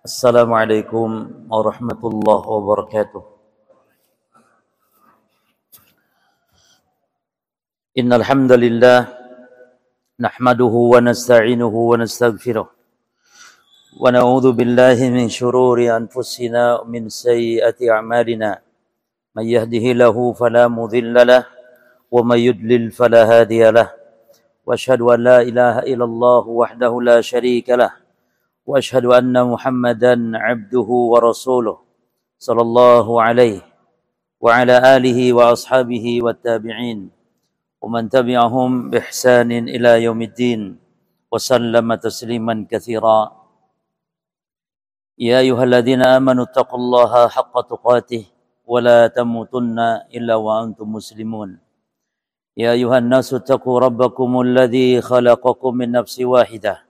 السلام عليكم ورحمة الله وبركاته. إن الحمد لله نحمده ونستعينه ونستغفره ونعوذ بالله من شرور أنفسنا ومن سيئة أعمالنا. من يهده له فلا مضل له ومن يضلل فلا هادي له. وأشهد أن لا إله إلا الله وحده لا شريك له. وأشهد أن محمدا عبده ورسوله صلى الله عليه وعلى آله وأصحابه والتابعين ومن تبعهم بإحسان إلى يوم الدين وسلم تسليما كثيرا. يا أيها الذين آمنوا اتقوا الله حق تقاته ولا تموتن إلا وأنتم مسلمون. يا أيها الناس اتقوا ربكم الذي خلقكم من نفس واحدة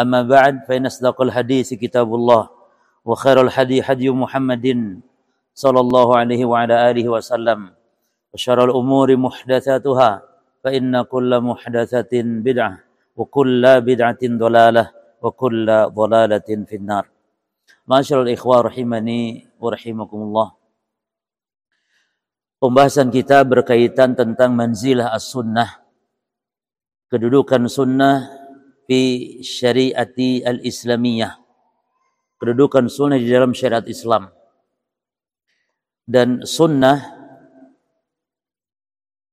أما بعد فإن أصدق الحديث كتاب الله وخير الحديث حدي محمد صلى الله عليه وعلى آله وسلم وشر الأمور محدثاتها فإن كل محدثة بدعة وكل بدعة ضلالة وكل ضلالة في النار معاشر الإخوة رحمني ورحمكم الله Pembahasan kita berkaitan tentang manzilah as-sunnah. Kedudukan sunnah fi syariati al-islamiyah. Kedudukan sunnah di dalam syariat Islam. Dan sunnah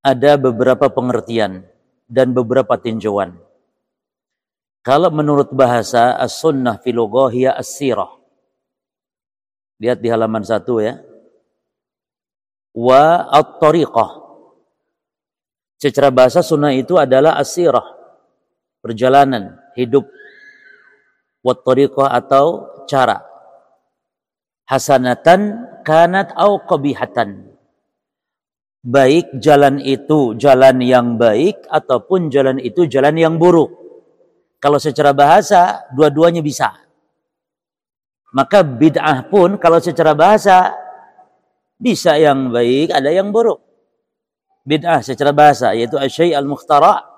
ada beberapa pengertian dan beberapa tinjauan. Kalau menurut bahasa as-sunnah fi lughah as-sirah. Lihat di halaman satu ya wa at-tariqah. Secara bahasa sunnah itu adalah asirah, perjalanan hidup. Wa atau cara. Hasanatan kanat au qabihatan. Baik jalan itu jalan yang baik ataupun jalan itu jalan yang buruk. Kalau secara bahasa dua-duanya bisa. Maka bid'ah pun kalau secara bahasa bisa yang baik, ada yang buruk. Bid'ah secara bahasa yaitu asyai al-mukhtara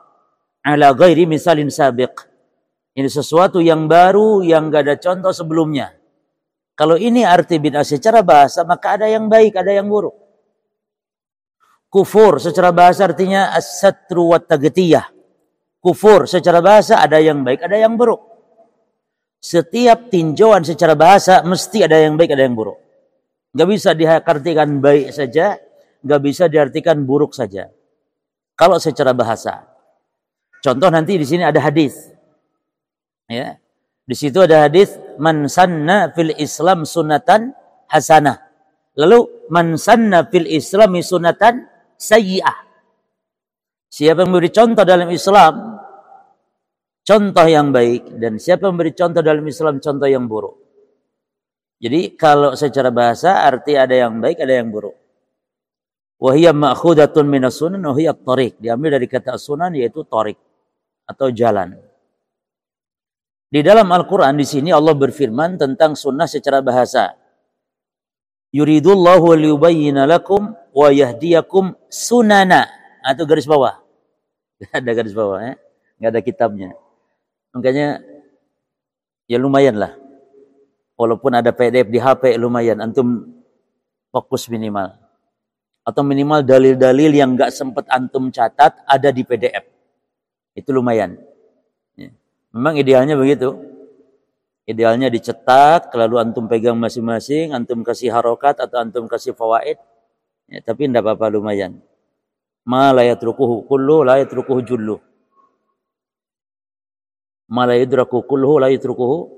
ala ghairi misalin sabiq. Ini sesuatu yang baru yang gak ada contoh sebelumnya. Kalau ini arti bid'ah secara bahasa maka ada yang baik, ada yang buruk. Kufur secara bahasa artinya as-satru wa tagtiyah. Kufur secara bahasa ada yang baik, ada yang buruk. Setiap tinjauan secara bahasa mesti ada yang baik, ada yang buruk. Gak bisa diartikan baik saja, gak bisa diartikan buruk saja. Kalau secara bahasa. Contoh nanti di sini ada hadis. Ya. Di situ ada hadis man sanna fil Islam sunatan hasanah. Lalu man sanna fil Islam sunatan sayyi'ah. Siapa yang memberi contoh dalam Islam contoh yang baik dan siapa yang memberi contoh dalam Islam contoh yang buruk. Jadi kalau secara bahasa arti ada yang baik, ada yang buruk. Wahiyya ma'khudatun minas sunan wahiyya tariq. Diambil dari kata sunan yaitu tariq atau jalan. Di dalam Al-Quran di sini Allah berfirman tentang sunnah secara bahasa. Yuridullahu liyubayyina lakum wa yahdiyakum sunana. Atau garis bawah. Gak ada garis bawah ya. Gak ada kitabnya. Makanya ya lumayan lah walaupun ada PDF di HP lumayan antum fokus minimal atau minimal dalil-dalil yang nggak sempat antum catat ada di PDF itu lumayan ya. memang idealnya begitu idealnya dicetak lalu antum pegang masing-masing antum kasih harokat atau antum kasih fawaid ya, tapi tidak apa-apa lumayan ma la yatrukuhu kullu la yatrukuhu jullu ma la yudraku kulluhu la yatrukuhu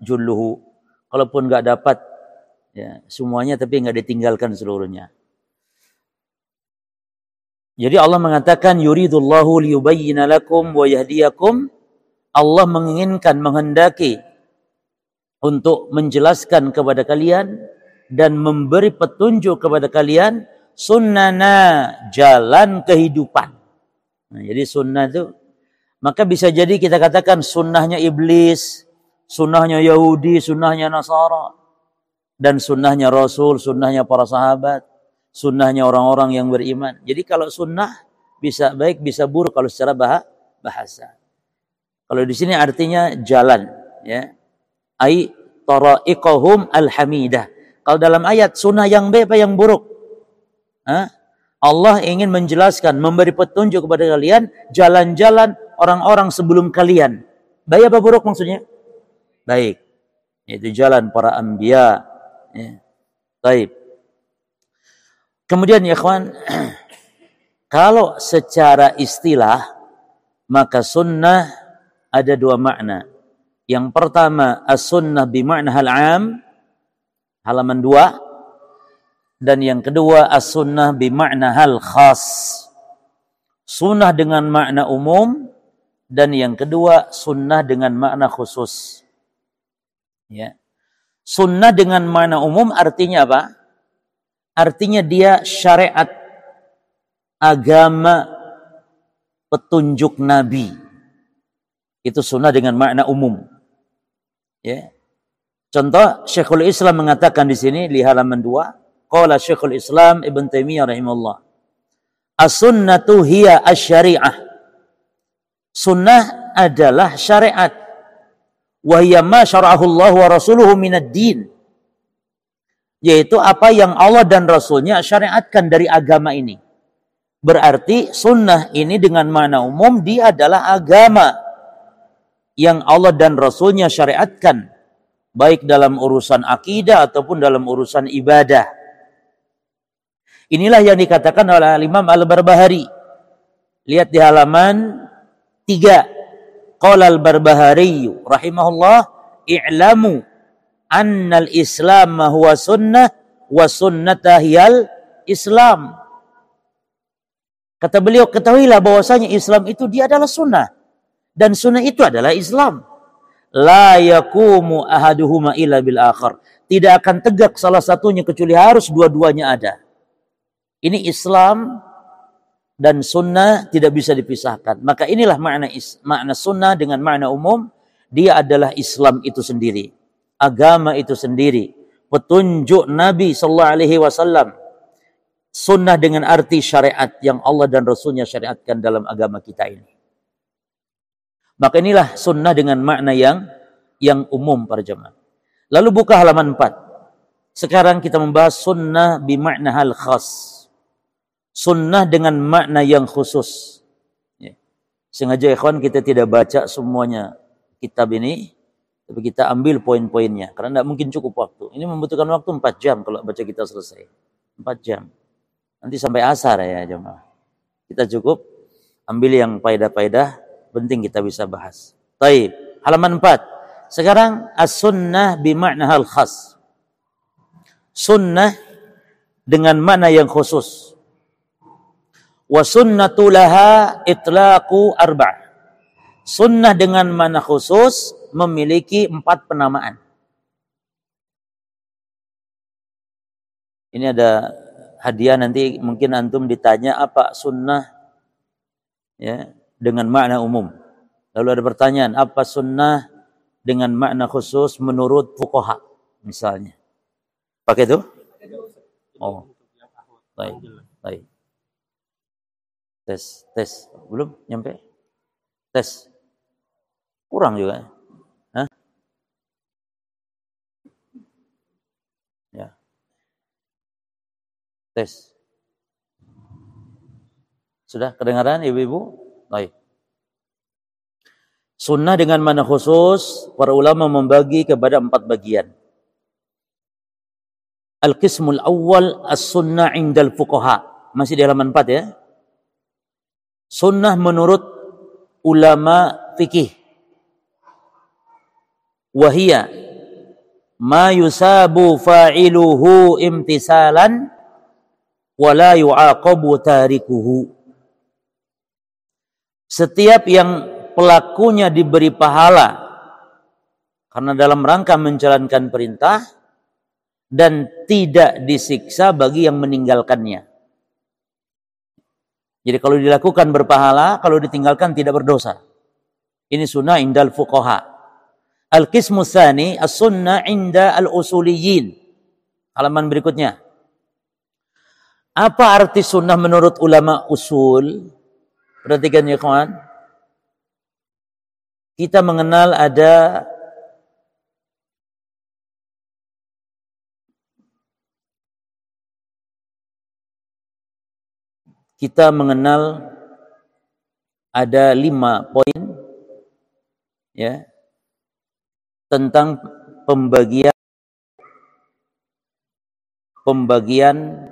julluhu. Kalaupun nggak dapat ya, semuanya tapi nggak ditinggalkan seluruhnya. Jadi Allah mengatakan yuridullahu liyubayyina lakum wa yahdiyakum. Allah menginginkan menghendaki untuk menjelaskan kepada kalian dan memberi petunjuk kepada kalian sunnana jalan kehidupan. Nah, jadi sunnah itu maka bisa jadi kita katakan sunnahnya iblis, sunnahnya Yahudi, sunnahnya Nasara, dan sunnahnya Rasul, sunnahnya para sahabat, sunnahnya orang-orang yang beriman. Jadi kalau sunnah bisa baik, bisa buruk kalau secara bahasa. Kalau di sini artinya jalan, ya. Ai tara'iqahum al-hamidah. Kalau dalam ayat sunnah yang baik apa yang buruk? Hah? Allah ingin menjelaskan, memberi petunjuk kepada kalian jalan-jalan orang-orang sebelum kalian. Baik apa buruk maksudnya? Baik. Itu jalan para anbiya. Ya. Baik. Kemudian ya kawan, kalau secara istilah maka sunnah ada dua makna. Yang pertama as-sunnah bima'na hal-am halaman dua dan yang kedua as-sunnah bima'na hal khas. Sunnah dengan makna umum dan yang kedua sunnah dengan makna khusus. Ya. Sunnah dengan makna umum artinya apa? Artinya dia syariat agama petunjuk nabi. Itu sunnah dengan makna umum. Ya. Contoh Syekhul Islam mengatakan di sini di halaman 2 Qala Syekhul Islam Ibn Taimiyah rahimahullah. As-sunnatu hiya asy-syari'ah. Sunnah adalah syariat. Wa hiya ma syara'ahu Allah wa rasuluhu minad din. Yaitu apa yang Allah dan Rasulnya syariatkan dari agama ini. Berarti sunnah ini dengan mana umum dia adalah agama yang Allah dan Rasulnya syariatkan baik dalam urusan akidah ataupun dalam urusan ibadah. Inilah yang dikatakan oleh Imam Al-Barbahari. Lihat di halaman 3. Qala Al-Barbahari rahimahullah i'lamu annal Islam huwa sunnah wa sunnata hiyal Islam. Kata beliau, ketahuilah bahwasanya Islam itu dia adalah sunnah. Dan sunnah itu adalah Islam. La yakumu ahaduhuma illa bil akhar. Tidak akan tegak salah satunya kecuali harus dua-duanya ada. Ini Islam dan sunnah tidak bisa dipisahkan. Maka inilah makna is, makna sunnah dengan makna umum. Dia adalah Islam itu sendiri. Agama itu sendiri. Petunjuk Nabi Sallallahu Alaihi Wasallam. Sunnah dengan arti syariat yang Allah dan Rasulnya syariatkan dalam agama kita ini. Maka inilah sunnah dengan makna yang yang umum para jemaah. Lalu buka halaman 4. Sekarang kita membahas sunnah bimakna hal khas sunnah dengan makna yang khusus. Ya. Sengaja ikhwan kita tidak baca semuanya kitab ini, tapi kita ambil poin-poinnya. Karena tidak mungkin cukup waktu. Ini membutuhkan waktu 4 jam kalau baca kita selesai. 4 jam. Nanti sampai asar ya jemaah. Kita cukup ambil yang paidah-paidah, penting kita bisa bahas. Taib. Halaman 4. Sekarang as-sunnah bimakna hal khas. Sunnah dengan mana yang khusus wa sunnatu laha itlaqu arba' sunnah dengan mana khusus memiliki empat penamaan. Ini ada hadiah nanti mungkin antum ditanya apa sunnah? Ya dengan makna umum. Lalu ada pertanyaan apa sunnah dengan makna khusus menurut fuqaha? Misalnya. Pakai itu? Oh. Baik baik. Tes tes. Belum? Nyampe? Tes. Kurang juga Hah? ya tes sudah kedengaran ibu-ibu baik sunnah dengan mana khusus para ulama membagi kepada empat bagian Al-qismul awal as-sunnah indal fuqaha. Masih di halaman 4 ya. Sunnah menurut ulama fikih. Wahia ma yusabu fa'iluhu imtisalan wa la yu'aqabu tarikuhu. Setiap yang pelakunya diberi pahala Karena dalam rangka menjalankan perintah dan tidak disiksa bagi yang meninggalkannya. Jadi kalau dilakukan berpahala, kalau ditinggalkan tidak berdosa. Ini sunnah indal fuqaha. Al-qismu as-sunnah inda al-usuliyin. Halaman berikutnya. Apa arti sunnah menurut ulama usul? Perhatikan ya kawan. Kita mengenal ada kita mengenal ada lima poin ya tentang pembagian pembagian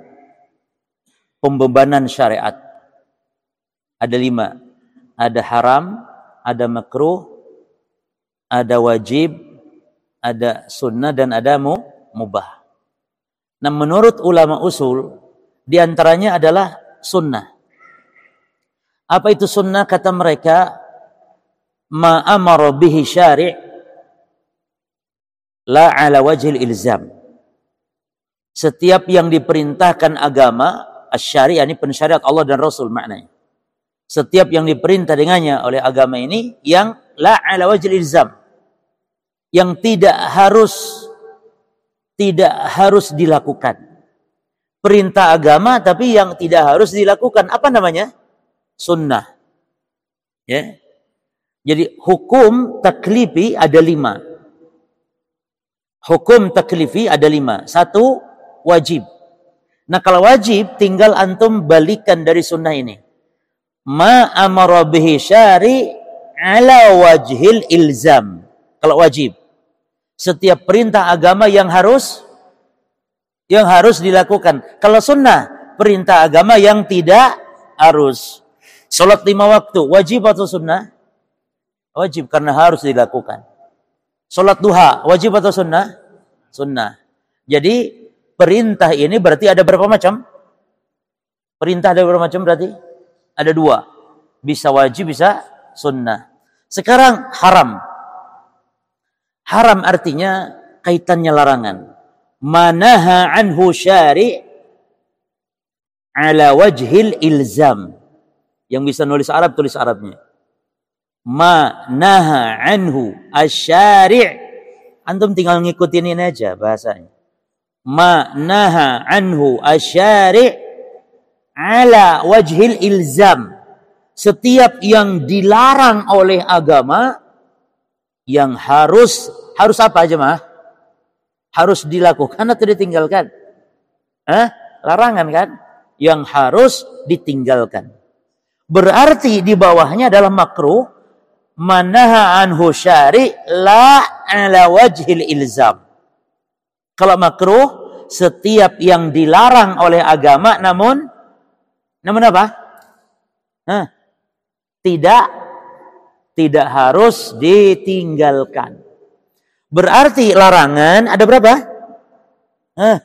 pembebanan syariat. Ada lima. Ada haram, ada makruh, ada wajib, ada sunnah, dan ada mu, mubah. Nah menurut ulama usul, di antaranya adalah sunnah. Apa itu sunnah? Kata mereka, ma'amara bihi syari' la ala wajhil ilzam. Setiap yang diperintahkan agama asyariah ini pensyariat Allah dan Rasul maknanya. Setiap yang diperintah dengannya oleh agama ini yang la ala wajil ilzam. Yang tidak harus tidak harus dilakukan. Perintah agama tapi yang tidak harus dilakukan apa namanya? Sunnah. Ya. Jadi hukum taklifi ada lima. Hukum taklifi ada lima. Satu, wajib. Nah kalau wajib tinggal antum balikan dari sunnah ini. Ma amara syari ala wajhil ilzam. Kalau wajib. Setiap perintah agama yang harus yang harus dilakukan. Kalau sunnah, perintah agama yang tidak harus. Salat lima waktu, wajib atau sunnah? Wajib karena harus dilakukan. Salat duha, wajib atau sunnah? Sunnah. Jadi perintah ini berarti ada berapa macam? Perintah ada berapa macam berarti? Ada dua. Bisa wajib, bisa sunnah. Sekarang haram. Haram artinya kaitannya larangan. Manaha anhu syari' ala wajhil ilzam. Yang bisa nulis Arab, tulis Arabnya. Ma naha anhu asyari' Antum tinggal ngikutin ini aja bahasanya ma naha anhu asyari' ala wajhil ilzam. Setiap yang dilarang oleh agama yang harus harus apa aja mah? Harus dilakukan atau ditinggalkan? Hah? Larangan kan? Yang harus ditinggalkan. Berarti di bawahnya adalah makruh manaha anhu syari la ala wajhil ilzam. Kalau makruh, setiap yang dilarang oleh agama namun namun apa? Hah? Tidak tidak harus ditinggalkan. Berarti larangan ada berapa? Hah?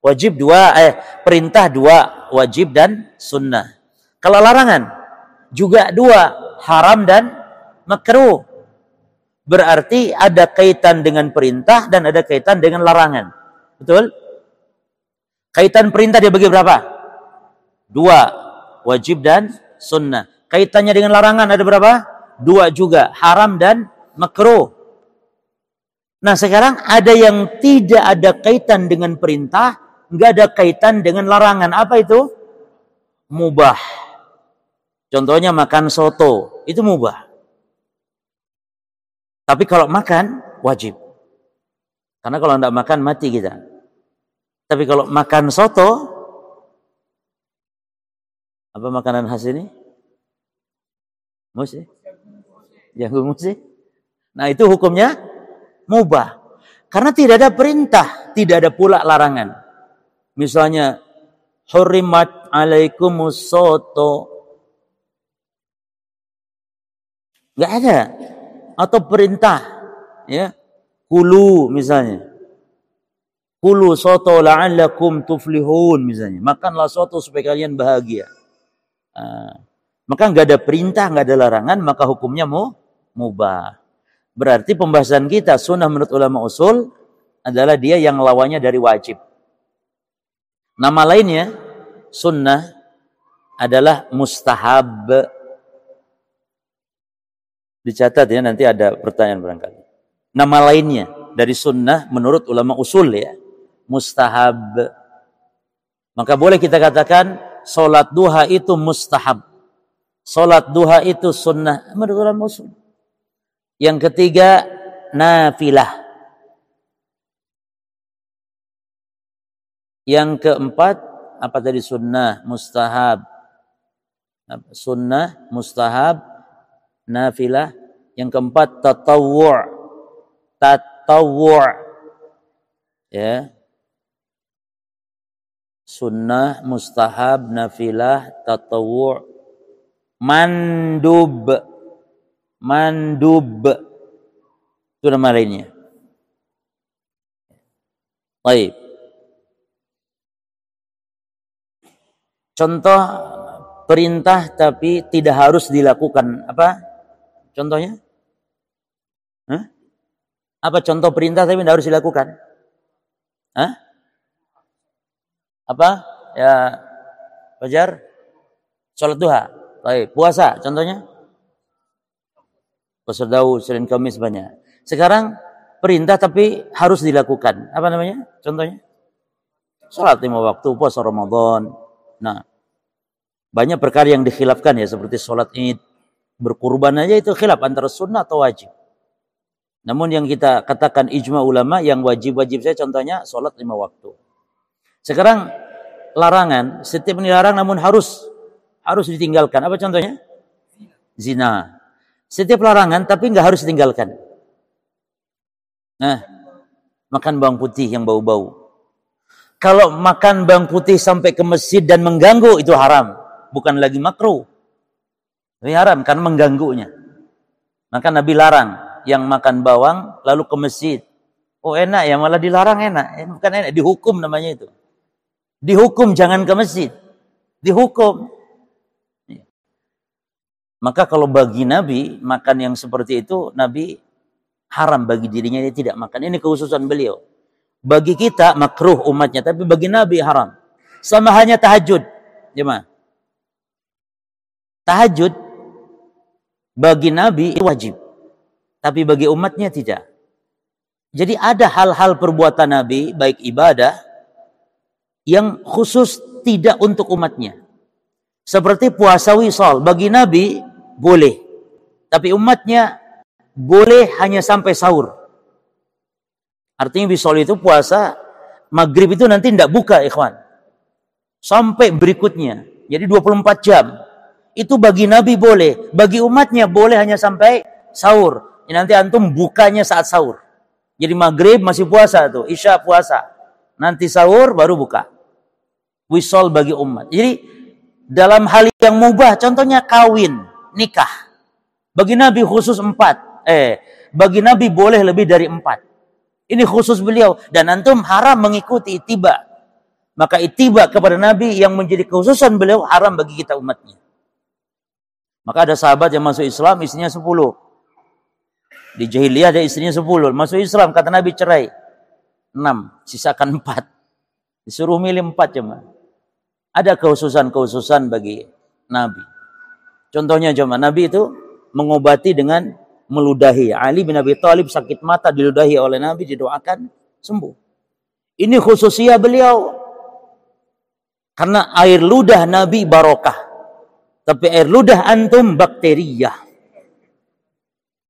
Wajib dua, eh perintah dua, wajib dan sunnah. Kalau larangan juga dua, haram dan makruh. Berarti ada kaitan dengan perintah dan ada kaitan dengan larangan. Betul? Kaitan perintah dia bagi berapa? Dua. Wajib dan sunnah. Kaitannya dengan larangan ada berapa? Dua juga. Haram dan makruh. Nah sekarang ada yang tidak ada kaitan dengan perintah, nggak ada kaitan dengan larangan. Apa itu? Mubah. Contohnya makan soto, itu mubah. Tapi kalau makan wajib. Karena kalau tidak makan mati kita. Tapi kalau makan soto, apa makanan khas ini? Musi? Jagung musi? Nah itu hukumnya mubah. Karena tidak ada perintah, tidak ada pula larangan. Misalnya, hurimat alaikumus soto. Gak ada atau perintah ya. Kulu misalnya. Kulu soto la'allakum tuflihun misalnya. Makanlah soto supaya kalian bahagia. Nah, maka nggak ada perintah nggak ada larangan maka hukumnya mau mubah. Berarti pembahasan kita sunnah menurut ulama usul adalah dia yang lawannya dari wajib. Nama lainnya sunnah adalah mustahab. Dicatat ya nanti ada pertanyaan barangkali. Nama lainnya dari sunnah menurut ulama usul ya mustahab. Maka boleh kita katakan solat duha itu mustahab. Solat duha itu sunnah menurut ulama usul. Yang ketiga nafilah. Yang keempat apa tadi sunnah mustahab. Sunnah mustahab nafilah. Yang keempat tatawwu' tatawwu' ya. Sunnah mustahab nafilah tatawu mandub. Mandub. Itu nama lainnya. Baik. Contoh perintah tapi tidak harus dilakukan. Apa contohnya Hah? apa contoh perintah tapi tidak harus dilakukan Hah? Apa? Ya Fajar? Sholat duha. Baik. Puasa contohnya? Puasa Daud, Senin Kamis banyak. Sekarang perintah tapi harus dilakukan. Apa namanya? Contohnya? Sholat lima waktu, puasa Ramadan. Nah, banyak perkara yang dikhilafkan ya seperti sholat id, berkurban aja itu khilaf antara sunnah atau wajib. Namun yang kita katakan ijma ulama yang wajib-wajib saya contohnya sholat lima waktu. Sekarang larangan, setiap ini larang namun harus harus ditinggalkan. Apa contohnya? Zina. Setiap larangan tapi nggak harus ditinggalkan. Nah, makan bawang putih yang bau-bau. Kalau makan bawang putih sampai ke masjid dan mengganggu itu haram, bukan lagi makruh. Ini haram karena mengganggunya. Maka Nabi larang yang makan bawang lalu ke masjid. Oh enak ya malah dilarang enak. Eh, bukan enak, dihukum namanya itu. Dihukum jangan ke masjid. Dihukum. Maka kalau bagi Nabi makan yang seperti itu Nabi haram bagi dirinya dia tidak makan. Ini khususan beliau. Bagi kita makruh umatnya tapi bagi Nabi haram. Sama hanya tahajud. Jemaah. Tahajud bagi Nabi itu wajib. Tapi bagi umatnya tidak. Jadi ada hal-hal perbuatan Nabi baik ibadah yang khusus tidak untuk umatnya. Seperti puasa wisol bagi Nabi boleh, tapi umatnya boleh hanya sampai sahur. Artinya wisol itu puasa maghrib itu nanti tidak buka ikhwan. Sampai berikutnya. Jadi 24 jam. Itu bagi Nabi boleh. Bagi umatnya boleh hanya sampai sahur. Ini nanti antum bukanya saat sahur. Jadi maghrib masih puasa tuh. Isya puasa. Nanti sahur baru buka wisol bagi umat. Jadi dalam hal yang mubah, contohnya kawin, nikah. Bagi Nabi khusus empat. Eh, bagi Nabi boleh lebih dari empat. Ini khusus beliau. Dan antum haram mengikuti itiba. Maka itiba kepada Nabi yang menjadi khususan beliau haram bagi kita umatnya. Maka ada sahabat yang masuk Islam, istrinya sepuluh. Di jahiliyah ada istrinya sepuluh. Masuk Islam, kata Nabi cerai. Enam, sisakan empat. Disuruh milih empat cuma. Ada kekhususan-kekhususan bagi Nabi. Contohnya cuma Nabi itu mengobati dengan meludahi. Ali bin Abi Thalib sakit mata diludahi oleh Nabi didoakan sembuh. Ini khususia beliau. Karena air ludah Nabi barokah. Tapi air ludah antum bakteria.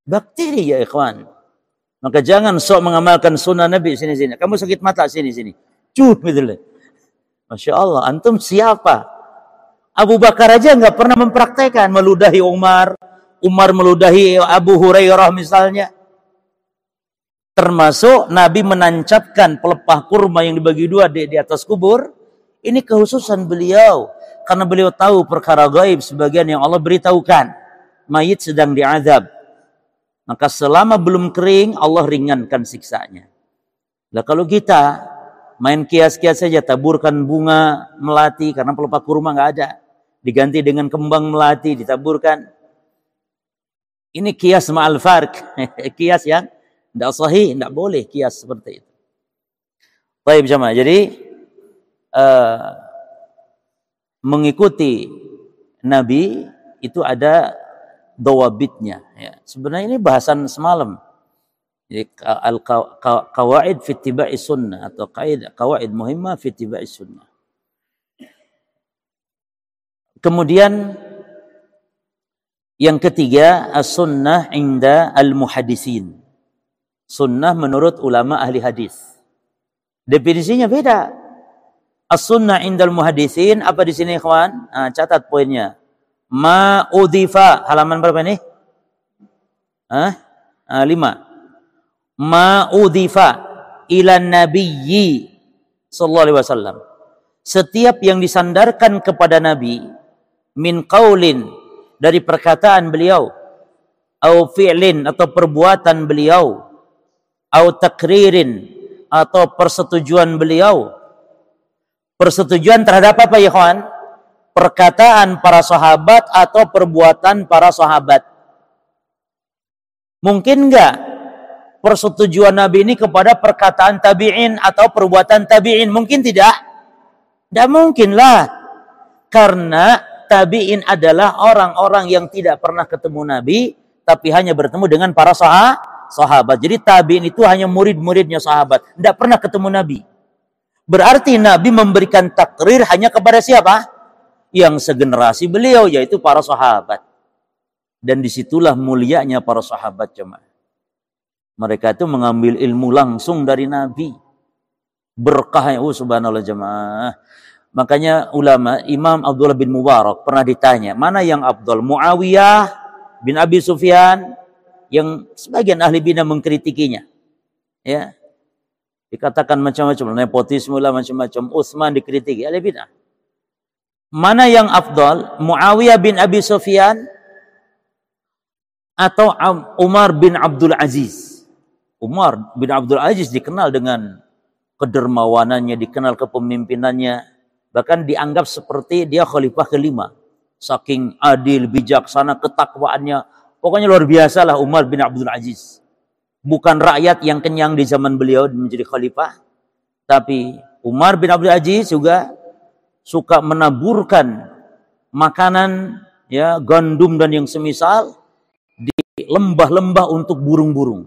Bakteri ya ikhwan. Maka jangan sok mengamalkan sunnah Nabi sini-sini. Kamu sakit mata sini-sini. Cuh gitu Masya Allah, antum siapa? Abu Bakar aja nggak pernah mempraktekkan meludahi Umar, Umar meludahi Abu Hurairah misalnya. Termasuk Nabi menancapkan pelepah kurma yang dibagi dua di, di atas kubur. Ini kekhususan beliau. Karena beliau tahu perkara gaib sebagian yang Allah beritahukan. Mayit sedang diazab. Maka selama belum kering, Allah ringankan siksanya. Nah kalau kita main kias-kias saja, taburkan bunga melati karena pelupa kurma nggak ada. Diganti dengan kembang melati, ditaburkan. Ini kias ma'al farq. kias yang tidak sahih, tidak boleh kias seperti itu. Baik jemaah. Jadi uh, mengikuti Nabi itu ada dawabitnya. Ya. Sebenarnya ini bahasan semalam. Jadi al kawaid fi tibai sunnah atau kaid kawaid muhimmah fi tibai sunnah. Kemudian yang ketiga as-sunnah inda al-muhadisin. Sunnah menurut ulama ahli hadis. Definisinya beda. As-sunnah inda al-muhadisin apa di sini ikhwan? Nah, catat poinnya. Ma udifa halaman berapa nih? Hah? Ah, lima. Ma udifa ila nabiyyi sallallahu alaihi wasallam. Setiap yang disandarkan kepada nabi min qaulin dari perkataan beliau au fi'lin atau perbuatan beliau au takririn atau persetujuan beliau persetujuan terhadap apa ya kawan perkataan para sahabat atau perbuatan para sahabat. Mungkin enggak persetujuan Nabi ini kepada perkataan tabi'in atau perbuatan tabi'in? Mungkin tidak. Tidak mungkin lah. Karena tabi'in adalah orang-orang yang tidak pernah ketemu Nabi, tapi hanya bertemu dengan para sahabat. Jadi tabi'in itu hanya murid-muridnya sahabat. Tidak pernah ketemu Nabi. Berarti Nabi memberikan takrir hanya kepada siapa? yang segenerasi beliau yaitu para sahabat. Dan di situlah mulianya para sahabat jemaah. Mereka itu mengambil ilmu langsung dari Nabi. Berkah ya subhanallah jemaah. Makanya ulama Imam Abdullah bin Mubarak pernah ditanya, mana yang Abdul Muawiyah bin Abi Sufyan yang sebagian ahli bina mengkritikinya. Ya. Dikatakan macam-macam, nepotisme lah macam-macam. Utsman dikritiki ahli bina. Mana yang afdal? Muawiyah bin Abi Sufyan atau Umar bin Abdul Aziz? Umar bin Abdul Aziz dikenal dengan kedermawanannya, dikenal kepemimpinannya, bahkan dianggap seperti dia khalifah kelima. Saking adil, bijaksana, ketakwaannya. Pokoknya luar biasa lah Umar bin Abdul Aziz. Bukan rakyat yang kenyang di zaman beliau menjadi khalifah. Tapi Umar bin Abdul Aziz juga suka menaburkan makanan ya gandum dan yang semisal di lembah-lembah untuk burung-burung.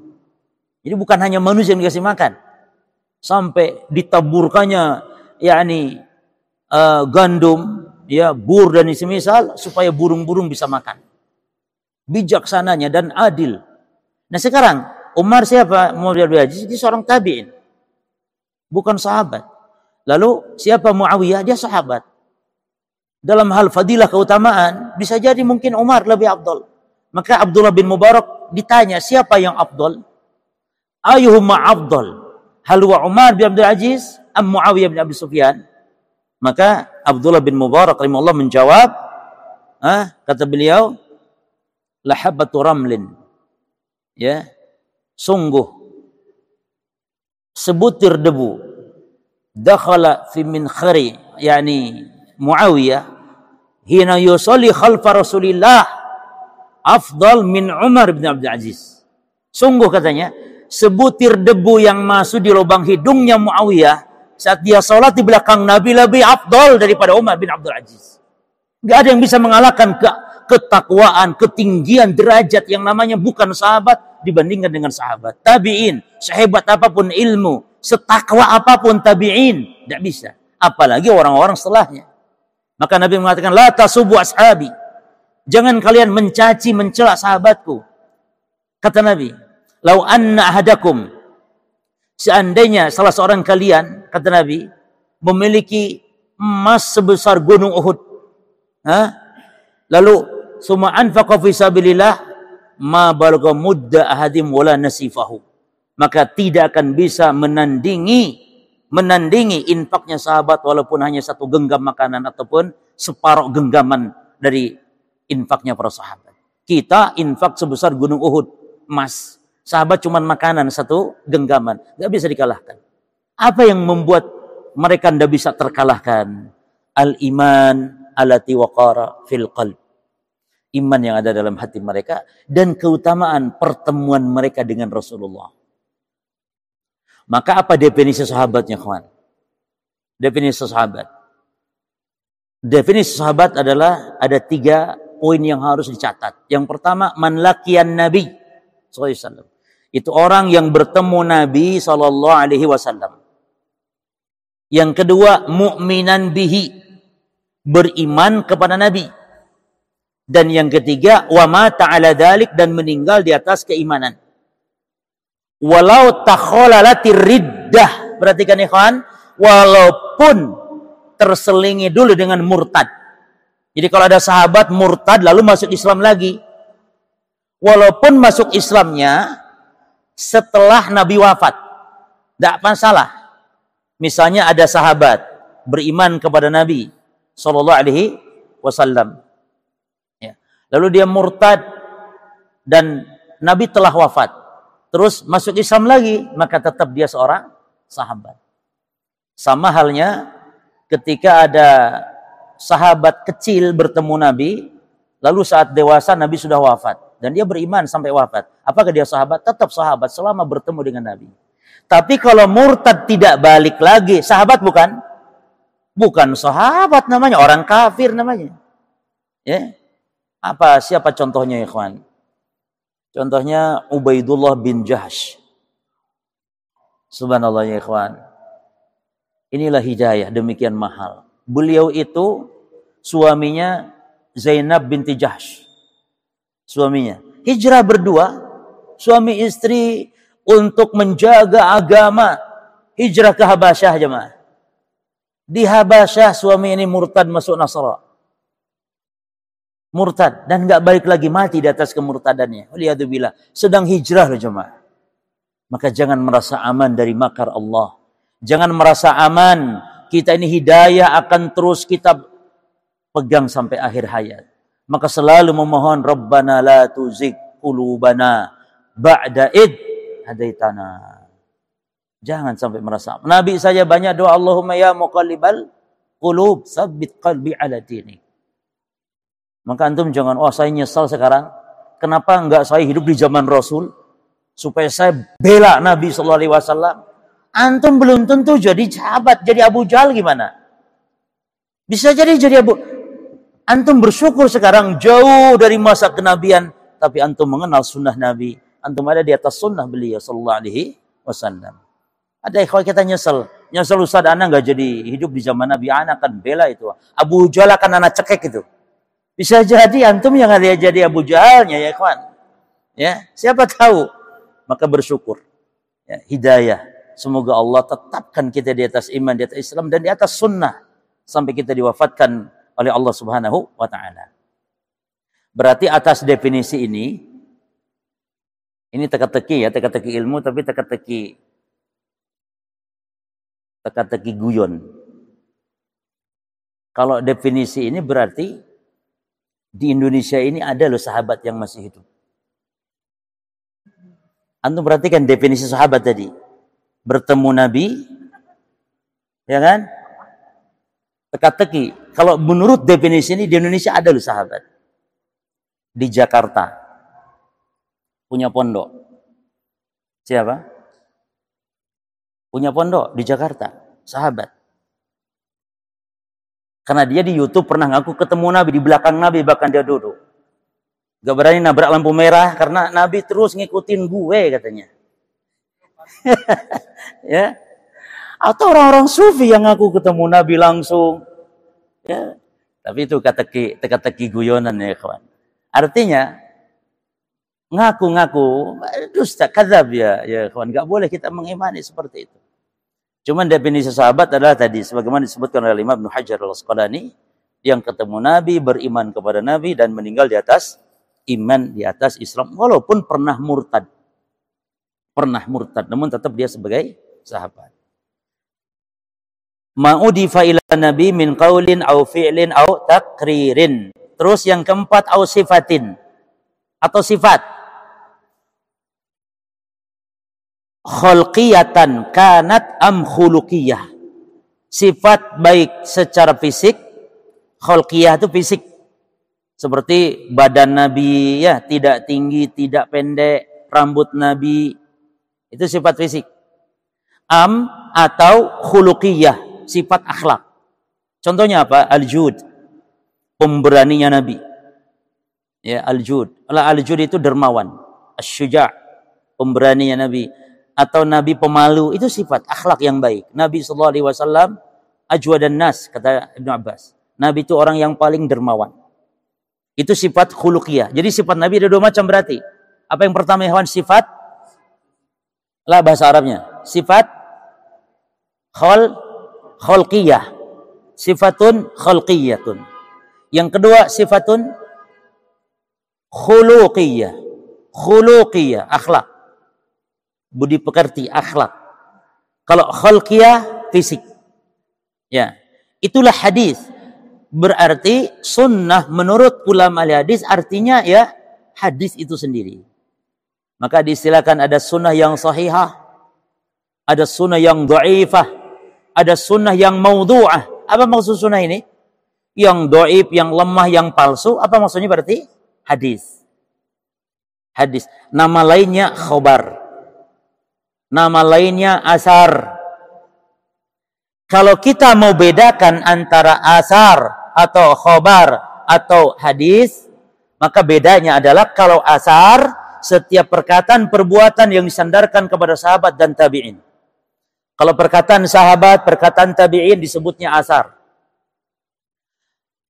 Jadi bukan hanya manusia yang dikasih makan. Sampai ditaburkannya yakni uh, gandum, ya bur dan yang semisal supaya burung-burung bisa makan. Bijaksananya dan adil. Nah sekarang Umar siapa? Umar bin Aziz, dia seorang tabi'in. Bukan sahabat. Lalu siapa Muawiyah? Dia sahabat. Dalam hal fadilah keutamaan, bisa jadi mungkin Umar lebih abdul. Maka Abdullah bin Mubarak ditanya, siapa yang abdul? Ayuhumma abdul? Hal wa Umar bin Abdul Aziz am Muawiyah bin Abi Sufyan? Maka Abdullah bin Mubarak Allah menjawab, ah, kata beliau, lahabatu ramlin. Ya, sungguh sebutir debu dakhala fi min khari yani Muawiyah hina yusalli khalfa Rasulillah afdal min Umar bin Abdul Aziz. Sungguh katanya, sebutir debu yang masuk di lubang hidungnya Muawiyah saat dia sholat di belakang Nabi lebih afdal daripada Umar bin Abdul Aziz. Gak ada yang bisa mengalahkan ke ketakwaan, ketinggian derajat yang namanya bukan sahabat dibandingkan dengan sahabat. Tabi'in, sehebat apa pun ilmu, setakwa apa pun tabi'in, tidak bisa. Apalagi orang-orang setelahnya. Maka Nabi mengatakan, La tasubu ashabi. Jangan kalian mencaci, mencela sahabatku. Kata Nabi, Lau anna ahadakum. Seandainya salah seorang kalian, kata Nabi, memiliki emas sebesar gunung Uhud. Ha? Lalu, summa anfaqa fi sabilillah, ma balga mudda ahadim wala nasifahu maka tidak akan bisa menandingi menandingi infaknya sahabat walaupun hanya satu genggam makanan ataupun separuh genggaman dari infaknya para sahabat. Kita infak sebesar gunung Uhud emas. Sahabat cuma makanan satu genggaman, nggak bisa dikalahkan. Apa yang membuat mereka tidak bisa terkalahkan? Al iman alati waqara fil qalb. Iman yang ada dalam hati mereka dan keutamaan pertemuan mereka dengan Rasulullah. Maka apa definisi sahabatnya, kawan? Definisi sahabat. Definisi sahabat adalah ada tiga poin yang harus dicatat. Yang pertama, manlakian Nabi SAW. Itu orang yang bertemu Nabi Sallallahu Alaihi Wasallam. Yang kedua, mukminan bihi, beriman kepada Nabi. Dan yang ketiga, wa mata ala dalik dan meninggal di atas keimanan. Walau takholalati riddah. Perhatikan ikhwan, walaupun terselingi dulu dengan murtad. Jadi kalau ada sahabat murtad lalu masuk Islam lagi. Walaupun masuk Islamnya setelah Nabi wafat. Tidak masalah. Misalnya ada sahabat beriman kepada Nabi Sallallahu Alaihi Wasallam Lalu dia murtad dan Nabi telah wafat. Terus masuk Islam lagi, maka tetap dia seorang sahabat. Sama halnya ketika ada sahabat kecil bertemu Nabi, lalu saat dewasa Nabi sudah wafat dan dia beriman sampai wafat. Apakah dia sahabat? Tetap sahabat selama bertemu dengan Nabi. Tapi kalau murtad tidak balik lagi, sahabat bukan? Bukan sahabat namanya, orang kafir namanya. Ya. Apa siapa contohnya ikhwan? Contohnya Ubaidullah bin Jahsh. Subhanallah ya ikhwan. Inilah hidayah demikian mahal. Beliau itu suaminya Zainab binti Jahsh. Suaminya. Hijrah berdua, suami istri untuk menjaga agama. Hijrah ke Habasyah jemaah. Di Habasyah suami ini murtad masuk Nasrani murtad dan nggak balik lagi mati di atas kemurtadannya. Waliyadzubillah. Sedang hijrah loh jemaah. Maka jangan merasa aman dari makar Allah. Jangan merasa aman. Kita ini hidayah akan terus kita pegang sampai akhir hayat. Maka selalu memohon Rabbana la tuzik qulubana ba'da id hadaitana. Jangan sampai merasa. Nabi saja banyak doa Allahumma ya muqallibal qulub sabbit qalbi ala dinik. Maka antum jangan, oh saya nyesal sekarang. Kenapa enggak saya hidup di zaman Rasul? Supaya saya bela Nabi Sallallahu Alaihi Wasallam. Antum belum tentu jadi sahabat, jadi Abu Jahal gimana? Bisa jadi jadi Abu. Antum bersyukur sekarang jauh dari masa kenabian, tapi antum mengenal sunnah Nabi. Antum ada di atas sunnah beliau Sallallahu Alaihi Wasallam. Ada ikhwan kita nyesel. Nyesel Ustaz anak nggak jadi hidup di zaman Nabi. Anak kan bela itu. Abu Jahal akan anak cekek itu. Bisa jadi antum yang ada jadi Abu Jahalnya ya kawan. Ya, siapa tahu. Maka bersyukur. Ya, hidayah. Semoga Allah tetapkan kita di atas iman, di atas Islam dan di atas sunnah sampai kita diwafatkan oleh Allah Subhanahu wa taala. Berarti atas definisi ini ini teka-teki ya, teka-teki ilmu tapi teka-teki teka-teki guyon. Kalau definisi ini berarti di Indonesia ini ada loh sahabat yang masih hidup. Antum perhatikan definisi sahabat tadi. Bertemu Nabi, ya kan? Teka-teki. Kalau menurut definisi ini di Indonesia ada loh sahabat. Di Jakarta. Punya pondok. Siapa? Punya pondok di Jakarta. Sahabat. Karena dia di YouTube pernah ngaku ketemu Nabi di belakang Nabi bahkan dia duduk. Gak berani nabrak lampu merah karena Nabi terus ngikutin gue katanya. ya. Atau orang-orang sufi yang ngaku ketemu Nabi langsung. Ya. Tapi itu teka-teki guyonan ya kawan. Artinya ngaku-ngaku dusta kadzab ya ya kawan. Gak boleh kita mengimani seperti itu. Cuman definisi sahabat adalah tadi sebagaimana disebutkan oleh Imam Ibnu Hajar Al-Asqalani yang ketemu Nabi, beriman kepada Nabi dan meninggal di atas iman di atas Islam walaupun pernah murtad. Pernah murtad namun tetap dia sebagai sahabat. Ma'udifa ila nabi min qaulin au fi'lin au takririn. Terus yang keempat au sifatin atau sifat kholqiyatan kanat am khuluqiyah. Sifat baik secara fisik, kholqiyah itu fisik. Seperti badan Nabi ya, tidak tinggi, tidak pendek, rambut Nabi itu sifat fisik. Am atau khuluqiyah, sifat akhlak. Contohnya apa? Al-jud. Pemberaninya Nabi. Ya, al-jud. Al-jud itu dermawan. Asy-syuja', pemberaninya Nabi atau nabi pemalu itu sifat akhlak yang baik. Nabi sallallahu alaihi wasallam ajwa dan nas kata Ibnu Abbas. Nabi itu orang yang paling dermawan. Itu sifat khuluqiyah. Jadi sifat Nabi ada dua macam berarti. Apa yang pertama hewan sifat lah bahasa Arabnya. Sifat khol kholqiyah. Sifatun kholqiyatun. Yang kedua sifatun khuluqiyah. Khuluqiyah, akhlak budi pekerti, akhlak. Kalau khalqiyah, fisik. Ya. Itulah hadis. Berarti sunnah menurut ulama hadis artinya ya hadis itu sendiri. Maka diistilahkan ada sunnah yang sahihah, ada sunnah yang dhaifah, ada sunnah yang maudhu'ah. Apa maksud sunnah ini? Yang doib, yang lemah, yang palsu. Apa maksudnya berarti? Hadis. Hadis. Nama lainnya khobar nama lainnya asar. Kalau kita mau bedakan antara asar atau khobar atau hadis, maka bedanya adalah kalau asar setiap perkataan perbuatan yang disandarkan kepada sahabat dan tabi'in. Kalau perkataan sahabat, perkataan tabi'in disebutnya asar.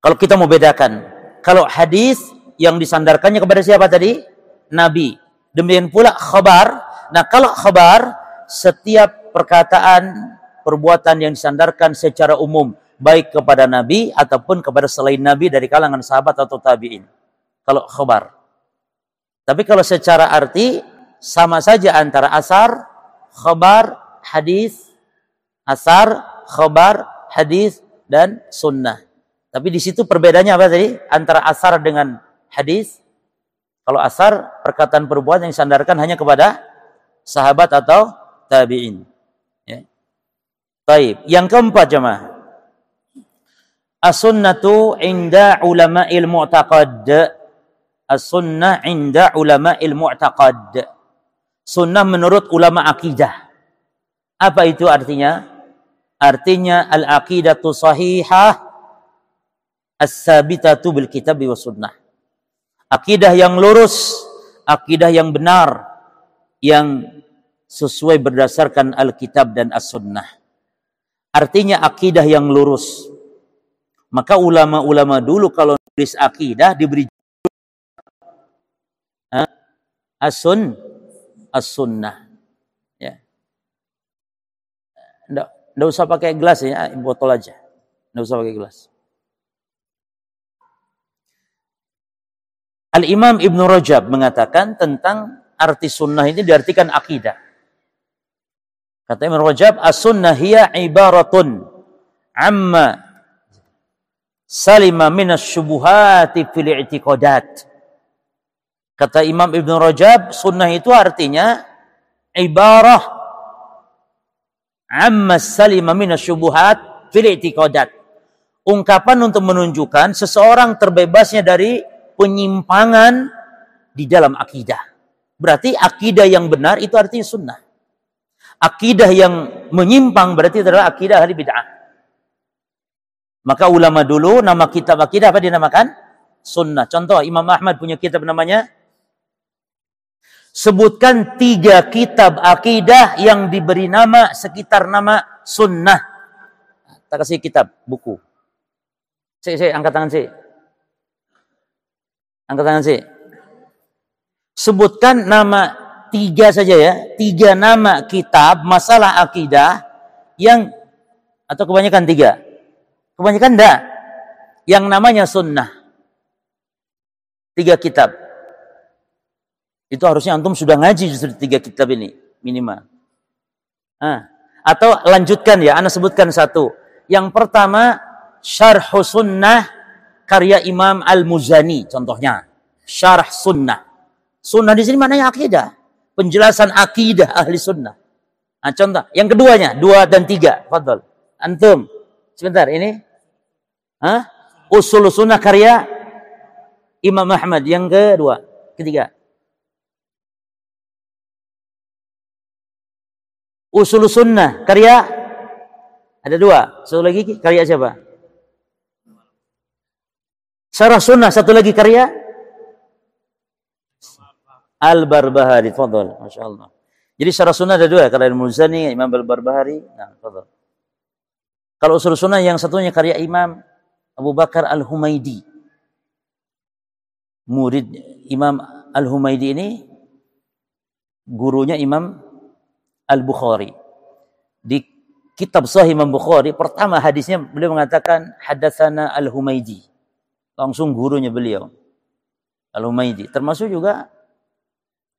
Kalau kita mau bedakan, kalau hadis yang disandarkannya kepada siapa tadi? Nabi. Demikian pula khabar Nah, kalau khabar setiap perkataan perbuatan yang disandarkan secara umum baik kepada nabi ataupun kepada selain nabi dari kalangan sahabat atau tabi'in. Kalau khabar. Tapi kalau secara arti sama saja antara asar, khabar, hadis, asar, khabar, hadis dan sunnah. Tapi di situ perbedaannya apa tadi? Antara asar dengan hadis. Kalau asar perkataan perbuatan yang disandarkan hanya kepada sahabat atau tabi'in. Ya. Taib. Yang keempat jemaah. As-sunnatu inda ulama'il mu'taqad. As-sunnah inda ulama'il mu'taqad. Sunnah menurut ulama akidah. Apa itu artinya? Artinya al-aqidatu sahihah as-sabitatu bil kitab wa sunnah. Akidah yang lurus, akidah yang benar, yang sesuai berdasarkan Alkitab dan As-Sunnah. Artinya akidah yang lurus. Maka ulama-ulama dulu kalau nulis akidah diberi As-Sun As-Sunnah. Ya. Nggak, nggak usah pakai gelas ya, botol aja. Nggak usah pakai gelas. Al-Imam Ibn Rajab mengatakan tentang arti sunnah ini diartikan akidah. Kata Imam Rajab, as-sunnah hiya ibaratun amma salima minas syubuhati fil i'tiqadat. Kata Imam Ibn Rajab, sunnah itu artinya ibarah amma salima minas syubuhat fil i'tiqadat. Ungkapan untuk menunjukkan seseorang terbebasnya dari penyimpangan di dalam akidah. Berarti akidah yang benar itu artinya sunnah. Akidah yang menyimpang berarti adalah akidah ahli bid'ah. Maka ulama dulu nama kitab akidah apa dinamakan? Sunnah. Contoh Imam Ahmad punya kitab namanya Sebutkan tiga kitab akidah yang diberi nama sekitar nama sunnah. Tak kasih kitab, buku. Saya, saya angkat tangan saya. Angkat tangan saya sebutkan nama tiga saja ya, tiga nama kitab masalah akidah yang atau kebanyakan tiga, kebanyakan enggak, yang namanya sunnah. Tiga kitab. Itu harusnya antum sudah ngaji justru tiga kitab ini minimal. Atau lanjutkan ya, anda sebutkan satu. Yang pertama Syarh Sunnah karya Imam Al-Muzani contohnya. Syarh Sunnah. Sunnah di sini maknanya akidah. Penjelasan akidah ahli sunnah. Nah, contoh. Yang keduanya, dua dan tiga. Fadol. Antum. Sebentar, ini. Hah? Usul sunnah karya Imam Ahmad yang kedua, ketiga. Usul Sunnah karya ada dua. Satu lagi karya siapa? Syarah Sunnah satu lagi karya Al-Barbahari. Fadol. Masya Allah. Jadi syarah sunnah ada dua. Karya Muzani, Imam Al-Barbahari. Nah. Kalau usul sunnah yang satunya karya Imam Abu Bakar Al-Humaidi. Murid Imam Al-Humaidi ini gurunya Imam Al-Bukhari. Di kitab Sahih Imam Bukhari, pertama hadisnya beliau mengatakan hadatsana Al-Humaidi. Langsung gurunya beliau. Al-Humaidi. Termasuk juga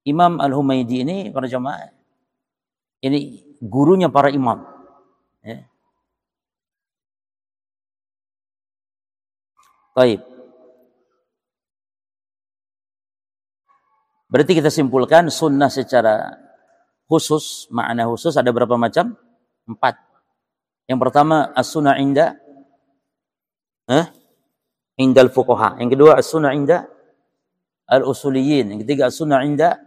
Imam Al-Humaidi ini para jemaah ini gurunya para imam. Ya. Baik. Berarti kita simpulkan sunnah secara khusus, makna khusus ada berapa macam? Empat. Yang pertama as-sunnah inda eh? indal fuqaha. Yang kedua as-sunnah inda al-usuliyin. Yang ketiga as-sunnah inda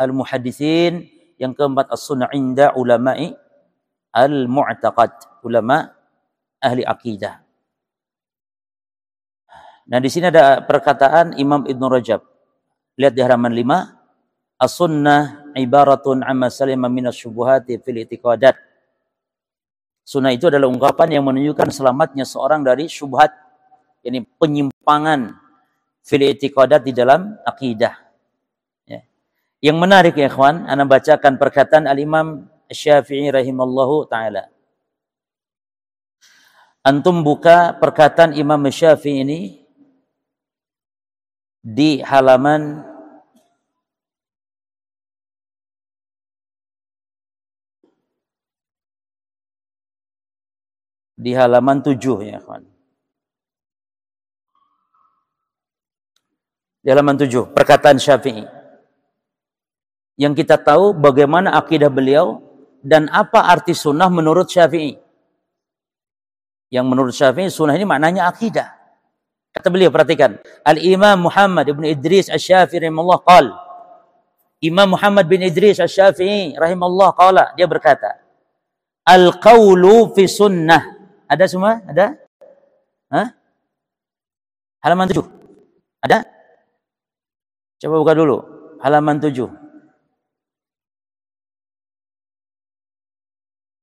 al-muhaddisin. Yang keempat as-sunnah inda ulama'i al-mu'taqad. Ulama ahli akidah. Nah, di sini ada perkataan Imam Ibn Rajab. Lihat di halaman 5. As-sunnah ibaratun amma salima minas syubuhati fil itiqadat. Sunnah itu adalah ungkapan yang menunjukkan selamatnya seorang dari syubhat, ini penyimpangan fil itiqadat di dalam akidah. Ya. Yang menarik ya ikhwan, Anda bacakan perkataan Al-Imam Syafi'i rahimallahu taala. Antum buka perkataan Imam Syafi'i ini di halaman di halaman 7 ya kawan. Di halaman 7 perkataan Syafi'i. Yang kita tahu bagaimana akidah beliau dan apa arti sunnah menurut Syafi'i. Yang menurut Syafi'i sunnah ini maknanya akidah. Kata beliau perhatikan, Al-Imam Muhammad ibn Idris Asy-Syafi'i rahimahullah qal. Imam Muhammad bin Idris Asy-Syafi'i rahimahullah qala, dia berkata, Al-qawlu fi sunnah. Ada semua? Ada? Hah? Halaman 7. Ada? Coba buka dulu. Halaman 7.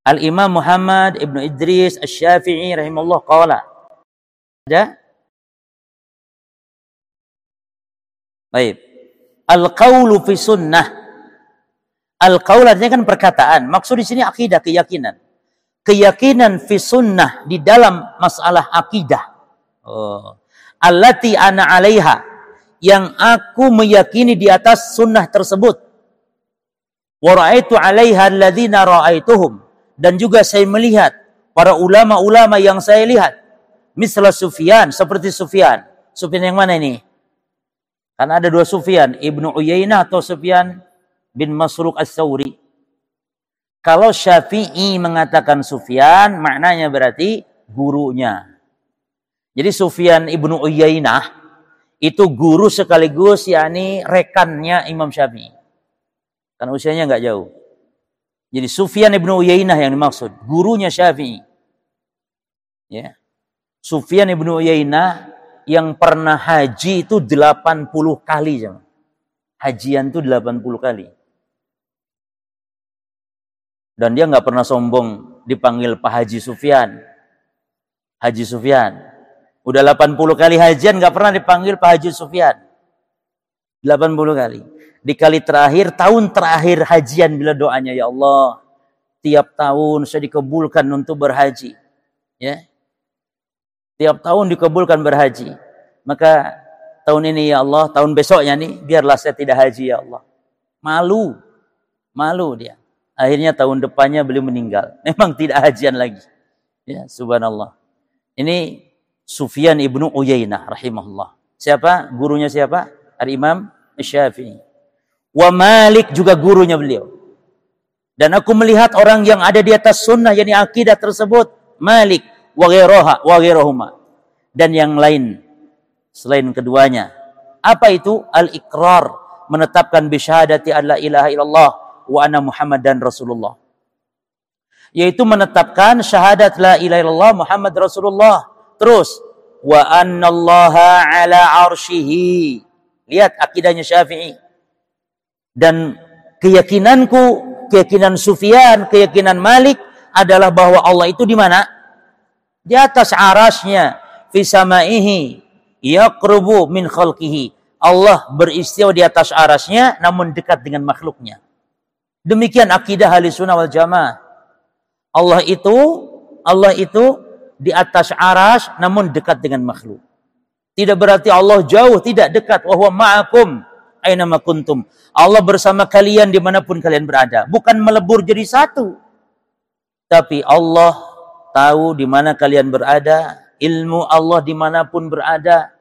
Al-Imam Muhammad ibn Idris Asy-Syafi'i rahimahullah qala. Ada? Baik. Al-qaulu fi sunnah. Al-qaul artinya kan perkataan. Maksud di sini akidah, keyakinan. Keyakinan fi sunnah di dalam masalah akidah. Oh. Allati ana alaiha. Yang aku meyakini di atas sunnah tersebut. Wa ra'aitu alaiha alladhina ra'aituhum. Dan juga saya melihat para ulama-ulama yang saya lihat. Misla Sufyan, seperti Sufyan. Sufyan yang mana ini? Karena ada dua Sufyan, Ibnu Uyainah atau Sufyan bin Masruq As-Sawri. Kalau Syafi'i mengatakan Sufyan, maknanya berarti gurunya. Jadi Sufyan Ibnu Uyainah itu guru sekaligus yakni rekannya Imam Syafi'i. Karena usianya nggak jauh. Jadi Sufyan Ibnu Uyainah yang dimaksud, gurunya Syafi'i. Ya. Sufyan Ibnu Uyainah yang pernah haji itu 80 kali. Jam. Hajian itu 80 kali. Dan dia nggak pernah sombong dipanggil Pak Haji Sufyan. Haji Sufyan. Udah 80 kali hajian nggak pernah dipanggil Pak Haji Sufyan. 80 kali. Di kali terakhir, tahun terakhir hajian bila doanya, Ya Allah, tiap tahun saya dikabulkan untuk berhaji. Ya, Tiap tahun dikabulkan berhaji. Maka tahun ini ya Allah, tahun besoknya nih, biarlah saya tidak haji ya Allah. Malu. Malu dia. Akhirnya tahun depannya beliau meninggal. Memang tidak hajian lagi. Ya, subhanallah. Ini Sufyan ibnu Uyainah rahimahullah. Siapa? Gurunya siapa? Al-Imam Syafi'i. Wa Malik juga gurunya beliau. Dan aku melihat orang yang ada di atas sunnah, yakni akidah tersebut. Malik wa ghairoha wa ghairohuma dan yang lain selain keduanya Apa itu? Al-iqrar, menetapkan bisyahadati alla ilaha illallah wa anna Muhammadan Rasulullah. Yaitu menetapkan syahadat la ilaha illallah Muhammad Rasulullah. Terus wa annallaha ala arsyihi. Lihat akidahnya Syafi'i. Dan keyakinanku, keyakinan Sufyan, keyakinan Malik adalah bahwa Allah itu di mana? Di atas arasnya. Fi samaihi yaqrubu min khalqihi. Allah beristiwa di atas arasnya namun dekat dengan makhluknya. Demikian akidah ahli sunnah wal jamaah. Allah itu Allah itu di atas aras namun dekat dengan makhluk. Tidak berarti Allah jauh, tidak dekat. Wahwa ma'akum aina kuntum. Allah bersama kalian di mana pun kalian berada. Bukan melebur jadi satu. Tapi Allah tahu di mana kalian berada. Ilmu Allah di mana pun berada.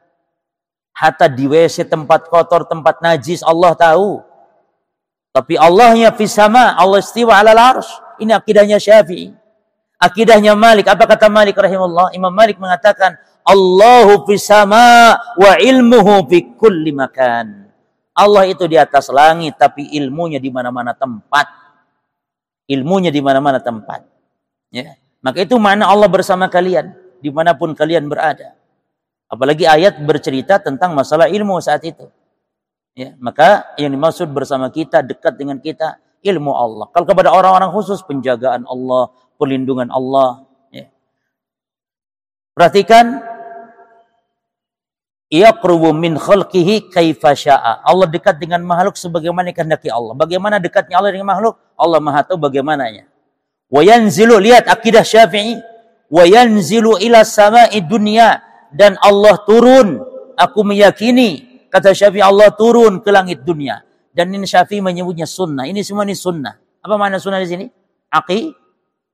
Hatta di WC tempat kotor, tempat najis Allah tahu. Tapi Allahnya fisama, Allah istiwa ala arsh. Ini akidahnya Syafi'i. Akidahnya Malik. Apa kata Malik rahimahullah? Imam Malik mengatakan, Allahu fisama wa ilmuhu fi kulli makan. Allah itu di atas langit, tapi ilmunya di mana-mana tempat. Ilmunya di mana-mana tempat. Ya. Maka itu mana Allah bersama kalian, di mana pun kalian berada. Apalagi ayat bercerita tentang masalah ilmu saat itu. Ya, maka yang dimaksud bersama kita, dekat dengan kita, ilmu Allah. Kalau kepada orang-orang khusus, penjagaan Allah, perlindungan Allah. Ya. Perhatikan, yaqrubu min khalqihi kaifa syaa. Allah dekat dengan makhluk sebagaimana kehendaki Allah. Bagaimana dekatnya Allah dengan makhluk? Allah Maha tahu bagaimananya. Wa yanzilu lihat akidah Syafi'i wa yanzilu ila sama'i dunya dan Allah turun. Aku meyakini kata Syafi'i Allah turun ke langit dunia. Dan ini Syafi'i menyebutnya sunnah. Ini semua ini sunnah. Apa makna sunnah di sini? Aki,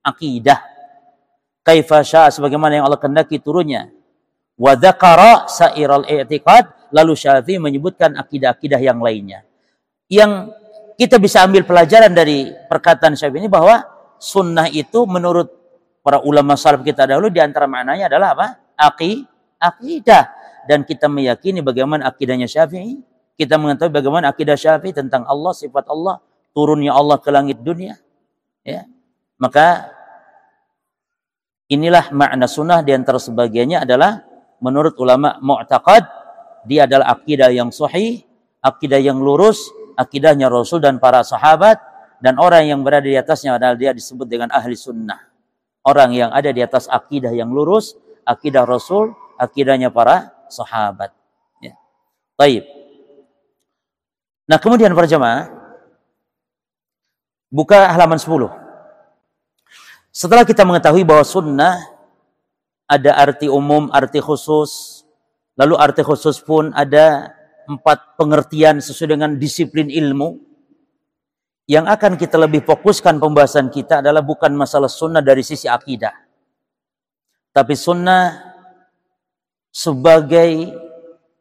akidah. Kaifa syaa sebagaimana yang Allah kehendaki turunnya. Wa dzakara sairal i'tiqad lalu Syafi'i menyebutkan akidah-akidah yang lainnya. Yang kita bisa ambil pelajaran dari perkataan Syafi'i ini bahwa sunnah itu menurut para ulama salaf kita dahulu di antara maknanya adalah apa? Aki, akidah dan kita meyakini bagaimana akidahnya Syafi'i, kita mengetahui bagaimana akidah Syafi'i tentang Allah, sifat Allah, turunnya Allah ke langit dunia. Ya. Maka inilah makna sunnah di antara sebagiannya adalah menurut ulama mu'taqad dia adalah akidah yang sahih, akidah yang lurus, akidahnya Rasul dan para sahabat dan orang yang berada di atasnya adalah dia disebut dengan ahli sunnah. Orang yang ada di atas akidah yang lurus, akidah Rasul, akidahnya para sahabat. Ya. Baik. Nah kemudian para jemaah, buka halaman 10. Setelah kita mengetahui bahwa sunnah ada arti umum, arti khusus, lalu arti khusus pun ada empat pengertian sesuai dengan disiplin ilmu. Yang akan kita lebih fokuskan pembahasan kita adalah bukan masalah sunnah dari sisi akidah. Tapi sunnah sebagai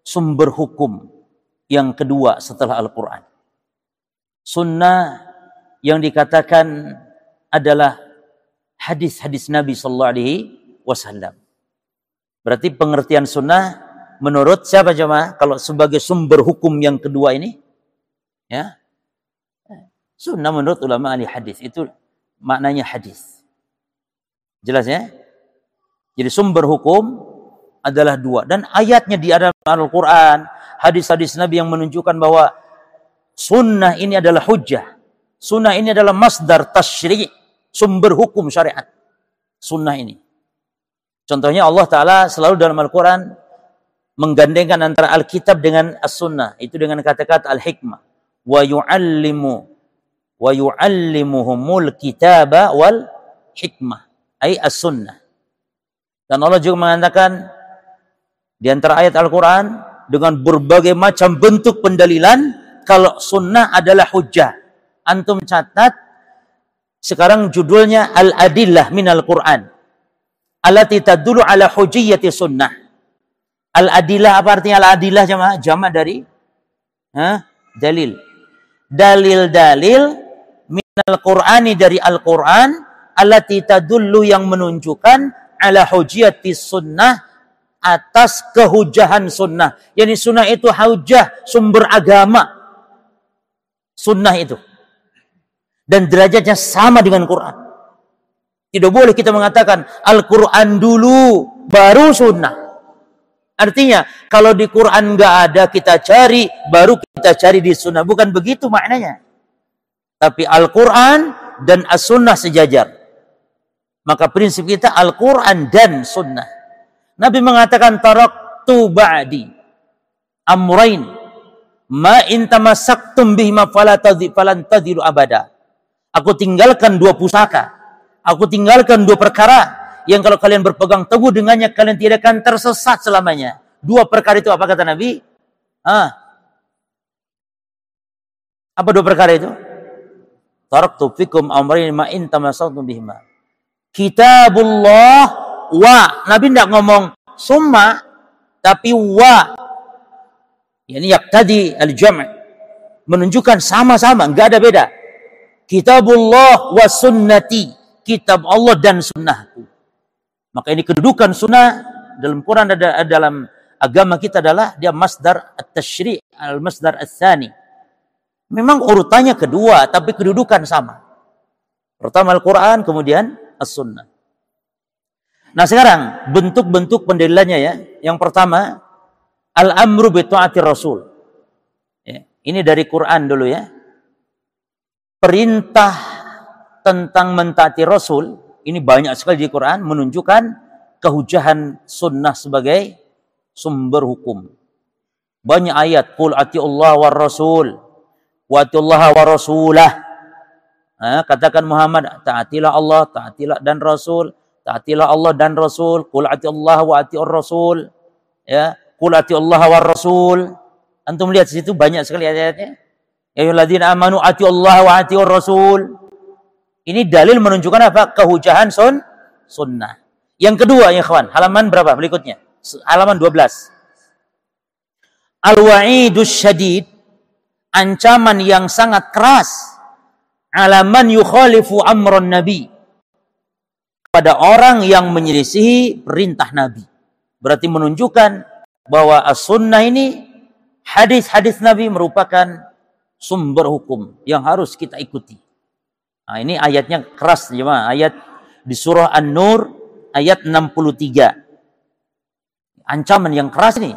sumber hukum yang kedua setelah Al-Quran. Sunnah yang dikatakan adalah hadis-hadis Nabi Sallallahu Alaihi Wasallam. Berarti pengertian sunnah menurut siapa jemaah? Kalau sebagai sumber hukum yang kedua ini, ya, sunnah menurut ulama ahli hadis itu maknanya hadis. Jelas ya? Jadi sumber hukum adalah dua. Dan ayatnya di dalam Al-Quran, hadis-hadis Nabi yang menunjukkan bahwa sunnah ini adalah hujah. Sunnah ini adalah masdar tashri' sumber hukum syariat. Sunnah ini. Contohnya Allah Ta'ala selalu dalam Al-Quran menggandengkan antara Alkitab dengan As-Sunnah. Itu dengan kata-kata Al-Hikmah. Wa yu'allimu wa yu'allimuhumul kitaba wal hikmah. Ay As-Sunnah. Dan Allah juga mengatakan di antara ayat Al-Quran dengan berbagai macam bentuk pendalilan kalau sunnah adalah hujah. Antum catat sekarang judulnya Al-Adillah min Al-Quran. Alati tadulu ala hujiyati sunnah. Al-Adillah apa artinya Al-Adillah jamaah? Jama dari ha? dalil. Dalil-dalil min Al-Qur'ani dari Al-Qur'an alati tadullu yang menunjukkan ala hujiyati sunnah atas kehujahan sunnah. Yani sunnah itu hujah, sumber agama. Sunnah itu. Dan derajatnya sama dengan Quran. Tidak boleh kita mengatakan Al-Quran dulu, baru sunnah. Artinya, kalau di Quran nggak ada, kita cari, baru kita cari di sunnah. Bukan begitu maknanya. Tapi Al-Quran dan As-Sunnah sejajar. Maka prinsip kita Al-Quran dan Sunnah. Nabi mengatakan, Taraktu ba'di amrain ma in tamassaktum bihima falan tadilu abada. Aku tinggalkan dua pusaka. Aku tinggalkan dua perkara yang kalau kalian berpegang teguh dengannya kalian tidak akan tersesat selamanya. Dua perkara itu apa kata Nabi? Ah. Apa dua perkara itu? Taraktu fikum amrayn ma in tamassaktum bihima. Kitabullah wa. Nabi tidak ngomong summa tapi wa. Yani tadi al-jam' menunjukkan sama-sama, enggak ada beda. Kitabullah wa sunnati. Kitab Allah dan sunnahku. Maka ini kedudukan sunnah dalam Quran ada dalam agama kita adalah dia masdar at-tashri' al-masdar ats-tsani. Memang urutannya kedua tapi kedudukan sama. Pertama Al-Qur'an kemudian As-Sunnah. Nah, sekarang bentuk-bentuk pendalilannya ya. Yang pertama al-amru bi ta'ati Rasul. Ya, ini dari Quran dulu ya perintah tentang mentaati Rasul ini banyak sekali di Quran menunjukkan kehujahan sunnah sebagai sumber hukum. Banyak ayat qul Allah wa rasul wa Allah wa rasulah. Nah, katakan Muhammad taatilah Allah, taatilah dan Rasul, taatilah Allah dan Rasul, qul Allah wa ati rasul. Ya, qul Allah wa rasul. Antum lihat situ banyak sekali ayat-ayatnya. Ya ayyuhalladzina amanu Allah wa ati rasul. Ini dalil menunjukkan apa? Kehujahan sun sunnah. Yang kedua ya kawan, halaman berapa berikutnya? Halaman 12. Al-wa'idus syadid ancaman yang sangat keras alaman yukhalifu amron nabi pada orang yang menyelisihi perintah nabi. Berarti menunjukkan bahwa as-sunnah ini hadis-hadis nabi merupakan sumber hukum yang harus kita ikuti. Nah, ini ayatnya keras jemaah. Ayat di surah An-Nur ayat 63. Ancaman yang keras ini.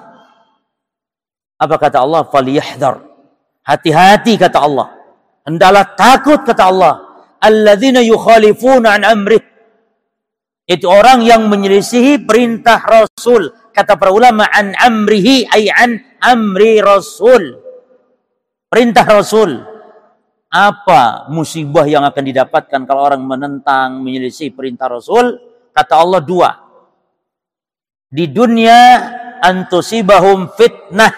Apa kata Allah? Faliyahdar. Hati-hati kata Allah. Hendaklah takut kata Allah. Alladzina yukhalifuna an amrih. Itu orang yang menyelisihi perintah Rasul. Kata para ulama an amrihi ay an amri Rasul perintah Rasul. Apa musibah yang akan didapatkan kalau orang menentang, menyelisih perintah Rasul? Kata Allah dua. Di dunia antusibahum fitnah.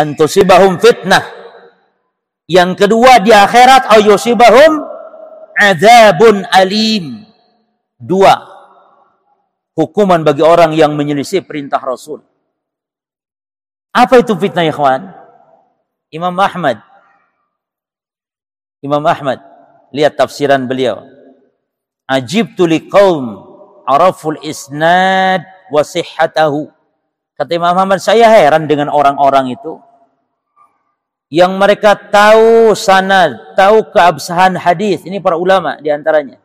Antusibahum fitnah. Yang kedua di akhirat ayusibahum azabun alim. Dua. Hukuman bagi orang yang menyelisih perintah Rasul. Apa itu fitnah kawan? Imam Ahmad. Imam Ahmad. Lihat tafsiran beliau. Ajibtu liqaum araful isnad wa sihhatahu. Kata Imam Ahmad, saya heran dengan orang-orang itu yang mereka tahu sanad, tahu keabsahan hadis. Ini para ulama di antaranya.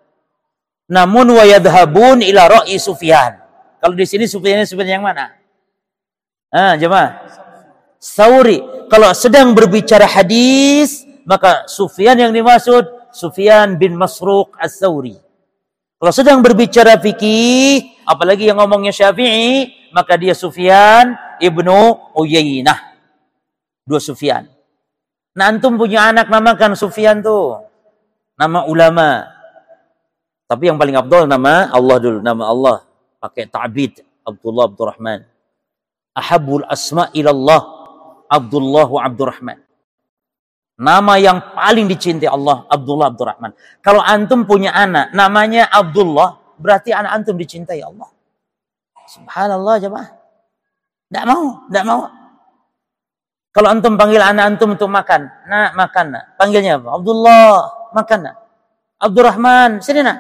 Namun wa yadhhabun ila ra'i Sufyan. Kalau di sini Sufyan Sufyan yang mana? Ah, jemaah. Sauri. Kalau sedang berbicara hadis, maka Sufyan yang dimaksud Sufyan bin Masruq As-Sauri. Kalau sedang berbicara fikih, apalagi yang ngomongnya Syafi'i, maka dia Sufyan ibnu Uyainah. Dua Sufyan. Nah, antum punya anak namakan Sufyan tuh. Nama ulama. Tapi yang paling abdul nama Allah dulu, nama Allah. Pakai ta'bid Abdullah Abdurrahman. Ahabul asma ilallah Abdullah wa Abdurrahman. Nama yang paling dicintai Allah, Abdullah Abdurrahman. Kalau antum punya anak, namanya Abdullah, berarti anak antum dicintai Allah. Subhanallah jemaah. Tidak mau, tidak mau. Kalau antum panggil anak antum untuk makan, nak makan nak. Panggilnya apa? Abdullah, makan nak. Abdurrahman, sini nak.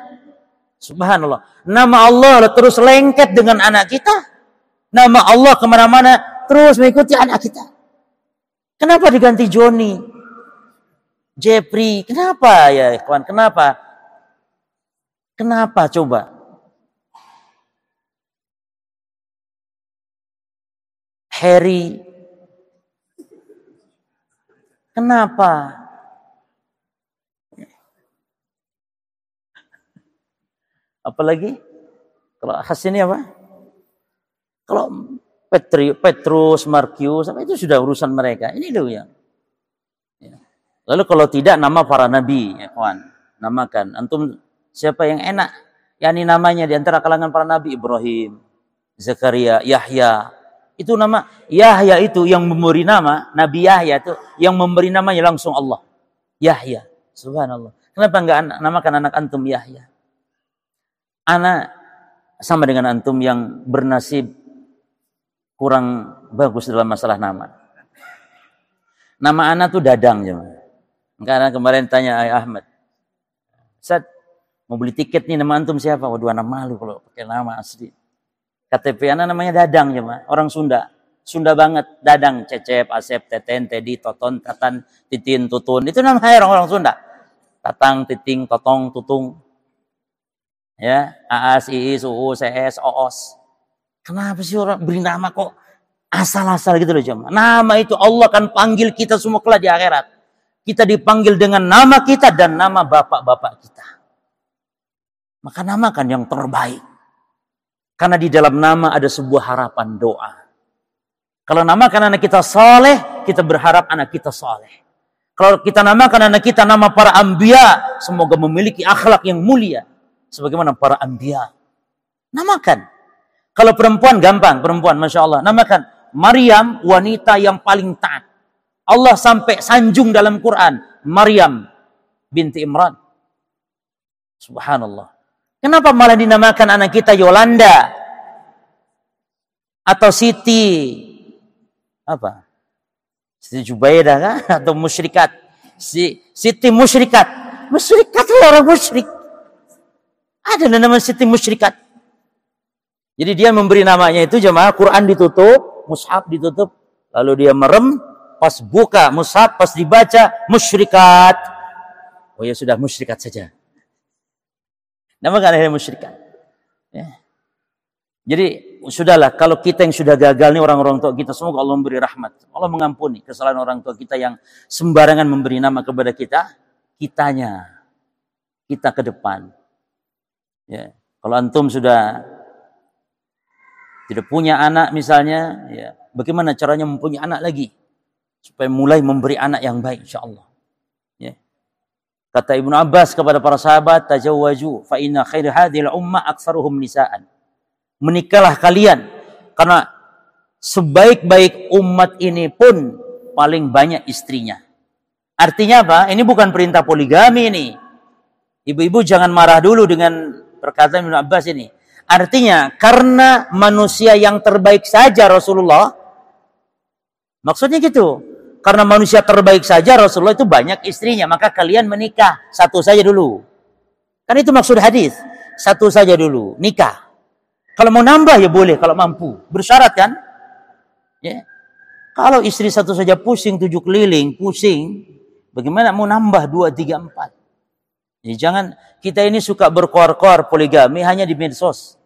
Subhanallah. Nama Allah terus lengket dengan anak kita. Nama Allah ke mana-mana terus mengikuti anak kita. Kenapa diganti Joni? Jeffrey, kenapa ya kawan? Kenapa? Kenapa coba? Harry. Kenapa? Apalagi? Kalau khas ini apa? Kalau Petri, Petrus, Markius, apa itu sudah urusan mereka. Ini loh yang. Lalu kalau tidak nama para nabi, ya kawan, namakan. Antum siapa yang enak? Yani namanya di antara kalangan para nabi Ibrahim, Zakaria, Yahya. Itu nama Yahya itu yang memberi nama Nabi Yahya itu yang memberi namanya langsung Allah. Yahya. Subhanallah. Kenapa enggak namakan anak antum Yahya? Anak sama dengan antum yang bernasib kurang bagus dalam masalah nama. Nama anak tuh Dadang ya. Karena kemarin tanya Ayah Ahmad. Saat mau beli tiket nih nama antum siapa? Waduh anak malu kalau pakai nama asli. KTP anak namanya Dadang ya, orang Sunda. Sunda banget, Dadang, Cecep, Asep, Teten, Tedi, Toton, Tatan, Titin, Tutun. Itu namanya orang-orang Sunda. Tatang, Titing, Totong, Tutung ya AAS, IIS, UU, CS, OOS. Kenapa sih orang beri nama kok asal-asal gitu loh jemaah. Nama itu Allah akan panggil kita semua kelak di akhirat. Kita dipanggil dengan nama kita dan nama bapak-bapak kita. Maka namakan yang terbaik. Karena di dalam nama ada sebuah harapan doa. Kalau namakan anak kita soleh, kita berharap anak kita soleh. Kalau kita namakan anak kita nama para ambia, semoga memiliki akhlak yang mulia sebagaimana para anbiya. Namakan. Kalau perempuan gampang, perempuan Masya Allah. Namakan Maryam wanita yang paling taat. Allah sampai sanjung dalam Quran. Maryam binti Imran. Subhanallah. Kenapa malah dinamakan anak kita Yolanda? Atau Siti? Apa? Siti Jubaidah kan? Atau musyrikat? Siti musyrikat. Musyrikat orang musyrik. Ada nama Siti Musyrikat. Jadi dia memberi namanya itu jemaah Quran ditutup, mushaf ditutup, lalu dia merem, pas buka mushaf, pas dibaca musyrikat. Oh ya sudah musyrikat saja. Nama kan ada musyrikat. Ya. Jadi sudahlah kalau kita yang sudah gagal nih orang-orang tua kita semoga Allah memberi rahmat. Allah mengampuni kesalahan orang tua kita yang sembarangan memberi nama kepada kita, kitanya. Kita ke depan. Ya, kalau antum sudah tidak punya anak misalnya, ya, bagaimana caranya mempunyai anak lagi supaya mulai memberi anak yang baik insyaallah. Ya. Kata Ibnu Abbas kepada para sahabat, tajawwaju fa inna khair hadhil umma aktsaruhum nisaan. Menikahlah kalian karena sebaik-baik umat ini pun paling banyak istrinya. Artinya apa? Ini bukan perintah poligami ini. Ibu-ibu jangan marah dulu dengan perkataan Ibnu Abbas ini. Artinya karena manusia yang terbaik saja Rasulullah. Maksudnya gitu. Karena manusia terbaik saja Rasulullah itu banyak istrinya, maka kalian menikah satu saja dulu. Kan itu maksud hadis. Satu saja dulu, nikah. Kalau mau nambah ya boleh kalau mampu. Bersyarat kan? Ya. Kalau istri satu saja pusing tujuh keliling, pusing, bagaimana mau nambah dua, tiga, empat? Jadi jangan kita ini suka berkor-kor poligami hanya di medsos.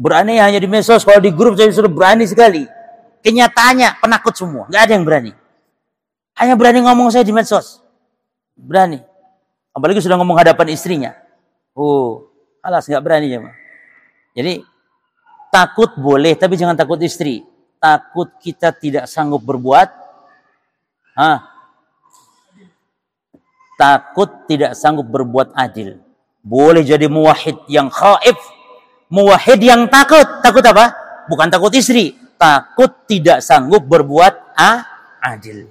Berani hanya di medsos, kalau di grup saya sudah berani sekali. Kenyataannya penakut semua, nggak ada yang berani. Hanya berani ngomong saya di medsos. Berani. Apalagi sudah ngomong hadapan istrinya. Oh, alas nggak berani ya. Jadi takut boleh, tapi jangan takut istri. Takut kita tidak sanggup berbuat. Hah, takut tidak sanggup berbuat adil. Boleh jadi muwahid yang khaif, muwahid yang takut. Takut apa? Bukan takut istri, takut tidak sanggup berbuat adil.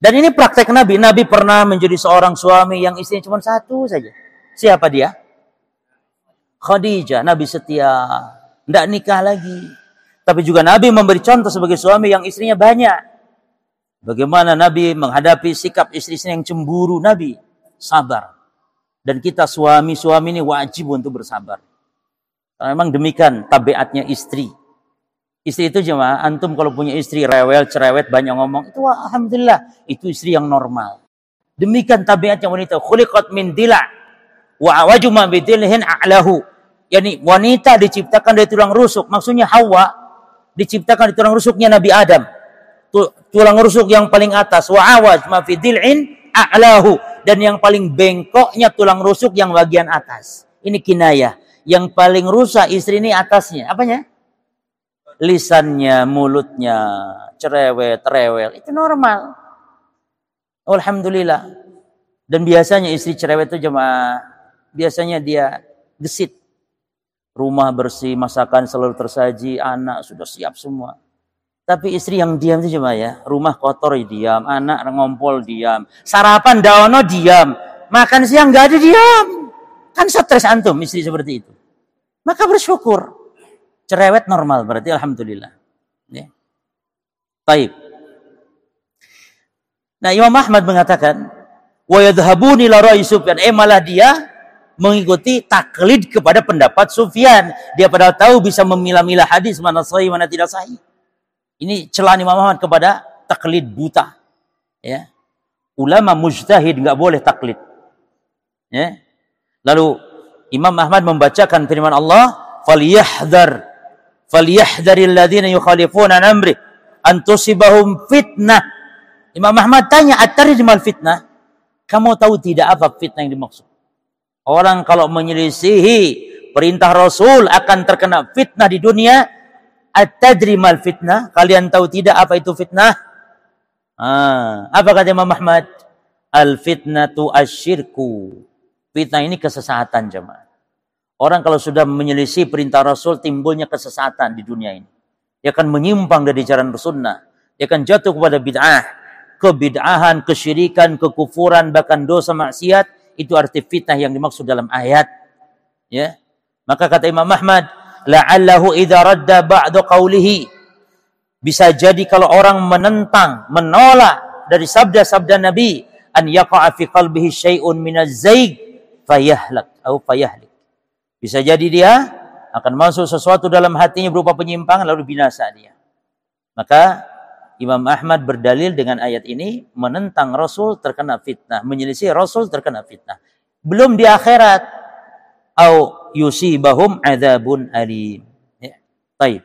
Dan ini praktek Nabi. Nabi pernah menjadi seorang suami yang istrinya cuma satu saja. Siapa dia? Khadijah, Nabi setia. Tidak nikah lagi. Tapi juga Nabi memberi contoh sebagai suami yang istrinya banyak. Bagaimana Nabi menghadapi sikap istri-istri yang cemburu Nabi? Sabar. Dan kita suami-suami ini wajib untuk bersabar. Karena memang demikian tabiatnya istri. Istri itu cuma antum kalau punya istri rewel, cerewet, banyak ngomong, itu alhamdulillah, itu istri yang normal. Demikian tabiatnya wanita. Khuliqat min dila' wa awajuma bidilhin a'lahu. Yani wanita diciptakan dari tulang rusuk. Maksudnya Hawa diciptakan dari tulang rusuknya Nabi Adam. Tulang rusuk yang paling atas. Wa awaj ma bidilhin a'lahu. Dan yang paling bengkoknya tulang rusuk yang bagian atas. Ini kinayah. Yang paling rusak istri ini atasnya. Apanya? Lisannya, mulutnya cerewet, rewel, itu normal. Alhamdulillah. Dan biasanya istri cerewet itu cuma biasanya dia gesit. Rumah bersih, masakan selalu tersaji, anak sudah siap semua. Tapi istri yang diam itu cuma ya, rumah kotor diam, anak ngompol diam, sarapan daono diam, makan siang nggak ada diam. Kan stres antum istri seperti itu. Maka bersyukur cerewet normal berarti alhamdulillah. Ya. Baik. Nah, Imam Ahmad mengatakan, "Wa yadhhabuni la Sufyan." Eh malah dia mengikuti taklid kepada pendapat Sufyan. Dia pada tahu bisa memilah-milah hadis mana sahih mana tidak sahih. Ini celaan Imam Ahmad kepada taklid buta. Ya. Ulama mujtahid nggak boleh taklid. Ya. Lalu Imam Ahmad membacakan firman Allah, "Falyahdhar ladzina yukhalifuna an amri an tusibahum fitnah. Imam Ahmad tanya, "At-tarjmal fitnah?" Kamu tahu tidak apa fitnah yang dimaksud? Orang kalau menyelisihi perintah Rasul akan terkena fitnah di dunia. At-tadri mal fitnah? Kalian tahu tidak apa itu fitnah? Ah, apa kata Imam Ahmad? Al-fitnatu asyirku. Fitnah ini kesesatan jemaah. Orang kalau sudah menyelisih perintah Rasul timbulnya kesesatan di dunia ini. Dia akan menyimpang dari jalan sunnah. Dia akan jatuh kepada bid'ah. Kebid'ahan, kesyirikan, kekufuran, bahkan dosa maksiat. Itu arti fitnah yang dimaksud dalam ayat. Ya. Maka kata Imam Ahmad, la'allahu idza radda ba'da qawlihi. Bisa jadi kalau orang menentang, menolak dari sabda-sabda Nabi, an yaqa'a fi qalbihi syai'un minaz zaig fayahlak atau fayahlik. Bisa jadi dia akan masuk sesuatu dalam hatinya berupa penyimpangan lalu binasa dia. Maka Imam Ahmad berdalil dengan ayat ini menentang Rasul terkena fitnah, menyelisih Rasul terkena fitnah. Belum di akhirat au yusibahum adzabun alim. Ya. Taib.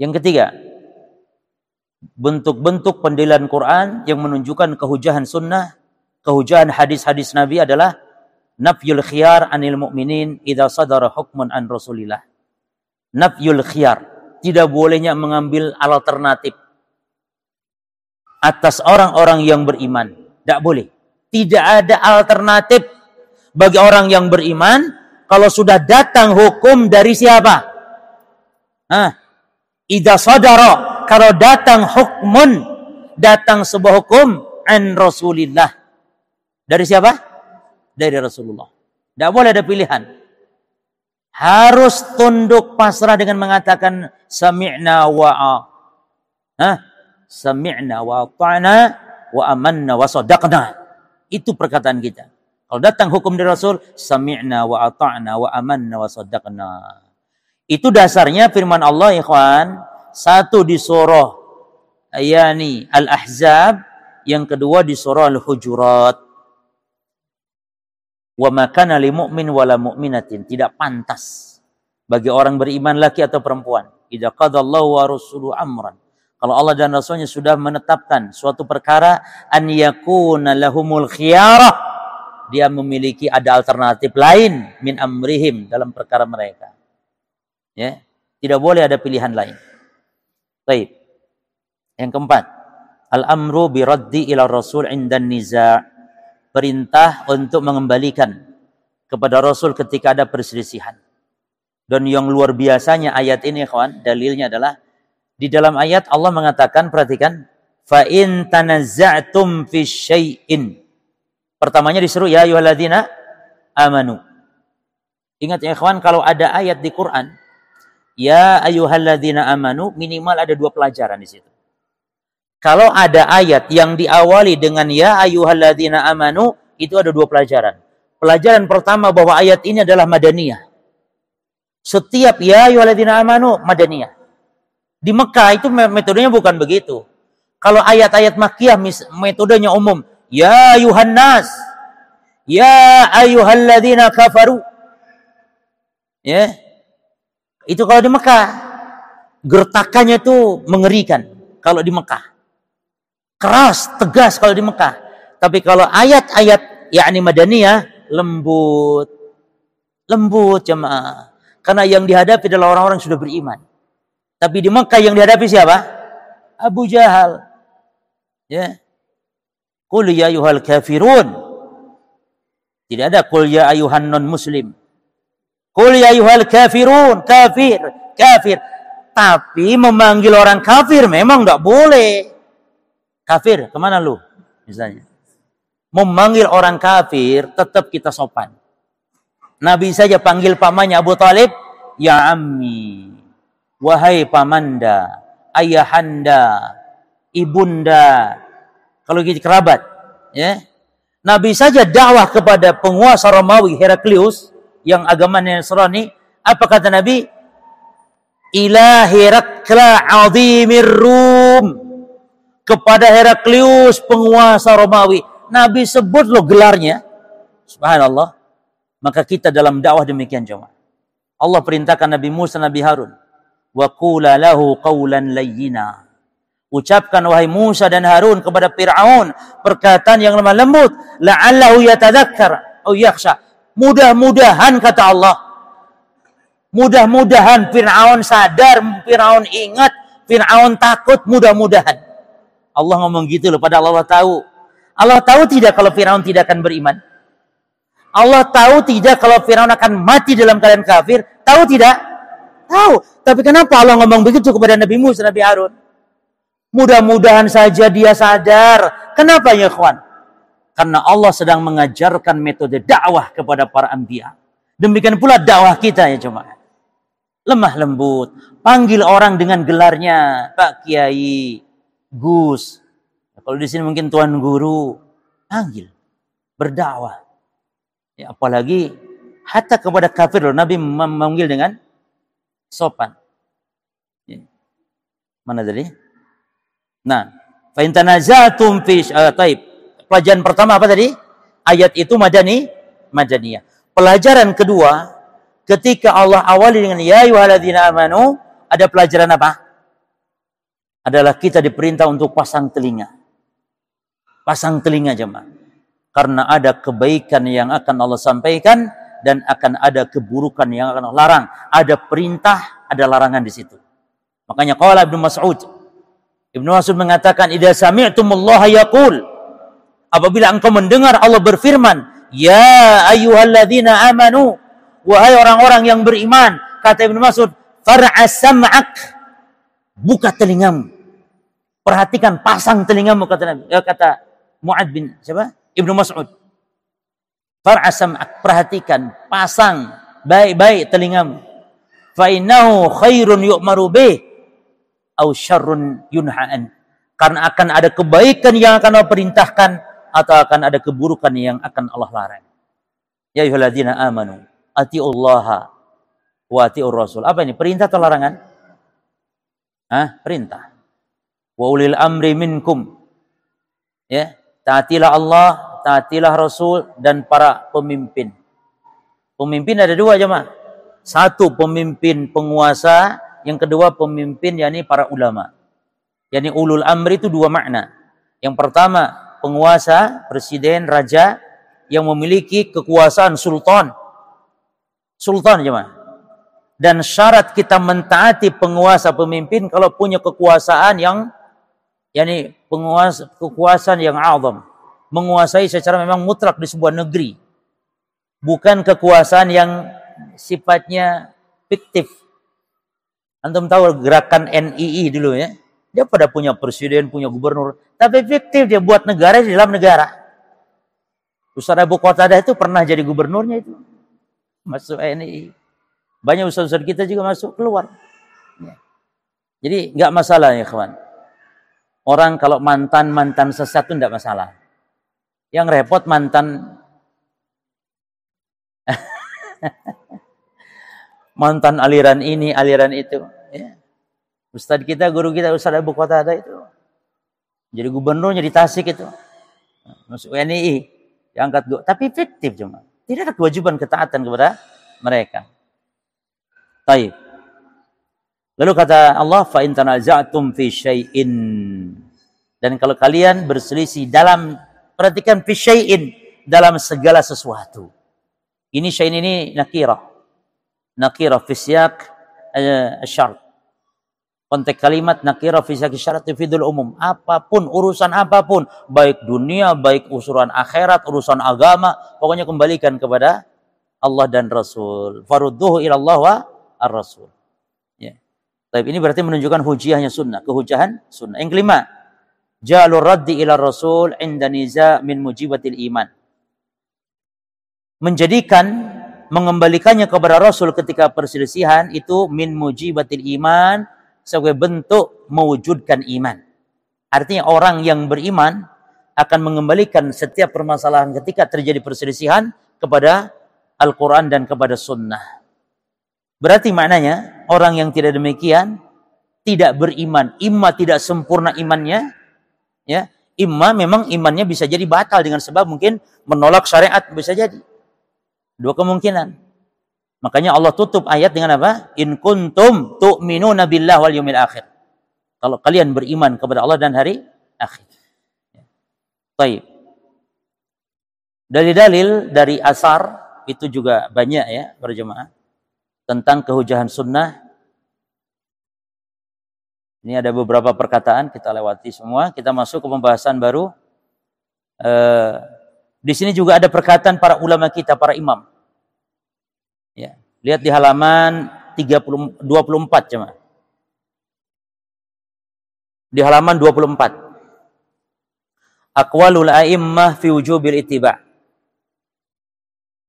Yang ketiga, bentuk-bentuk pendalilan Quran yang menunjukkan kehujahan sunnah, kehujahan hadis-hadis Nabi adalah nafyul khiyar anil mu'minin idza sadara hukmun an Rasulillah. Nafyul khiyar, tidak bolehnya mengambil alternatif atas orang-orang yang beriman. Tidak boleh. Tidak ada alternatif bagi orang yang beriman kalau sudah datang hukum dari siapa? Hah? Ida sadara kalau datang hukmun datang sebuah hukum an Rasulillah. Dari siapa? Dari Rasulullah. Tidak boleh ada pilihan. Harus tunduk pasrah dengan mengatakan sami'na wa'a. Hah? Sami'na wa ta'na wa amanna wa sadaqna. Itu perkataan kita. Kalau datang hukum dari Rasul, sami'na wa ata'na wa amanna wa sadaqna. Itu dasarnya firman Allah, ikhwan. Satu di surah yani Al-Ahzab, yang kedua di surah Al-Hujurat wa makana li mu'min wala mu'minatin. Tidak pantas bagi orang beriman laki atau perempuan. Idza qadallahu wa rasuluhu amran. Kalau Allah dan Rasulnya sudah menetapkan suatu perkara an yakuna lahumul khiyarah. Dia memiliki ada alternatif lain min amrihim dalam perkara mereka. Ya tidak boleh ada pilihan lain. Baik. Yang keempat al amru bi raddi ila rasul indan niza' perintah untuk mengembalikan kepada Rasul ketika ada perselisihan. Dan yang luar biasanya ayat ini kawan, dalilnya adalah di dalam ayat Allah mengatakan perhatikan fa in tanazza'tum fi syai'in. Pertamanya disuruh ya ayyuhalladzina amanu. Ingat ya kawan kalau ada ayat di Quran ya ayyuhalladzina amanu minimal ada dua pelajaran di situ. Kalau ada ayat yang diawali dengan ya ayyuhalladzina amanu, itu ada dua pelajaran. Pelajaran pertama bahwa ayat ini adalah madaniyah. Setiap ya ayyuhalladzina amanu madaniyah. Di Mekah itu metodenya bukan begitu. Kalau ayat-ayat Makkiyah metodenya umum. Ya Yuhannas. Ya ayyuhalladzina kafaru. Ya. Itu kalau di Mekah. Gertakannya itu mengerikan kalau di Mekah. Keras, tegas kalau di Mekah. Tapi kalau ayat-ayat yakni Madaniyah lembut. Lembut jemaah. Karena yang dihadapi adalah orang-orang sudah beriman. Tapi di Mekah yang dihadapi siapa? Abu Jahal. Ya. Qul ya ayuhal kafirun. Tidak ada qul ya ayuhan non muslim. Qul ya ayuhal kafirun, kafir, kafir. Tapi memanggil orang kafir memang tidak boleh. Kafir, ke mana lu? Misalnya. Memanggil orang kafir tetap kita sopan. Nabi saja panggil pamannya Abu Talib, ya ammi wahai pamanda, ayahanda, ibunda, kalau gitu kerabat, ya. Nabi saja dakwah kepada penguasa Romawi Heraklius yang agamanya Nasrani, apa kata Nabi? Ila Herakla azimir Rum. Kepada Heraklius penguasa Romawi. Nabi sebut lo gelarnya. Subhanallah. Maka kita dalam dakwah demikian cuma. Allah perintahkan Nabi Musa, Nabi Harun wa qula lahu qawlan layyina. Ucapkan wahai Musa dan Harun kepada Fir'aun perkataan yang lemah lembut, la'allahu yatadzakkar atau yakhsha. Mudah-mudahan kata Allah. Mudah-mudahan Fir'aun sadar, Fir'aun ingat, Fir'aun takut, mudah-mudahan. Allah ngomong gitu loh, pada Allah tahu. Allah tahu tidak kalau Fir'aun tidak akan beriman? Allah tahu tidak kalau Fir'aun akan mati dalam keadaan kafir? Tahu tidak? Tahu. Tapi kenapa Allah ngomong begitu kepada Nabi Musa, Nabi Harun? Mudah-mudahan saja dia sadar. Kenapa ya kawan? Karena Allah sedang mengajarkan metode dakwah kepada para anbiya. Demikian pula dakwah kita ya cuma. Lemah lembut. Panggil orang dengan gelarnya. Pak Kiai, Gus. Kalau di sini mungkin Tuan Guru. Panggil. Berdakwah. Ya, apalagi hatta kepada kafir loh. Nabi memanggil dengan sopan. Ya. Mana tadi? Nah, fa in tanazatum fi uh, taib. Pelajaran pertama apa tadi? Ayat itu madani, madaniyah. Pelajaran kedua, ketika Allah awali dengan ya ayyuhalladzina amanu, ada pelajaran apa? Adalah kita diperintah untuk pasang telinga. Pasang telinga jemaah. Karena ada kebaikan yang akan Allah sampaikan, dan akan ada keburukan yang akan larang. Ada perintah, ada larangan di situ. Makanya qala Ibnu Mas'ud. Ibnu Mas'ud mengatakan, "Idza sami'tumullaha yaqul" Apabila engkau mendengar Allah berfirman, "Ya ayyuhalladzina amanu" Wahai orang-orang yang beriman, kata Ibnu Mas'ud, "Far'as sam'ak" Buka telingamu. Perhatikan, pasang telingamu kata Nabi. Ya, kata Mu'ad bin siapa? Ibnu Mas'ud. Far'asam perhatikan, pasang baik-baik telingamu. Fa innahu khairun yu'maru bih au syarrun yunha'an. Karena akan ada kebaikan yang akan Allah perintahkan atau akan ada keburukan yang akan Allah larang. Ya ayyuhalladzina amanu atiullaha wa atiur rasul. Apa ini? Perintah atau larangan? Hah? Perintah. Wa ulil amri minkum. Ya, taatilah Allah taatilah Rasul dan para pemimpin. Pemimpin ada dua jemaah. Satu pemimpin penguasa, yang kedua pemimpin yakni para ulama. Yani ulul amri itu dua makna. Yang pertama penguasa, presiden, raja yang memiliki kekuasaan sultan. Sultan jemaah. Dan syarat kita mentaati penguasa pemimpin kalau punya kekuasaan yang yakni penguasa kekuasaan yang azam menguasai secara memang mutlak di sebuah negeri. Bukan kekuasaan yang sifatnya fiktif. Antum tahu gerakan NII dulu ya. Dia pada punya presiden, punya gubernur. Tapi fiktif dia buat negara di dalam negara. Ustaz Abu Qatadah itu pernah jadi gubernurnya itu. Masuk NII. Banyak ustaz-ustaz kita juga masuk keluar. Ya. Jadi nggak masalah ya kawan. Orang kalau mantan-mantan sesat itu tidak masalah. Yang repot mantan mantan aliran ini, aliran itu. Ya. Ustadz kita, guru kita, Ustadz Abu Kota ada itu. Jadi gubernurnya di Tasik itu. Masuk WNI, diangkat. Tapi fiktif cuma. Tidak ada kewajiban ketaatan kepada mereka. Taib. Lalu kata Allah, fa in tanaza'tum fi syai'in. Dan kalau kalian berselisih dalam perhatikan fi syai'in dalam segala sesuatu. Ini syai'in ini nakirah. Nakirah fi siyaq uh, syart. Konteks kalimat nakirah fi siyaq syarat tufidul umum. Apa pun urusan apa pun, baik dunia, baik urusan akhirat, urusan agama, pokoknya kembalikan kepada Allah dan Rasul. Farudduhu ila Allah wa ar-Rasul. Tapi ini berarti menunjukkan hujiyahnya sunnah, kehujahan sunnah. Yang kelima, jalur raddi ila rasul inda niza min mujibatil iman. Menjadikan mengembalikannya kepada Rasul ketika perselisihan itu min mujibatil iman sebagai bentuk mewujudkan iman. Artinya orang yang beriman akan mengembalikan setiap permasalahan ketika terjadi perselisihan kepada Al-Quran dan kepada Sunnah. Berarti maknanya orang yang tidak demikian tidak beriman. Imma tidak sempurna imannya, ya. Imma memang imannya bisa jadi batal dengan sebab mungkin menolak syariat bisa jadi. Dua kemungkinan. Makanya Allah tutup ayat dengan apa? In kuntum tu'minuna billah wal yawmil akhir. Kalau kalian beriman kepada Allah dan hari akhir. Baik. Dalil-dalil dari asar itu juga banyak ya berjemaah tentang kehujahan sunnah. Ini ada beberapa perkataan kita lewati semua. Kita masuk ke pembahasan baru. Uh, di sini juga ada perkataan para ulama kita, para imam. Ya, lihat di halaman 30 24 cuma. Di halaman 24. Aqwalul a'immah fi wujubil ittiba'.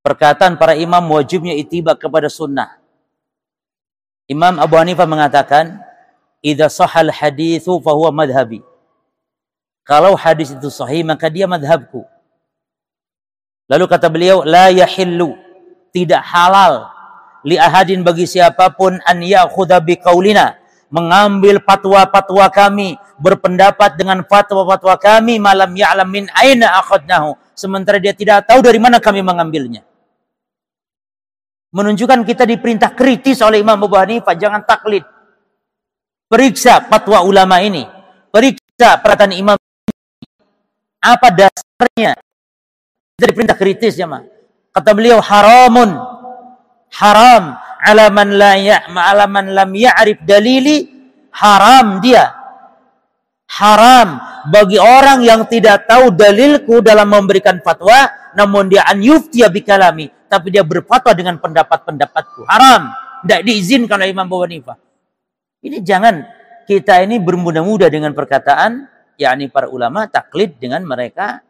Perkataan para imam wajibnya ittiba kepada sunnah. Imam Abu Hanifah mengatakan, "Idza sahal haditsu fa huwa madhhabi." Kalau hadis itu sahih maka dia madhabku. Lalu kata beliau, "La yahillu." Tidak halal li ahadin bagi siapa pun an ya'khudha bi qaulina, mengambil fatwa-fatwa kami, berpendapat dengan fatwa-fatwa kami malam ya'lam min aina akhadnahu, sementara dia tidak tahu dari mana kami mengambilnya menunjukkan kita diperintah kritis oleh Imam Abu Hanifah, jangan taklid. Periksa fatwa ulama ini. Periksa perkataan imam apa dasarnya? Kita diperintah kritis ya, Ma. Kata beliau haramun. Haram ala man la ya ala man lam ya'rif dalili haram dia. Haram bagi orang yang tidak tahu dalilku dalam memberikan fatwa namun dia an yuftiya bikalami tapi dia berfatwa dengan pendapat-pendapatku. Haram. Tidak diizinkan oleh Imam Abu Hanifah. Ini jangan kita ini bermudah-mudah dengan perkataan yakni para ulama taklid dengan mereka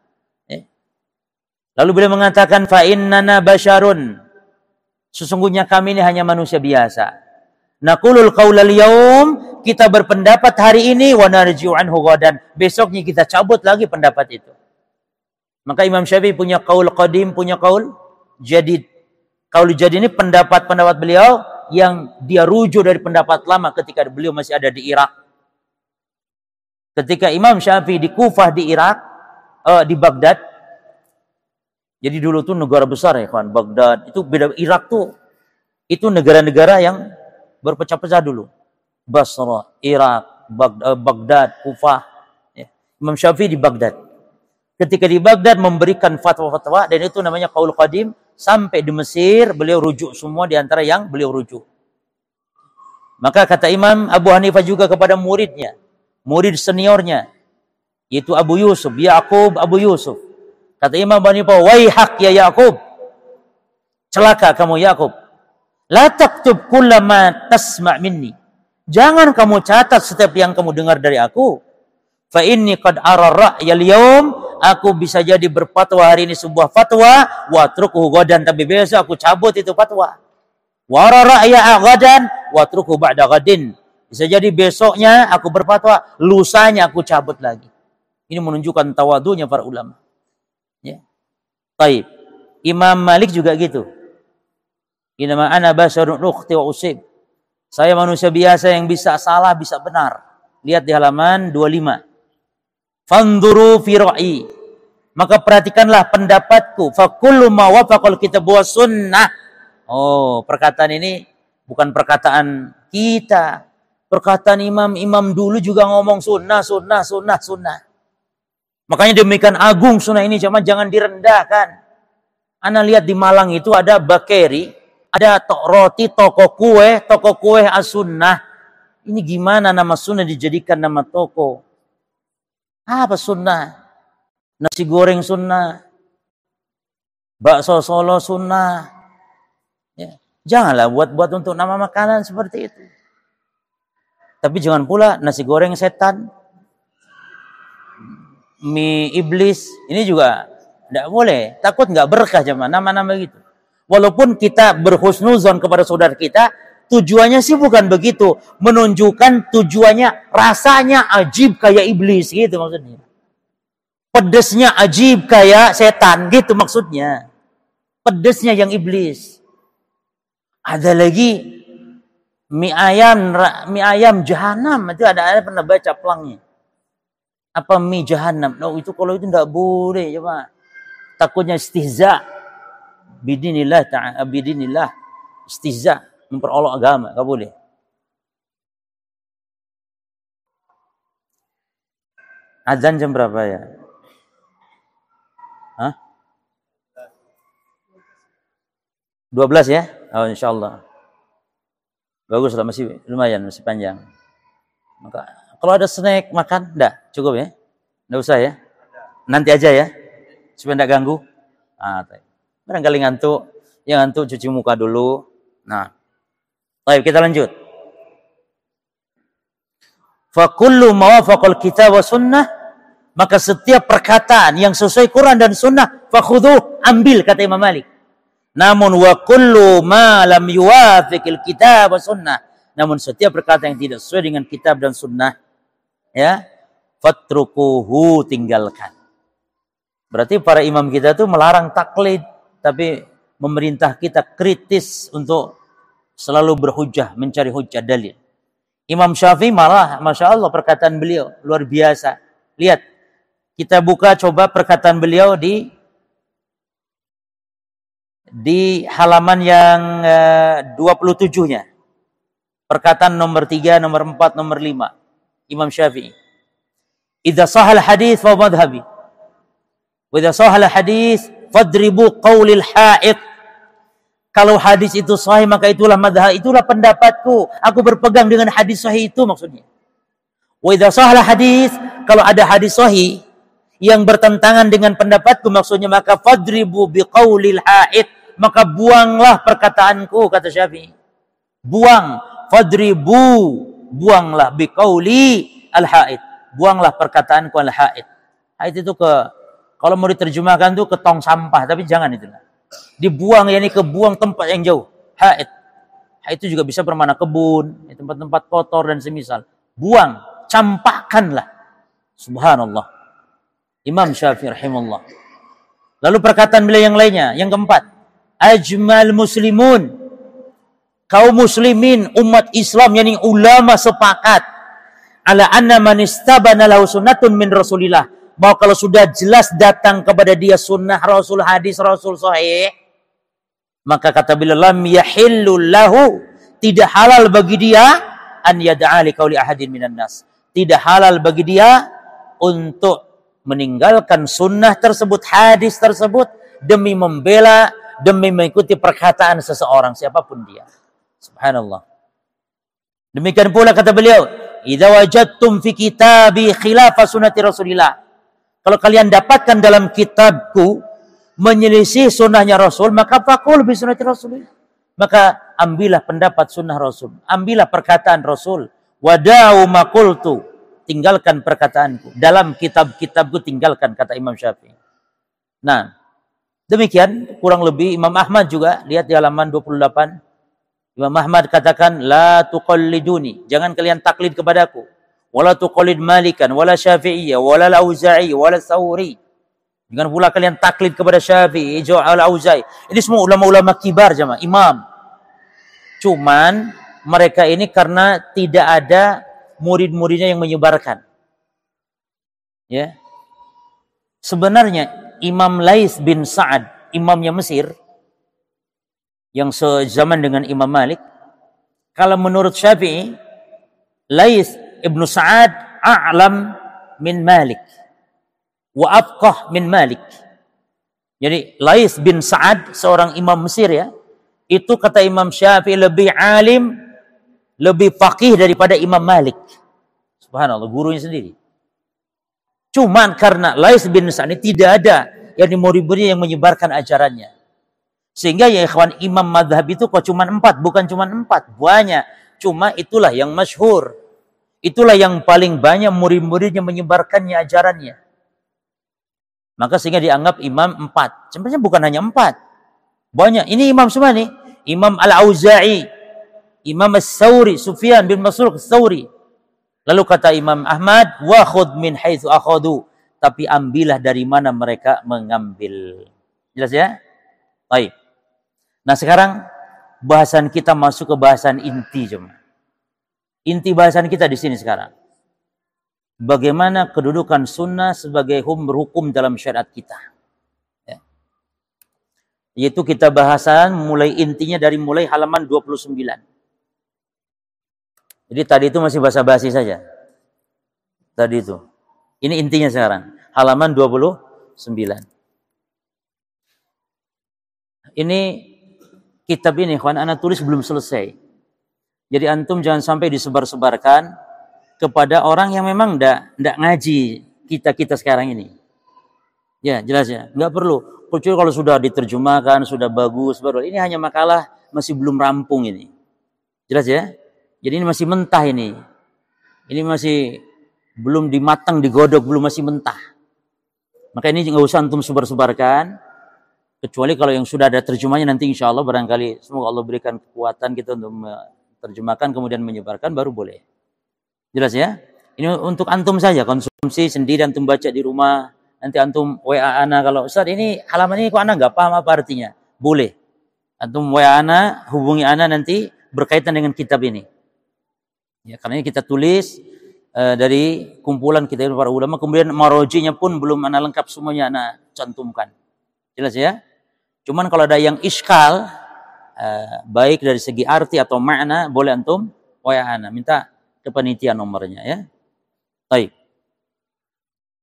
eh. lalu beliau mengatakan fa innana basyarun sesungguhnya kami ini hanya manusia biasa naqulul qaulal yaum kita berpendapat hari ini wa narji'u anhu ghadan besoknya kita cabut lagi pendapat itu maka Imam Syafi'i punya kaul qadim punya kaul jadid. Kaul jadid ini pendapat-pendapat beliau yang dia rujuk dari pendapat lama ketika beliau masih ada di Irak. Ketika Imam Syafi'i di Kufah di Irak, uh, di Baghdad. Jadi dulu tuh negara besar ya kawan, Baghdad. Itu beda Irak tuh itu negara-negara yang berpecah-pecah dulu. Basra, Irak, eh, Baghdad, Kufah. Ya. Imam Syafi'i di Baghdad. Ketika di Baghdad memberikan fatwa-fatwa dan itu namanya kaul qadim sampai di Mesir beliau rujuk semua di antara yang beliau rujuk. Maka kata Imam Abu Hanifah juga kepada muridnya, murid seniornya, yaitu Abu Yusuf, Yaqub Abu Yusuf. Kata Imam Abu Hanifah, hak ya Yaqub. Celaka kamu Yaqub. La taktub kullama tasma' minni. Jangan kamu catat setiap yang kamu dengar dari aku. Fa inni qad ara ra'yal yawm aku bisa jadi berfatwa hari ini sebuah fatwa wa trukuhu gadan tapi besok aku cabut itu fatwa wa ra'ya gadan wa trukuhu ba'da gadin bisa jadi besoknya aku berfatwa lusanya aku cabut lagi ini menunjukkan tawadunya para ulama ya Taib. Imam Malik juga gitu. Inama ana basyarun ukhti wa usib. Saya manusia biasa yang bisa salah, bisa benar. Lihat di halaman 25. Fanduru fi ra'i. Maka perhatikanlah pendapatku. Fakullu ma kitab wa sunnah. Oh, perkataan ini bukan perkataan kita. Perkataan imam-imam dulu juga ngomong sunnah, sunnah, sunnah, sunnah. Makanya demikian agung sunnah ini, cuma jangan direndahkan. Anda lihat di Malang itu ada bakeri, ada tok roti, toko kue, toko kue as-sunnah. Ini gimana nama sunnah dijadikan nama toko? Apa sunnah? Nasi goreng sunnah. Bakso solo sunnah. Ya. Janganlah buat-buat untuk nama makanan seperti itu. Tapi jangan pula nasi goreng setan, mie iblis, ini juga tidak boleh. Takut nggak berkah zaman nama-nama gitu. Walaupun kita berhusnuzon kepada saudara kita, tujuannya sih bukan begitu. Menunjukkan tujuannya rasanya ajib kayak iblis gitu maksudnya. Pedesnya ajib kayak setan gitu maksudnya. Pedesnya yang iblis. Ada lagi mie ayam mie ayam jahanam itu ada ada pernah baca pelangnya apa mie jahanam no itu kalau itu tidak boleh coba takutnya istihza bidinillah ta'ala bidinillah istihza memperolok agama enggak boleh azan jam berapa ya Hah? 12 ya oh insyaallah Bagus lah masih lumayan masih panjang. Maka kalau ada snack makan, enggak cukup ya? Enggak usah ya? Nanti aja ya, supaya enggak ganggu. Ah, barangkali ngantuk, ya ngantuk cuci muka dulu. Nah, baik kita lanjut. Fakullu mawafaqal kitab wa sunnah maka setiap perkataan yang sesuai Quran dan sunnah fakhudhu ambil kata Imam Malik namun wa kullu ma lam yuwafiqil kitab wa sunnah. Namun setiap perkataan yang tidak sesuai dengan kitab dan sunnah, ya, fatrukuhu tinggalkan. Berarti para imam kita itu melarang taklid, tapi memerintah kita kritis untuk selalu berhujah, mencari hujah dalil. Imam Syafi'i malah, masya Allah perkataan beliau luar biasa. Lihat, kita buka coba perkataan beliau di di halaman yang eh, 27-nya. Perkataan nomor 3, nomor 4, nomor 5. Imam Syafi'i. Idza sahal hadis fa madhhabi. Wa idza sahal hadis fadribu qaulil haid. Kalau hadis itu sahih maka itulah madhab, itulah pendapatku. Aku berpegang dengan hadis sahih itu maksudnya. Wa idza sahal hadis, kalau ada hadis sahih yang bertentangan dengan pendapatku maksudnya maka fadribu biqaulil haid maka buanglah perkataanku kata Syafi'i. Buang fadribu buanglah biqauli al-haid. Buanglah perkataanku al-haid. Haid itu ke kalau mau diterjemahkan itu ke tong sampah tapi jangan itu. Dibuang yakni ke buang tempat yang jauh. Haid. Haid itu juga bisa bermana kebun, tempat-tempat kotor dan semisal. Buang, campakkanlah. Subhanallah. Imam Syafi'i rahimahullah. Lalu perkataan beliau yang lainnya, yang keempat ajmal muslimun kaum muslimin umat Islam yakni ulama sepakat ala anna man istabana lahu sunnatun min Rasulillah bahwa kalau sudah jelas datang kepada dia sunnah Rasul hadis Rasul sahih maka kata beliau lam yahillu lahu tidak halal bagi dia an yad'a li qauli ahadin minan nas tidak halal bagi dia untuk meninggalkan sunnah tersebut hadis tersebut demi membela demi mengikuti perkataan seseorang siapa pun dia. Subhanallah. Demikian pula kata beliau, "Idza wajadtum fi kitabi khilafah sunnati Rasulillah." Kalau kalian dapatkan dalam kitabku menyelisih sunnahnya Rasul, maka fakul bi sunnati Rasulillah. Maka ambillah pendapat sunnah Rasul, ambillah perkataan Rasul. Wada'u makultu, tinggalkan perkataanku. Dalam kitab-kitabku tinggalkan kata Imam Syafi'i. Nah, Demikian kurang lebih Imam Ahmad juga lihat di halaman 28. Imam Ahmad katakan la tuqalliduni, jangan kalian taklid kepadaku. Wala tuqallid Malikan, wala Syafi'iyah, wala Auza'i, wala Sauri. Jangan pula kalian taklid kepada Syafi'i, Al-Auzai. Ini semua ulama-ulama kibar jemaah, imam. Cuman mereka ini karena tidak ada murid-muridnya yang menyebarkan. Ya. Sebenarnya Imam Lais bin Sa'ad, imamnya Mesir, yang sezaman dengan Imam Malik, kalau menurut Syafi'i, Lais ibnu Sa'ad a'lam min Malik wa afqah min Malik. Jadi Lais bin Sa'ad seorang imam Mesir ya, itu kata Imam Syafi'i lebih alim, lebih faqih daripada Imam Malik. Subhanallah, gurunya sendiri. Cuman karena Lais bin Sa'ad ini tidak ada yang murid-muridnya yang menyebarkan ajarannya. Sehingga ya ikhwan imam madhab itu kok cuma empat, bukan cuma empat, banyak. Cuma itulah yang masyhur. Itulah yang paling banyak murid-muridnya menyebarkannya ajarannya. Maka sehingga dianggap imam empat. Sebenarnya bukan hanya empat. Banyak. Ini imam semua nih. Imam Al-Auza'i. Imam As-Sawri. Sufyan bin Masruq As-Sawri. Lalu kata Imam Ahmad. Wa khud min haithu akhadu. Tapi ambillah dari mana mereka mengambil. Jelas ya? Baik. Nah sekarang bahasan kita masuk ke bahasan inti cuma. Inti bahasan kita di sini sekarang bagaimana kedudukan sunnah sebagai hukum dalam syariat kita. Ya. Yaitu kita bahasan mulai intinya dari mulai halaman 29. Jadi tadi itu masih bahasa basi saja. Tadi itu. Ini intinya sekarang. Halaman 29. Ini kitab ini, kawan anak tulis belum selesai. Jadi antum jangan sampai disebar-sebarkan kepada orang yang memang ndak ndak ngaji kita kita sekarang ini. Ya jelas ya, nggak perlu. Kecuali kalau sudah diterjemahkan, sudah bagus, baru ini hanya makalah masih belum rampung ini. Jelas ya? Jadi ini masih mentah ini. Ini masih belum dimatang, digodok, belum masih mentah. Maka ini nggak usah antum sebar-sebarkan. Kecuali kalau yang sudah ada terjemahnya nanti insya Allah barangkali semoga Allah berikan kekuatan kita untuk terjemahkan kemudian menyebarkan baru boleh. Jelas ya? Ini untuk antum saja konsumsi sendiri antum baca di rumah. Nanti antum WA ana kalau Ustaz ini halaman ini kok ana nggak paham apa artinya? Boleh. Antum WA ana, hubungi ana nanti berkaitan dengan kitab ini. Ya, karena ini kita tulis uh, dari kumpulan kita para ulama, kemudian marojinya pun belum ana lengkap semuanya ana cantumkan. Jelas ya? Cuman kalau ada yang iskal, uh, baik dari segi arti atau makna, boleh antum WA ana. Minta kepanitiaan nomornya ya. Baik.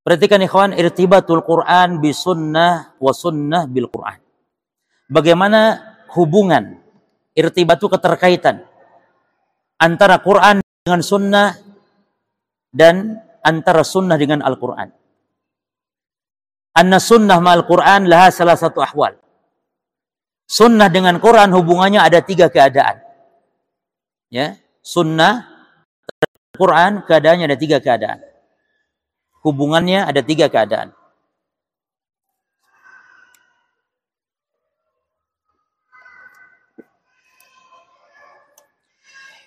Perhatikan ikhwan irtibatul Quran bi sunnah wa sunnah bil Quran. Bagaimana hubungan irtibatu keterkaitan antara Quran dengan sunnah dan antara sunnah dengan Al-Quran. Anna sunnah ma'al Quran laha salah satu ahwal. Sunnah dengan Quran hubungannya ada tiga keadaan. Ya, sunnah Quran keadaannya ada tiga keadaan. Hubungannya ada tiga keadaan.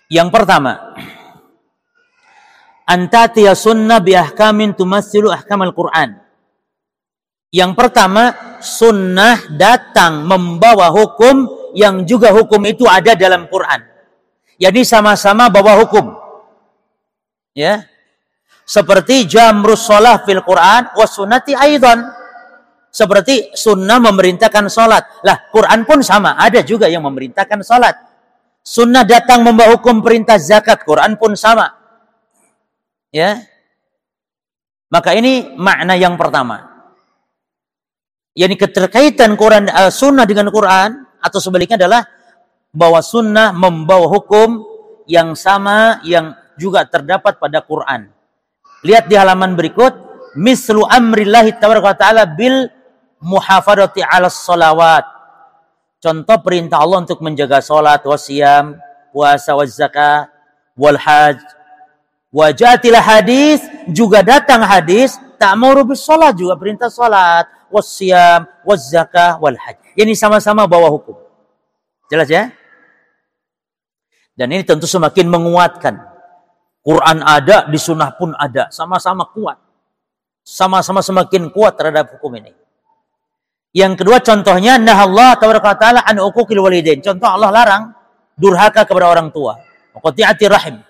Yang pertama, antatiya sunnah bi ahkamin tumassilu ahkam al-Quran. Yang pertama, sunnah datang membawa hukum yang juga hukum itu ada dalam Quran. Jadi sama-sama bawa hukum. Ya. Seperti jamrus sholah fil Quran wa sunnati aidan. Seperti sunnah memerintahkan sholat. Lah, Quran pun sama. Ada juga yang memerintahkan sholat. Sunnah datang membawa hukum perintah zakat. Quran pun sama. Ya. Maka ini makna yang pertama. Yani keterkaitan Quran uh, sunnah dengan Quran atau sebaliknya adalah bahwa sunnah membawa hukum yang sama yang juga terdapat pada Quran. Lihat di halaman berikut, mislu amrillahi taala bil muhafadati ala salawat. Contoh perintah Allah untuk menjaga salat, wasiam, puasa, wazaka, wal haj. Wajatilah hadis, juga datang hadis, tak mau bis salat juga perintah salat, wasiam, wazaka, wal haj. Ini sama-sama bawa hukum. Jelas ya? Dan ini tentu semakin menguatkan Quran ada, di sunnah pun ada. Sama-sama kuat. Sama-sama semakin kuat terhadap hukum ini. Yang kedua contohnya nah Allah taala an uquqil walidain. Contoh Allah larang durhaka kepada orang tua. Qati'ati rahim.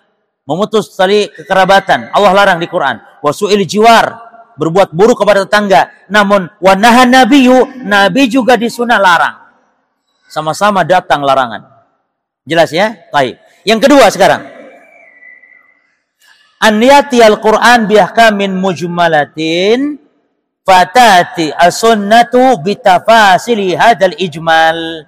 Memutus tali kekerabatan. Allah larang di Quran. Wasu'il jiwar. Berbuat buruk kepada tetangga. Namun wanahan nabiyu. Nabi juga disunah larang. Sama-sama datang larangan. Jelas ya? Baik. Yang kedua sekarang. An al-Quran biahkamin mujmalatin fatati as-sunnatu bitafasili hadal ijmal.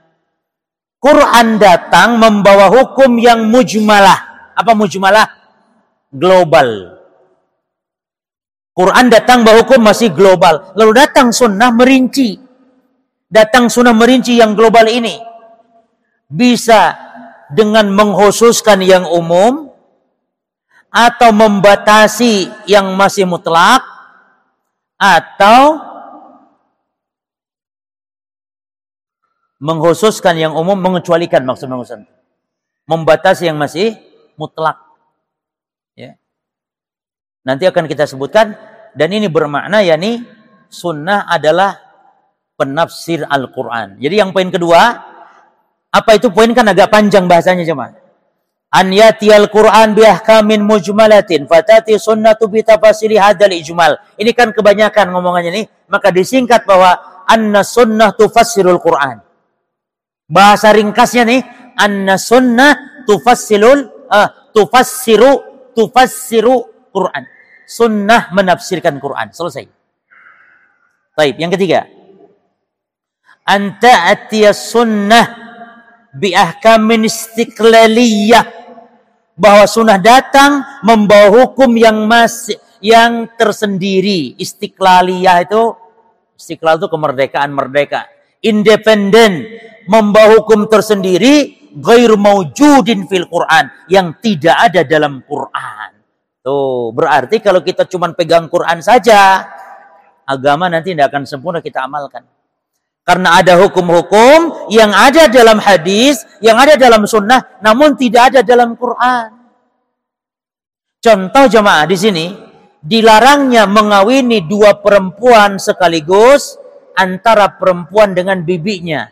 Quran datang membawa hukum yang mujmalah. Apa mujmalah? Global. Quran datang bawa hukum masih global. Lalu datang sunnah merinci. Datang sunnah merinci yang global ini. Bisa dengan menghususkan yang umum atau membatasi yang masih mutlak atau mengkhususkan yang umum mengecualikan maksud maksud membatasi yang masih mutlak nanti akan kita sebutkan dan ini bermakna yakni sunnah adalah penafsir Al-Quran jadi yang poin kedua apa itu poin kan agak panjang bahasanya cuma an yatiyal Qur'an bi ahkamin mujmalatin fatati sunnatu bi tafasili hadzal ijmal. Ini kan kebanyakan ngomongannya nih, maka disingkat bahwa anna sunnah tufassirul Qur'an. Bahasa ringkasnya nih, anna sunnah tufassilul uh, tufassiru tufassiru Quran. Sunnah menafsirkan Quran. Selesai. Baik, yang ketiga. Anta atiyas sunnah bi ahkamin istiqlaliyah bahwa sunnah datang membawa hukum yang masih yang tersendiri. Istiklaliyah itu istiqlal itu kemerdekaan merdeka. Independen membawa hukum tersendiri gair maujudin fil Quran yang tidak ada dalam Quran. Tuh, berarti kalau kita cuma pegang Quran saja, agama nanti tidak akan sempurna kita amalkan. Karena ada hukum-hukum yang ada dalam hadis, yang ada dalam sunnah, namun tidak ada dalam Quran. Contoh jemaah di sini, dilarangnya mengawini dua perempuan sekaligus antara perempuan dengan bibinya.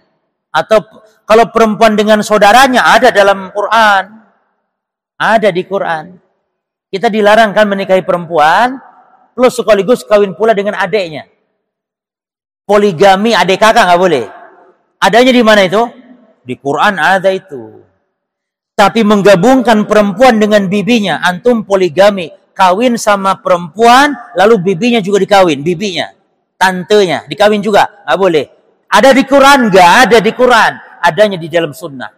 Atau kalau perempuan dengan saudaranya ada dalam Quran. Ada di Quran. Kita dilarang kan menikahi perempuan, plus sekaligus kawin pula dengan adiknya poligami adik kakak nggak boleh. Adanya di mana itu? Di Quran ada itu. Tapi menggabungkan perempuan dengan bibinya, antum poligami, kawin sama perempuan, lalu bibinya juga dikawin, bibinya, tantenya dikawin juga, nggak boleh. Ada di Quran nggak? Ada di Quran, adanya di dalam sunnah.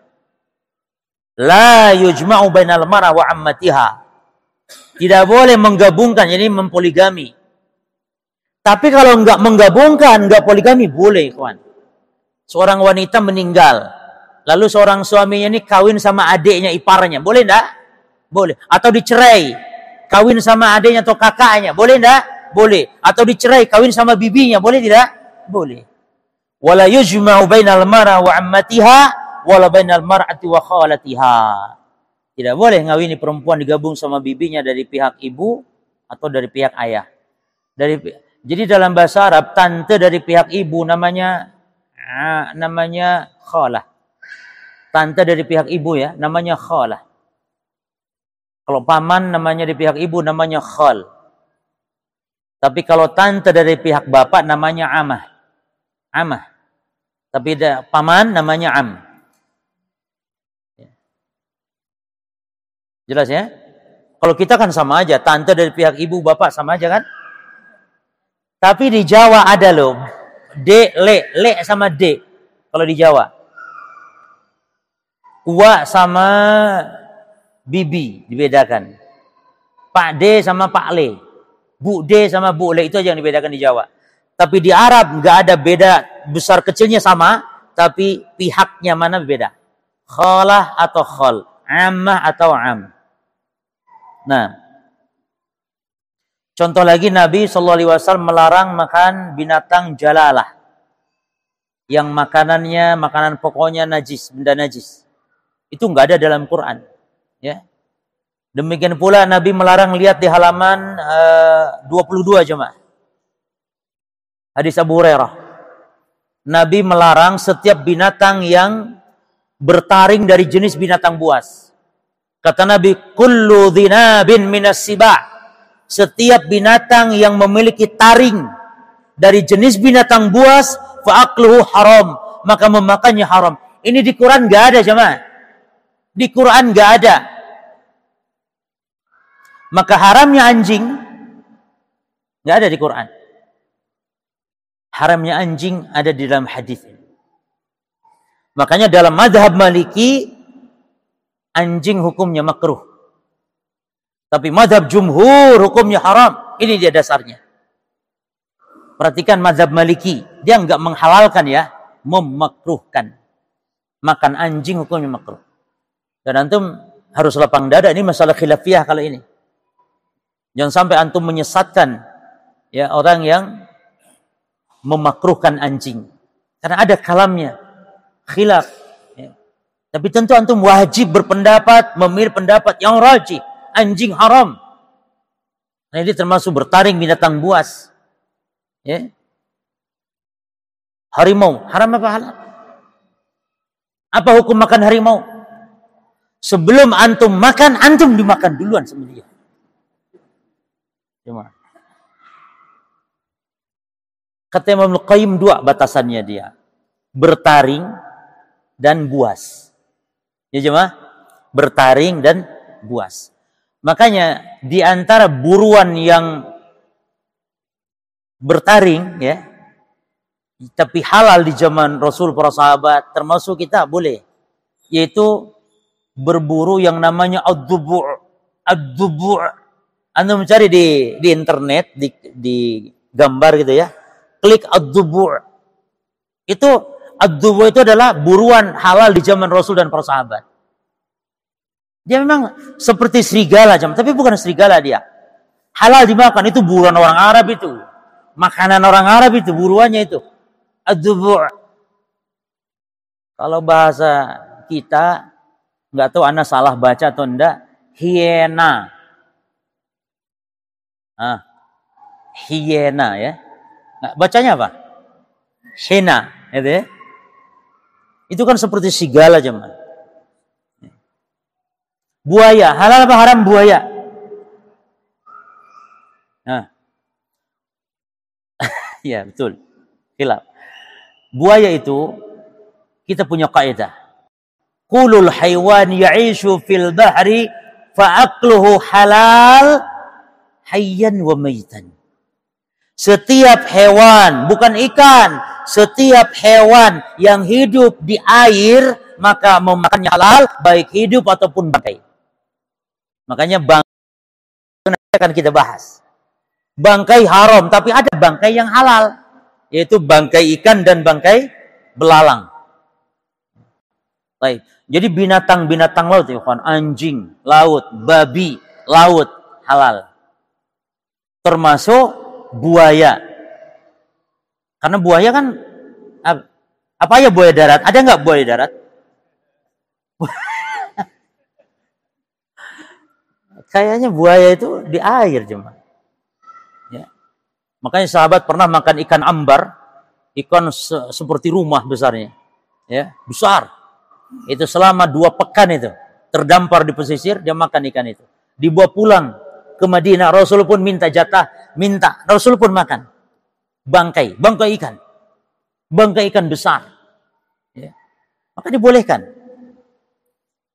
La yujma'u bainal mar'a wa ammatiha. Tidak boleh menggabungkan, jadi mempoligami tapi kalau enggak menggabungkan, enggak poligami, boleh, kawan. Seorang wanita meninggal, lalu seorang suaminya ini kawin sama adiknya, iparnya, boleh enggak? Boleh. Atau dicerai, kawin sama adiknya atau kakaknya, boleh enggak? Boleh. Atau dicerai, kawin sama bibinya, boleh tidak? Boleh. Wala yujma'u bainal mar'a wa ammatiha wala bainal mar'ati wa khalatiha. Tidak boleh ngawini perempuan digabung sama bibinya dari pihak ibu atau dari pihak ayah. Dari jadi dalam bahasa Arab tante dari pihak ibu namanya namanya khalah. Tante dari pihak ibu ya, namanya khalah. Kalau paman namanya di pihak ibu namanya khal. Tapi kalau tante dari pihak bapak namanya amah. Amah. Tapi paman namanya am. Ya. Jelas ya? Kalau kita kan sama aja, tante dari pihak ibu, bapak sama aja kan? Tapi di Jawa ada loh. D, le, le sama D. Kalau di Jawa. Wa sama bibi dibedakan. Pak D sama Pak Le. Bu D sama Bu Le itu aja yang dibedakan di Jawa. Tapi di Arab nggak ada beda besar kecilnya sama, tapi pihaknya mana beda. Khalah atau khal, ammah atau am. Nah, Contoh lagi Nabi SAW melarang makan binatang jalalah. Yang makanannya, makanan pokoknya najis, benda najis. Itu enggak ada dalam Quran. Ya. Demikian pula Nabi melarang lihat di halaman uh, 22 jemaah. Hadis Abu Hurairah. Nabi melarang setiap binatang yang bertaring dari jenis binatang buas. Kata Nabi, kullu dhinabin minas siba. Setiap binatang yang memiliki taring dari jenis binatang buas, fa'akluhu haram. Maka memakannya haram. Ini di Quran nggak ada jemaah. Di Quran nggak ada. Maka haramnya anjing nggak ada di Quran. Haramnya anjing ada di dalam hadis Makanya dalam madhab maliki anjing hukumnya makruh. Tapi madhab jumhur hukumnya haram. Ini dia dasarnya. Perhatikan madhab maliki. Dia nggak menghalalkan ya. Memakruhkan makan anjing hukumnya makruh. Dan antum harus lapang dada ini masalah khilafiyah kalau ini. Jangan sampai antum menyesatkan ya orang yang memakruhkan anjing. Karena ada kalamnya khilaf. Tapi tentu antum wajib berpendapat, memilih pendapat yang rajih. Anjing haram. Nah, ini termasuk bertaring binatang buas. Ya. Harimau, haram apa halal? Apa hukum makan harimau? Sebelum antum makan, antum dimakan duluan sama dia. Cuma. Kata Imam dua batasannya dia. Bertaring dan buas. Ya jemaah? Bertaring dan buas. Makanya di antara buruan yang bertaring ya, tapi halal di zaman Rasul para sahabat termasuk kita boleh yaitu berburu yang namanya ad-dubu' ad-dubu' Anda mencari di di internet di di gambar gitu ya klik ad-dubu' itu ad-dubu' itu adalah buruan halal di zaman Rasul dan para sahabat dia memang seperti serigala jam tapi bukan serigala dia halal dimakan itu buruan orang Arab itu makanan orang Arab itu buruannya itu Ad-dubu' Kalau bahasa kita nggak tahu anak salah baca atau enggak, hiena. Ah, hiena ya. Nah, bacanya apa? Hiena, itu ya. Itu kan seperti sigala jemaah. Buaya, halal apa haram buaya? Nah. ya, betul. Hilap. Buaya itu kita punya kaidah. Kulul haywan ya'ishu fil bahri fa'akluhu halal hayyan wa maitan. Setiap hewan, bukan ikan, setiap hewan yang hidup di air maka memakannya halal baik hidup ataupun bangkai. Makanya bangkai akan kita bahas. Bangkai haram, tapi ada bangkai yang halal yaitu bangkai ikan dan bangkai belalang. Baik. Jadi binatang-binatang laut ya kawan, anjing laut, babi laut halal. Termasuk buaya. Karena buaya kan apa ya buaya darat? Ada nggak buaya darat? Kayaknya buaya itu di air cuma. Makanya sahabat pernah makan ikan ambar, ikan se seperti rumah besarnya, ya besar. Itu selama dua pekan itu terdampar di pesisir, dia makan ikan itu. Dibawa pulang ke Madinah, Rasul pun minta jatah, minta, Rasul pun makan. Bangkai, bangkai ikan. Bangkai ikan besar. Ya. Maka dibolehkan.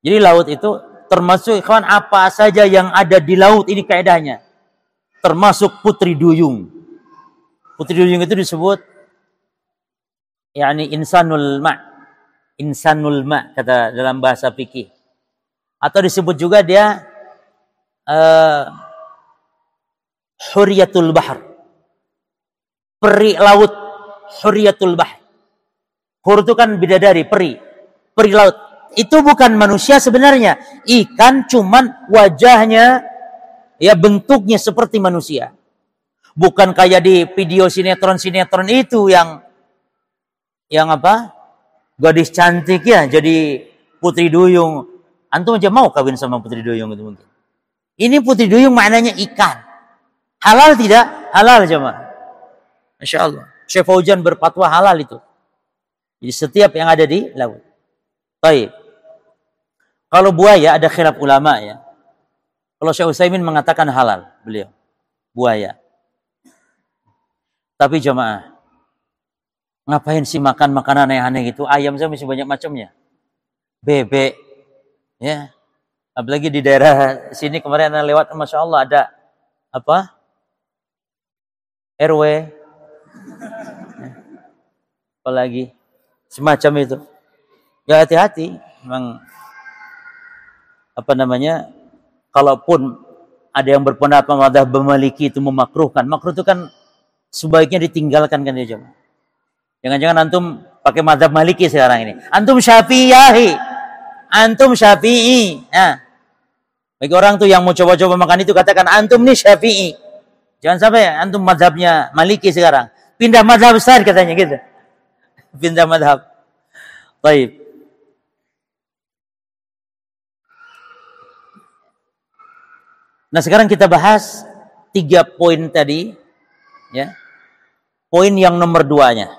Jadi laut itu termasuk kawan apa saja yang ada di laut ini kaidahnya. Termasuk putri duyung. Putri duyung itu disebut yakni insanul ma insanul ma kata dalam bahasa fikih atau disebut juga dia uh, huriyatul bahr peri laut huriyatul bahr hur itu kan bidadari peri peri laut itu bukan manusia sebenarnya ikan cuman wajahnya ya bentuknya seperti manusia Bukan kayak di video sinetron-sinetron itu yang yang apa? Gadis cantik ya jadi putri duyung. Antum aja mau kawin sama putri duyung itu mungkin. Ini putri duyung maknanya ikan. Halal tidak? Halal jemaah. Masya Allah. Syekh Fauzan berfatwa halal itu. Jadi setiap yang ada di laut. Baik. Kalau buaya ada khilaf ulama ya. Kalau Syekh Utsaimin mengatakan halal beliau. Buaya. Tapi jemaah, ngapain sih makan makanan aneh-aneh gitu? Ayam saya masih banyak macamnya. Bebek, ya. Apalagi di daerah sini kemarin lewat, masya Allah ada apa? RW, apalagi semacam itu. Ya hati-hati, memang apa namanya? Kalaupun ada yang berpendapat wadah memiliki itu memakruhkan, makruh itu kan sebaiknya ditinggalkan kan ya. Jangan-jangan antum pakai madhab maliki sekarang ini. Antum syafi'i. Antum syafi'i. Nah. Bagi orang tuh yang mau coba-coba makan itu katakan antum nih syafi'i. Jangan sampai antum madhabnya maliki sekarang. Pindah madhab besar katanya gitu. Pindah madhab. Baik. Nah sekarang kita bahas tiga poin tadi. Ya. Poin yang nomor duanya.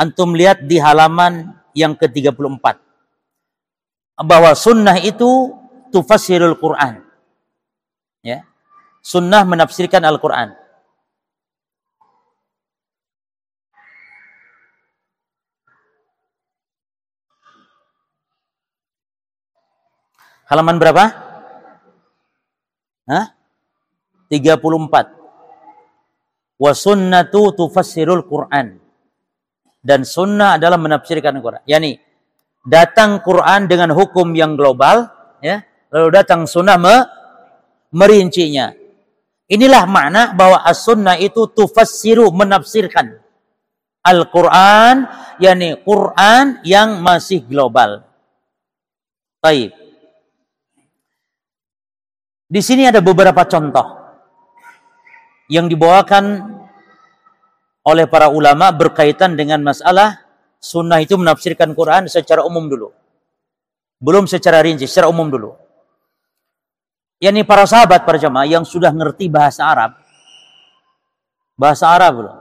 Antum lihat di halaman yang ke-34. Bahwa sunnah itu tufasirul Quran. Ya. Sunnah menafsirkan Al-Quran. Halaman berapa? Hah? 34. Wa sunnatu tufassirul Quran. Dan sunnah adalah menafsirkan Quran. Yani datang Quran dengan hukum yang global, ya. Lalu datang sunnah me merincinya. Inilah makna bahwa as-sunnah itu tufassiru menafsirkan Al-Quran, yakni Quran yang masih global. Baik. Di sini ada beberapa contoh yang dibawakan oleh para ulama berkaitan dengan masalah sunnah itu menafsirkan Quran secara umum dulu. Belum secara rinci, secara umum dulu. Yani para sahabat, para jamaah yang sudah ngerti bahasa Arab. Bahasa Arab loh.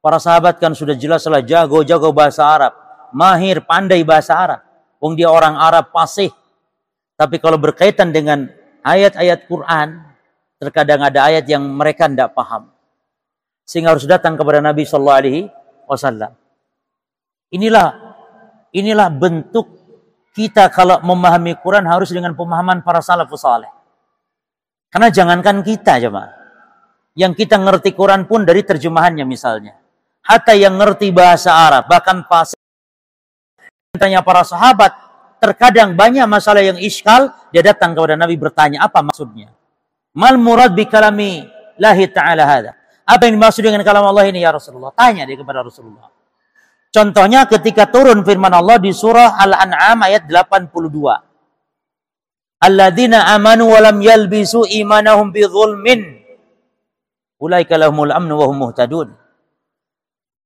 Para sahabat kan sudah jelas lah jago-jago bahasa Arab. Mahir, pandai bahasa Arab. Wong dia orang Arab pasih. Tapi kalau berkaitan dengan ayat-ayat Quran, terkadang ada ayat yang mereka tidak paham. Sehingga harus datang kepada Nabi Shallallahu Alaihi Wasallam. Inilah inilah bentuk kita kalau memahami Quran harus dengan pemahaman para salafus saleh. Karena jangankan kita coba. Yang kita ngerti Quran pun dari terjemahannya misalnya. Hatta yang ngerti bahasa Arab, bahkan pas tanya para sahabat, terkadang banyak masalah yang iskal, dia datang kepada Nabi bertanya, apa maksudnya? Mal murad bi kalami lahi ta'ala hada. Apa yang dimaksud dengan kalam Allah ini ya Rasulullah? Tanya dia kepada Rasulullah. Contohnya ketika turun firman Allah di surah Al-An'am ayat 82. Alladzina amanu wa lam yalbisu imanahum bi zulmin. Ulaika lahumul amnu wa hum muhtadun.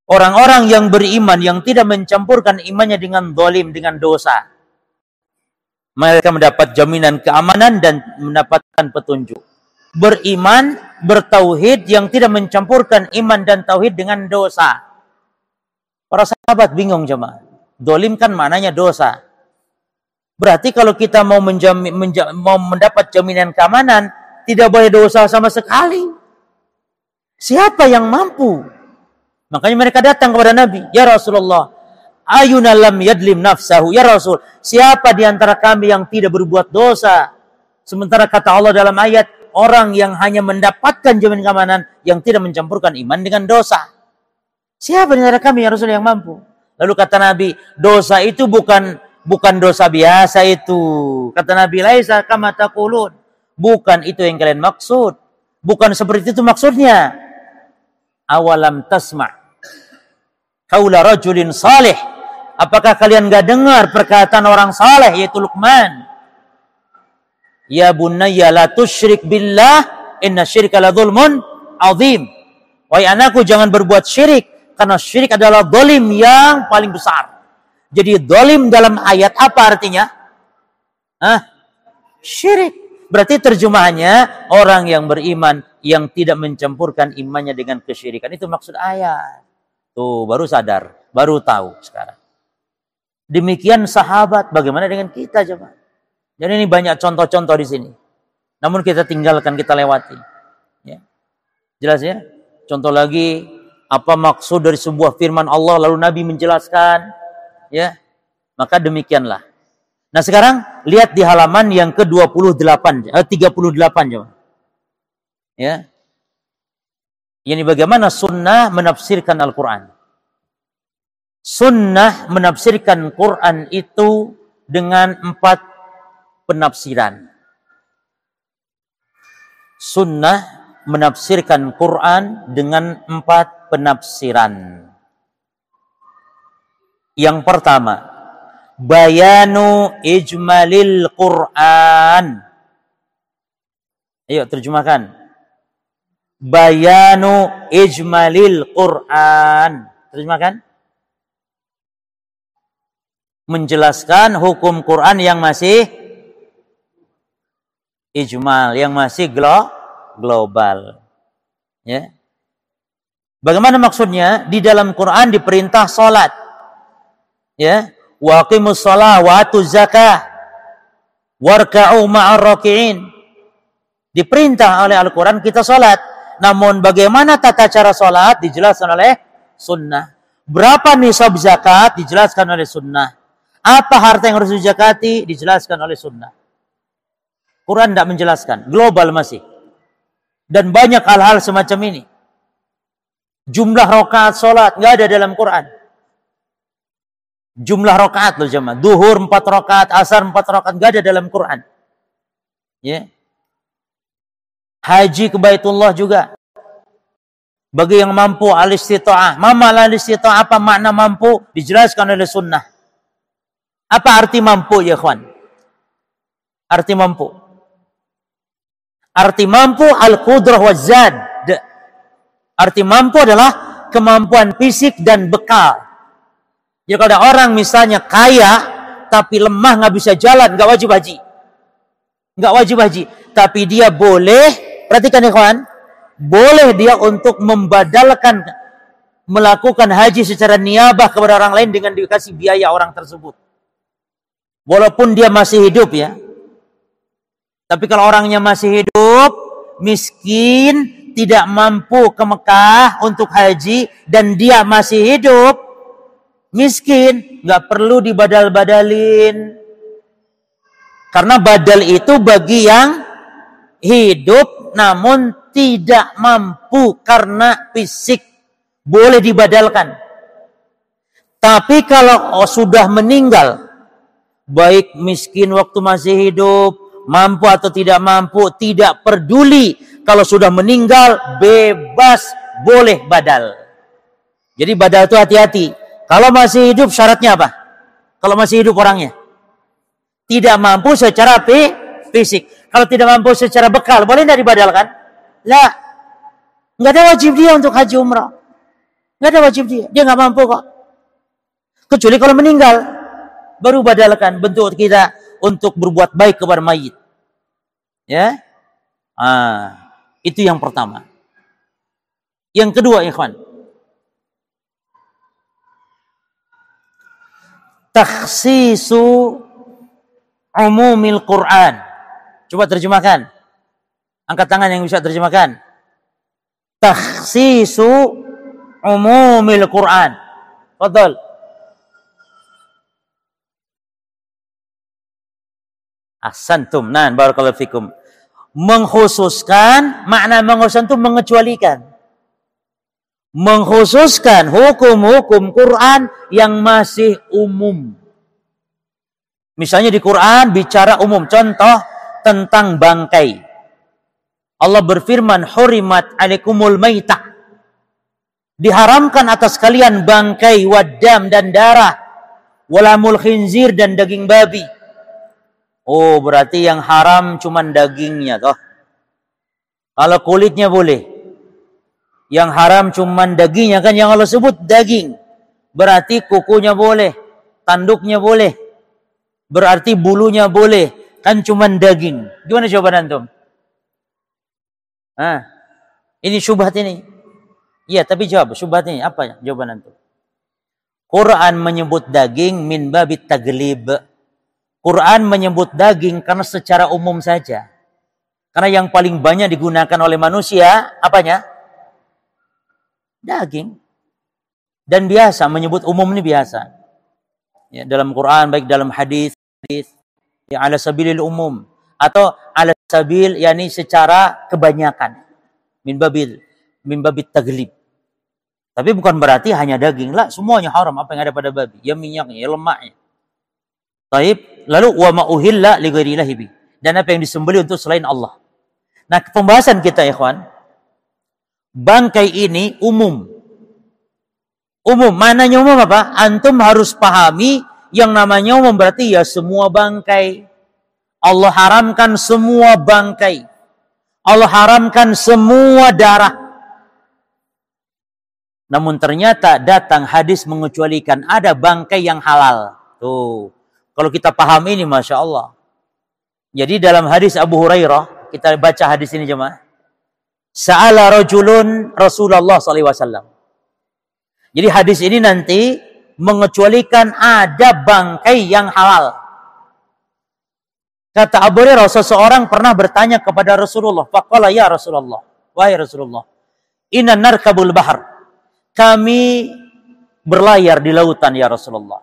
Orang-orang yang beriman yang tidak mencampurkan imannya dengan zalim dengan dosa mereka mendapat jaminan keamanan dan mendapatkan petunjuk. Beriman, bertauhid yang tidak mencampurkan iman dan tauhid dengan dosa. Para sahabat bingung jemaah. Dolim kan maknanya dosa. Berarti kalau kita mau, menjamin, menja, mau mendapat jaminan keamanan, tidak boleh dosa sama sekali. Siapa yang mampu? Makanya mereka datang kepada Nabi. Ya Rasulullah, Ayuna lam yadlim nafsahu. Ya Rasul, siapa di antara kami yang tidak berbuat dosa? Sementara kata Allah dalam ayat, orang yang hanya mendapatkan jamin keamanan yang tidak mencampurkan iman dengan dosa. Siapa di antara kami ya Rasul yang mampu? Lalu kata Nabi, dosa itu bukan bukan dosa biasa itu. Kata Nabi, laisa kama taqulun. Bukan itu yang kalian maksud. Bukan seperti itu maksudnya. Awalam tasma' kaula rajulin salih Apakah kalian gak dengar perkataan orang saleh yaitu Luqman? Ya bunayya la tusyrik billah inna syirka la zulmun azim. Wahai anakku jangan berbuat syirik karena syirik adalah dolim yang paling besar. Jadi dolim dalam ayat apa artinya? Hah? Syirik. Berarti terjemahannya orang yang beriman yang tidak mencampurkan imannya dengan kesyirikan. Itu maksud ayat. Tuh, baru sadar, baru tahu sekarang. Demikian sahabat, bagaimana dengan kita coba? Jadi ini banyak contoh-contoh di sini. Namun kita tinggalkan, kita lewati. Ya. Jelas ya? Contoh lagi, apa maksud dari sebuah firman Allah lalu Nabi menjelaskan, ya. Maka demikianlah. Nah, sekarang lihat di halaman yang ke-28 eh, 38 coba. Ya. Ini bagaimana sunnah menafsirkan Al-Quran. Sunnah menafsirkan Quran itu dengan empat penafsiran. Sunnah menafsirkan Quran dengan empat penafsiran. Yang pertama, bayanu ijmalil Quran. Ayo terjemahkan bayanu ijmalil Quran. Terjemahkan. Menjelaskan hukum Quran yang masih ijmal, yang masih glo global. Ya. Bagaimana maksudnya? Di dalam Quran diperintah salat. Ya. Waqimus shalah wa atuz zakah. Warka'u ma'ar raki'in. Diperintah oleh Al-Quran kita salat namun bagaimana tata cara sholat dijelaskan oleh sunnah. Berapa nisab zakat dijelaskan oleh sunnah. Apa harta yang harus dizakati dijelaskan oleh sunnah. Quran tidak menjelaskan. Global masih. Dan banyak hal-hal semacam ini. Jumlah rokaat sholat nggak ada dalam Quran. Jumlah rokaat loh jemaah. Duhur empat rokaat, asar empat rokaat nggak ada dalam Quran. Ya. Haji ke Baitullah juga. Bagi yang mampu al-istita'ah. Mama al-istita'ah apa makna mampu? Dijelaskan oleh sunnah. Apa arti mampu ya kawan? Arti mampu. Arti mampu al-qudrah wa zad. Arti mampu adalah kemampuan fisik dan bekal. Jadi kalau ada orang misalnya kaya tapi lemah nggak bisa jalan, nggak wajib haji. Nggak wajib haji. Tapi dia boleh Perhatikan ikhwan, boleh dia untuk membadalkan melakukan haji secara niabah kepada orang lain dengan dikasih biaya orang tersebut. Walaupun dia masih hidup ya. Tapi kalau orangnya masih hidup, miskin, tidak mampu ke Mekah untuk haji dan dia masih hidup, miskin, nggak perlu dibadal-badalin. Karena badal itu bagi yang hidup namun tidak mampu karena fisik boleh dibadalkan. Tapi kalau oh, sudah meninggal, baik miskin waktu masih hidup, mampu atau tidak mampu, tidak peduli. Kalau sudah meninggal, bebas boleh badal. Jadi badal itu hati-hati. Kalau masih hidup syaratnya apa? Kalau masih hidup orangnya. Tidak mampu secara fisik. Kalau tidak mampu secara bekal, boleh tidak dibadalkan? Lah, nggak ada wajib dia untuk haji umrah. Nggak ada wajib dia. Dia nggak mampu kok. Kecuali kalau meninggal, baru badalkan bentuk kita untuk berbuat baik kepada mayit. Ya, ah, itu yang pertama. Yang kedua, ikhwan. Takhsisu umumil Quran Coba terjemahkan. Angkat tangan yang bisa terjemahkan. Takhsisu umumil Quran. Fadal. Ahsantum. Nah, barakallahu fikum. Mengkhususkan, makna mengkhususkan itu mengecualikan. Mengkhususkan hukum-hukum Quran yang masih umum. Misalnya di Quran bicara umum. Contoh, tentang bangkai. Allah berfirman, "Hurimat alaikumul maitah." Diharamkan atas kalian bangkai, wadam dan darah, walamul khinzir dan daging babi. Oh, berarti yang haram cuman dagingnya toh. Kalau kulitnya boleh. Yang haram cuman dagingnya kan yang Allah sebut daging. Berarti kukunya boleh, tanduknya boleh. Berarti bulunya boleh, kan cuma daging. Gimana jawaban antum? Ah, ini syubhat ini. Iya, tapi jawab syubhatnya apa jawaban antum? Quran menyebut daging min babit taglib. Quran menyebut daging karena secara umum saja. Karena yang paling banyak digunakan oleh manusia apanya? Daging. Dan biasa menyebut umum ini biasa. Ya, dalam Quran baik dalam hadis hadis ya ala sabilil umum atau ala sabil yakni secara kebanyakan min babil min babit taglib. Tapi bukan berarti hanya daging lah, semuanya haram apa yang ada pada babi, ya minyaknya, ya lemaknya. Taib, lalu wa ma'uhilla li bi. Dan apa yang disembelih untuk selain Allah. Nah, pembahasan kita ikhwan, bangkai ini umum. Umum, mananya umum apa? Antum harus pahami yang namanya umum berarti ya semua bangkai. Allah haramkan semua bangkai. Allah haramkan semua darah. Namun ternyata datang hadis mengecualikan ada bangkai yang halal. Tuh. Kalau kita paham ini Masya Allah. Jadi dalam hadis Abu Hurairah, kita baca hadis ini jemaah. Sa'ala rajulun Rasulullah SAW. Jadi hadis ini nanti mengecualikan ada bangkai yang halal. Kata Abu Hurairah, seseorang pernah bertanya kepada Rasulullah. Faqala ya Rasulullah. Wahai Rasulullah. Inna narkabul bahar kami berlayar di lautan ya Rasulullah.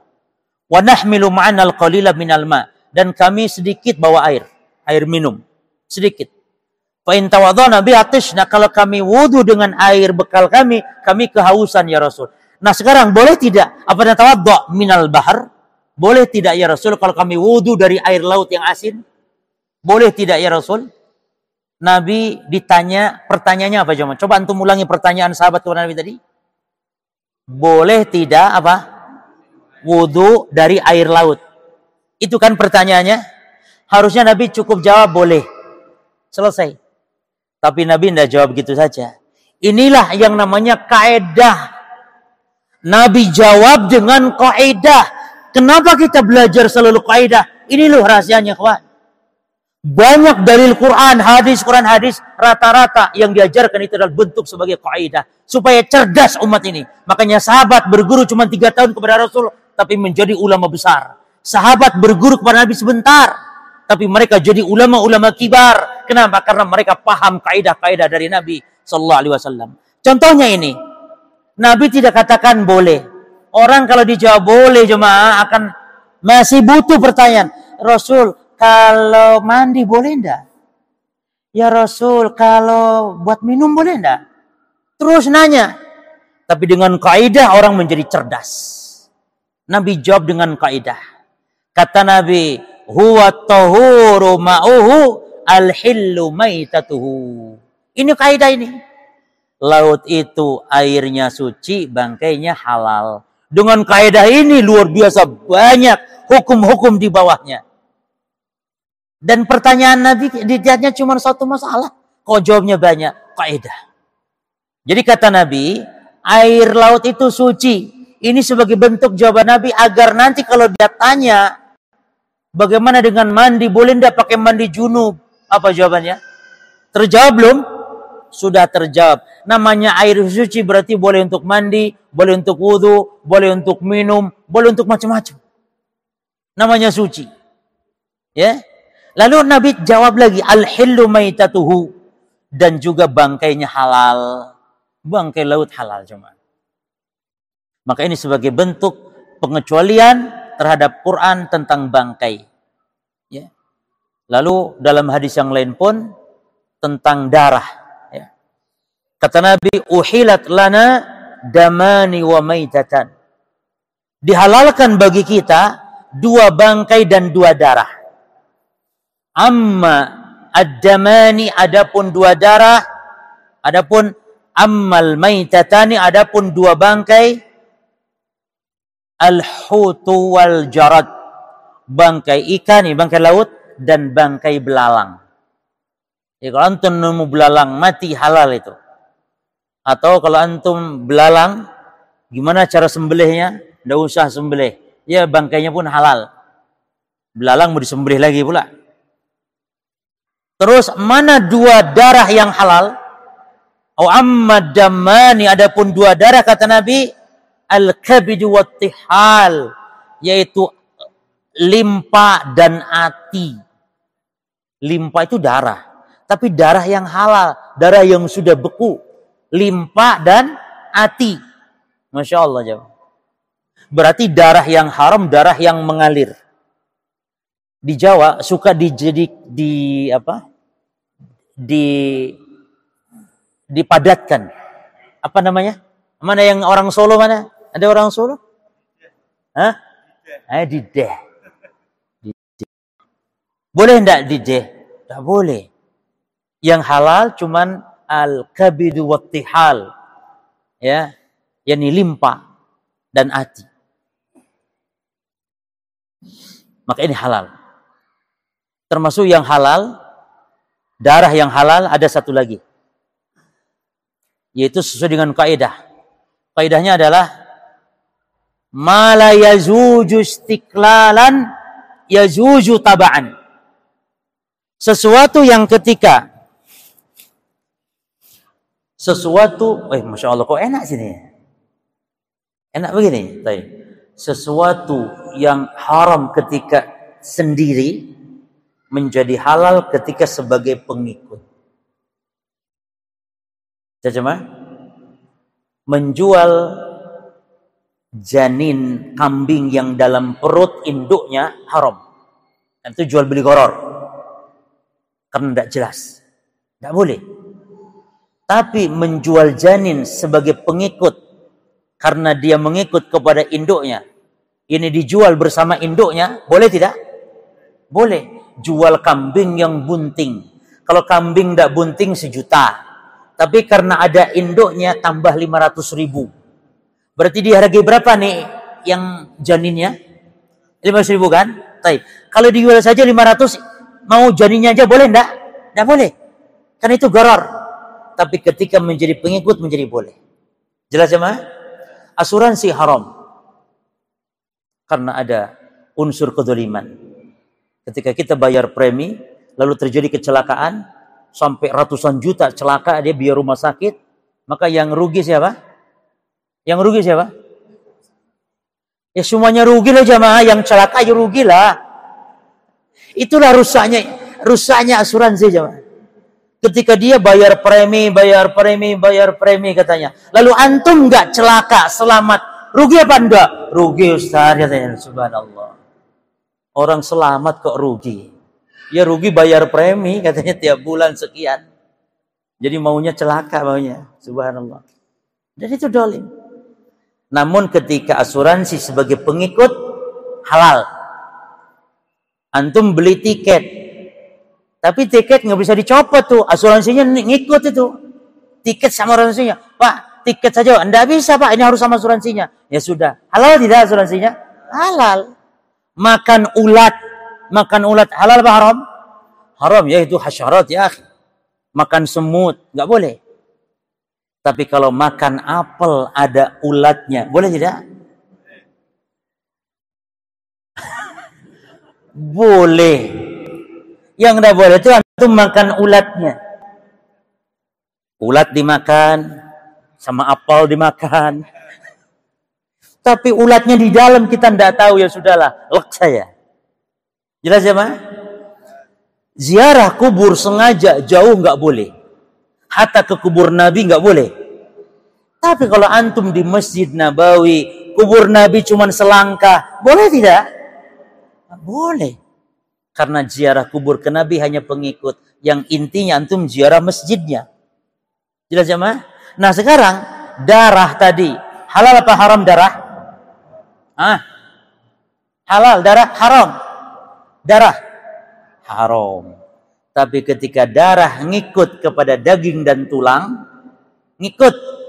Wa nahmilu ma'ana al-qalila minal ma dan kami sedikit bawa air, air minum, sedikit. Fa in tawadhana bi atishna kalau kami wudu dengan air bekal kami, kami kehausan ya Rasul. Nah, sekarang boleh tidak apa yang tawadhu minal bahar? Boleh tidak ya Rasul kalau kami wudu dari air laut yang asin? Boleh tidak ya Rasul? Nabi ditanya pertanyaannya apa coba? Coba antum ulangi pertanyaan sahabat kepada Nabi tadi boleh tidak apa? Wudhu dari air laut. Itu kan pertanyaannya. Harusnya Nabi cukup jawab boleh. Selesai. Tapi Nabi tidak jawab gitu saja. Inilah yang namanya kaedah. Nabi jawab dengan kaedah. Kenapa kita belajar selalu kaedah? Ini loh rahasianya kawan. Banyak dalil Quran, hadis, Quran, hadis, rata-rata yang diajarkan itu adalah bentuk sebagai kaidah supaya cerdas umat ini. Makanya sahabat berguru cuma tiga tahun kepada Rasul, tapi menjadi ulama besar. Sahabat berguru kepada Nabi sebentar, tapi mereka jadi ulama-ulama kibar. Kenapa? Karena mereka paham kaidah-kaidah dari Nabi Sallallahu Alaihi Wasallam. Contohnya ini, Nabi tidak katakan boleh. Orang kalau dijawab boleh jemaah akan masih butuh pertanyaan. Rasul, kalau mandi boleh enggak? Ya Rasul, kalau buat minum boleh enggak? Terus nanya. Tapi dengan kaidah orang menjadi cerdas. Nabi jawab dengan kaidah. Kata Nabi, huwa tahuru ma'uhu al-hillu maitatuhu. Ini kaidah ini. Laut itu airnya suci, bangkainya halal. Dengan kaidah ini luar biasa banyak hukum-hukum di bawahnya. Dan pertanyaan Nabi dijawabnya cuma satu masalah. Kok jawabnya banyak? Kaidah. Jadi kata Nabi, air laut itu suci. Ini sebagai bentuk jawaban Nabi agar nanti kalau dia tanya, bagaimana dengan mandi? Boleh tidak pakai mandi junub? Apa jawabannya? Terjawab belum? Sudah terjawab. Namanya air suci berarti boleh untuk mandi, boleh untuk wudhu, boleh untuk minum, boleh untuk macam-macam. Namanya suci. Ya, Lalu Nabi jawab lagi, al-hillu maitatuhu. Dan juga bangkainya halal. Bangkai laut halal cuma. Maka ini sebagai bentuk pengecualian terhadap Quran tentang bangkai. Ya. Lalu dalam hadis yang lain pun tentang darah. Ya. Kata Nabi, uhilat lana damani wa maitatan. Dihalalkan bagi kita dua bangkai dan dua darah. Amma ad-damani adapun dua darah, adapun ammal maitatani adapun dua bangkai al-hutu wal jarad bangkai ikan, bangkai laut dan bangkai belalang. Ya, kalau antum nemu belalang mati halal itu. Atau kalau antum belalang, gimana cara sembelihnya? Tidak usah sembelih. Ya bangkainya pun halal. Belalang mau disembelih lagi pula. Terus mana dua darah yang halal? Au amma damani adapun dua darah kata Nabi al-kabid wa tihal yaitu limpa dan ati. Limpa itu darah, tapi darah yang halal, darah yang sudah beku. Limpa dan ati. Masya Allah jawab. Berarti darah yang haram, darah yang mengalir. Di Jawa suka dijadi di apa? Di dipadatkan. Apa namanya? Mana yang orang Solo mana? Ada orang Solo? Hah? Eh, di deh. Boleh enggak dideh? Enggak boleh. Yang halal cuman al-kabidu wattihal. Ya, yakni limpa dan ati. Maka ini halal. Termasuk yang halal, darah yang halal ada satu lagi. Yaitu sesuai dengan kaidah. Kaidahnya adalah mala yazuju istiklalan yazuju taba'an. Sesuatu yang ketika sesuatu, eh masya Allah kok enak sini, enak begini, Tapi sesuatu yang haram ketika sendiri menjadi halal ketika sebagai pengikut. Cuma menjual janin kambing yang dalam perut induknya haram. Itu jual beli goror karena tidak jelas. Tidak boleh. Tapi menjual janin sebagai pengikut karena dia mengikut kepada induknya. Ini dijual bersama induknya, boleh tidak? Boleh. Jual kambing yang bunting. Kalau kambing tidak bunting sejuta. Tapi karena ada induknya tambah 500 ribu. Berarti dihargai berapa nih yang janinnya? 500 ribu kan? Taib. Kalau dijual saja 500 mau janinnya aja boleh enggak? Enggak boleh. Karena itu goror. Tapi ketika menjadi pengikut menjadi boleh. Jelas ya, Ma? Asuransi haram. Karena ada unsur kedoliman. Ketika kita bayar premi, lalu terjadi kecelakaan, sampai ratusan juta celaka dia biar rumah sakit, maka yang rugi siapa? Yang rugi siapa? Ya semuanya rugi lah jamaah, yang celaka ya rugi lah. Itulah rusaknya rusaknya asuransi jemaah. Ketika dia bayar premi, bayar premi, bayar premi katanya. Lalu antum nggak celaka, selamat. Rugi apa enggak? Rugi Ustaz katanya. Subhanallah. Orang selamat kok rugi. Ya rugi bayar premi katanya tiap bulan sekian. Jadi maunya celaka maunya. Subhanallah. Dan itu dolim. Namun ketika asuransi sebagai pengikut halal. Antum beli tiket. Tapi tiket nggak bisa dicopot tuh. Asuransinya ngikut itu. Tiket sama asuransinya. Pak, tiket saja. Anda bisa Pak, ini harus sama asuransinya. Ya sudah. Halal tidak asuransinya? Halal. Makan ulat. Makan ulat halal apa haram? Haram ya itu hasyarat ya. Makan semut. nggak boleh. Tapi kalau makan apel ada ulatnya. Boleh tidak? Boleh. Yang tidak boleh itu antum makan ulatnya. Ulat dimakan, sama apel dimakan. Tapi ulatnya di dalam kita tidak tahu ya sudahlah, lek saya. Jelas ya, Ma? Ziarah kubur sengaja jauh nggak boleh. Hatta ke kubur Nabi nggak boleh. Tapi kalau antum di Masjid Nabawi, kubur Nabi cuma selangkah, boleh tidak? Boleh. Karena ziarah kubur ke Nabi hanya pengikut. Yang intinya antum ziarah masjidnya. Jelas ya, Ma? Nah sekarang, darah tadi. Halal apa haram darah? Ah, halal, darah, haram. Darah, haram. Tapi ketika darah ngikut kepada daging dan tulang, ngikut.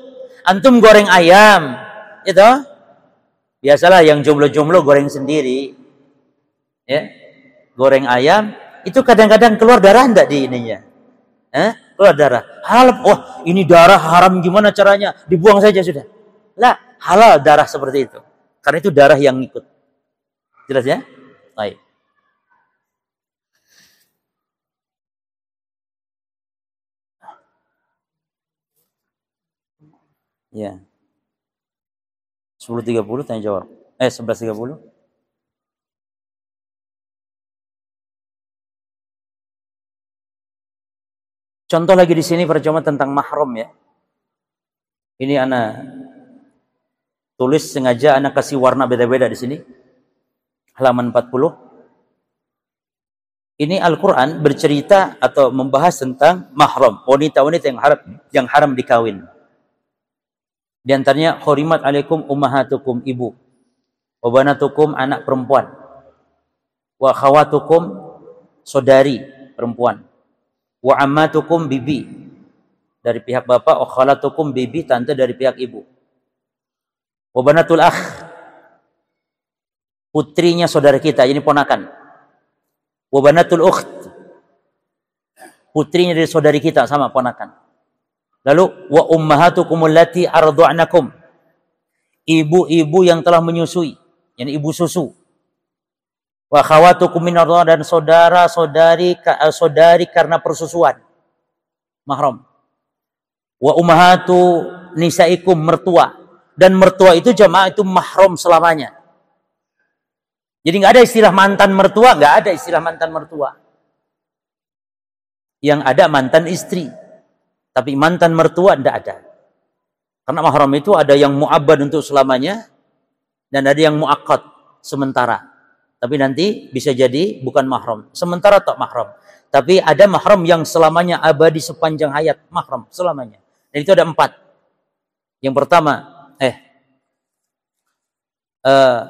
Antum goreng ayam, itu biasalah yang jomblo-jomblo goreng sendiri ya. Goreng ayam itu kadang-kadang keluar darah enggak di ininya? Eh? keluar darah. Halal wah ini darah haram gimana caranya? Dibuang saja sudah. Lah halal darah seperti itu. Karena itu darah yang ikut jelas ya? Baik Ya. 10.30 tanya jawab. Eh 11.30. Contoh lagi di sini percuma tentang mahram ya. Ini anak tulis sengaja anak kasih warna beda-beda di sini. Halaman 40. Ini Al-Quran bercerita atau membahas tentang mahram, wanita-wanita yang haram, yang haram dikawin. Di antaranya khurimat alaikum ummahatukum ibu. Wabanatukum anak perempuan. Wa khawatukum saudari perempuan. Wa ammatukum bibi dari pihak bapak, wa khalatukum bibi tante dari pihak ibu. Wabanatul akh putrinya saudara kita, ini ponakan. Wabanatul ukht putrinya dari saudari kita sama ponakan. Lalu wa ummahatukum allati ardha'nakum. Ibu-ibu yang telah menyusui, yani ibu susu. Wa khawatukum min dan saudara-saudari eh, saudari karena persusuan. Mahram. Wa ummahatu nisaikum mertua dan mertua itu jamaah itu mahram selamanya. Jadi nggak ada istilah mantan mertua, nggak ada istilah mantan mertua. Yang ada mantan istri. Tapi mantan mertua tidak ada. Karena mahram itu ada yang mu'abbad untuk selamanya dan ada yang mu'akkad sementara. Tapi nanti bisa jadi bukan mahram. Sementara tak mahram. Tapi ada mahram yang selamanya abadi sepanjang hayat. Mahram selamanya. Dan itu ada empat. Yang pertama, eh, uh,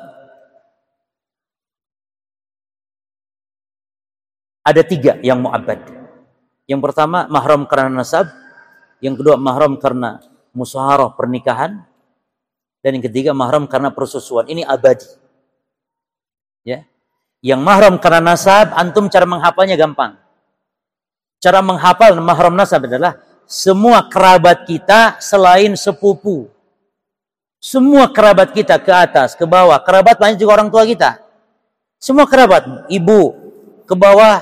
ada tiga yang mu'abbad. Yang pertama, mahram karena nasab yang kedua mahram karena musaharah pernikahan dan yang ketiga mahram karena persusuan. Ini abadi. Ya. Yang mahram karena nasab antum cara menghafalnya gampang. Cara menghafal mahram nasab adalah semua kerabat kita selain sepupu. Semua kerabat kita ke atas, ke bawah. Kerabat lain juga orang tua kita. Semua kerabat, ibu ke bawah,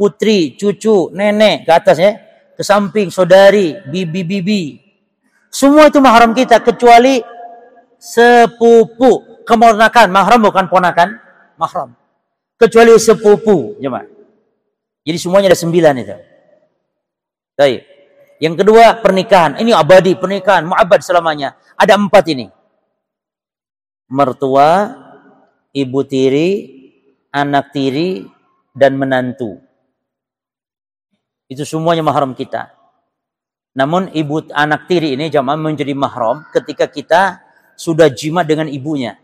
putri, cucu, nenek ke atas ya ke samping saudari, bibi-bibi. Semua itu mahram kita kecuali sepupu. Kemonakan, mahram bukan ponakan, mahram. Kecuali sepupu, jemaah. Jadi semuanya ada sembilan itu. Baik. Yang kedua pernikahan. Ini abadi pernikahan, muabad selamanya. Ada empat ini. Mertua, ibu tiri, anak tiri, dan menantu. Itu semuanya mahram kita. Namun ibu anak tiri ini jamaah menjadi mahram ketika kita sudah jima dengan ibunya.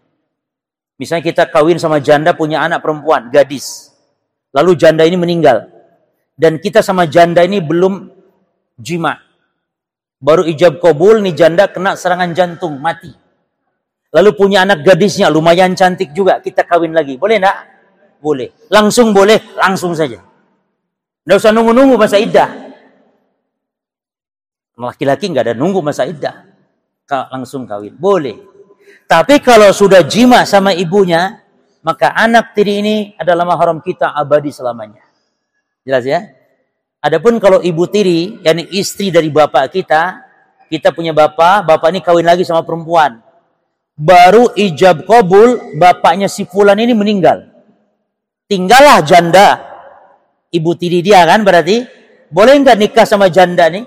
Misalnya kita kawin sama janda punya anak perempuan, gadis. Lalu janda ini meninggal. Dan kita sama janda ini belum jima. Baru ijab kabul nih janda kena serangan jantung, mati. Lalu punya anak gadisnya lumayan cantik juga, kita kawin lagi. Boleh enggak? Boleh. Langsung boleh, langsung saja. Tidak usah nunggu-nunggu masa iddah. Laki-laki nggak ada nunggu masa iddah. Langsung kawin. Boleh. Tapi kalau sudah jima sama ibunya, maka anak tiri ini adalah mahram kita abadi selamanya. Jelas ya? Adapun kalau ibu tiri, yakni istri dari bapak kita, kita punya bapak, bapak ini kawin lagi sama perempuan. Baru ijab kabul, bapaknya si fulan ini meninggal. Tinggallah janda ibu tiri dia kan berarti boleh nggak nikah sama janda nih?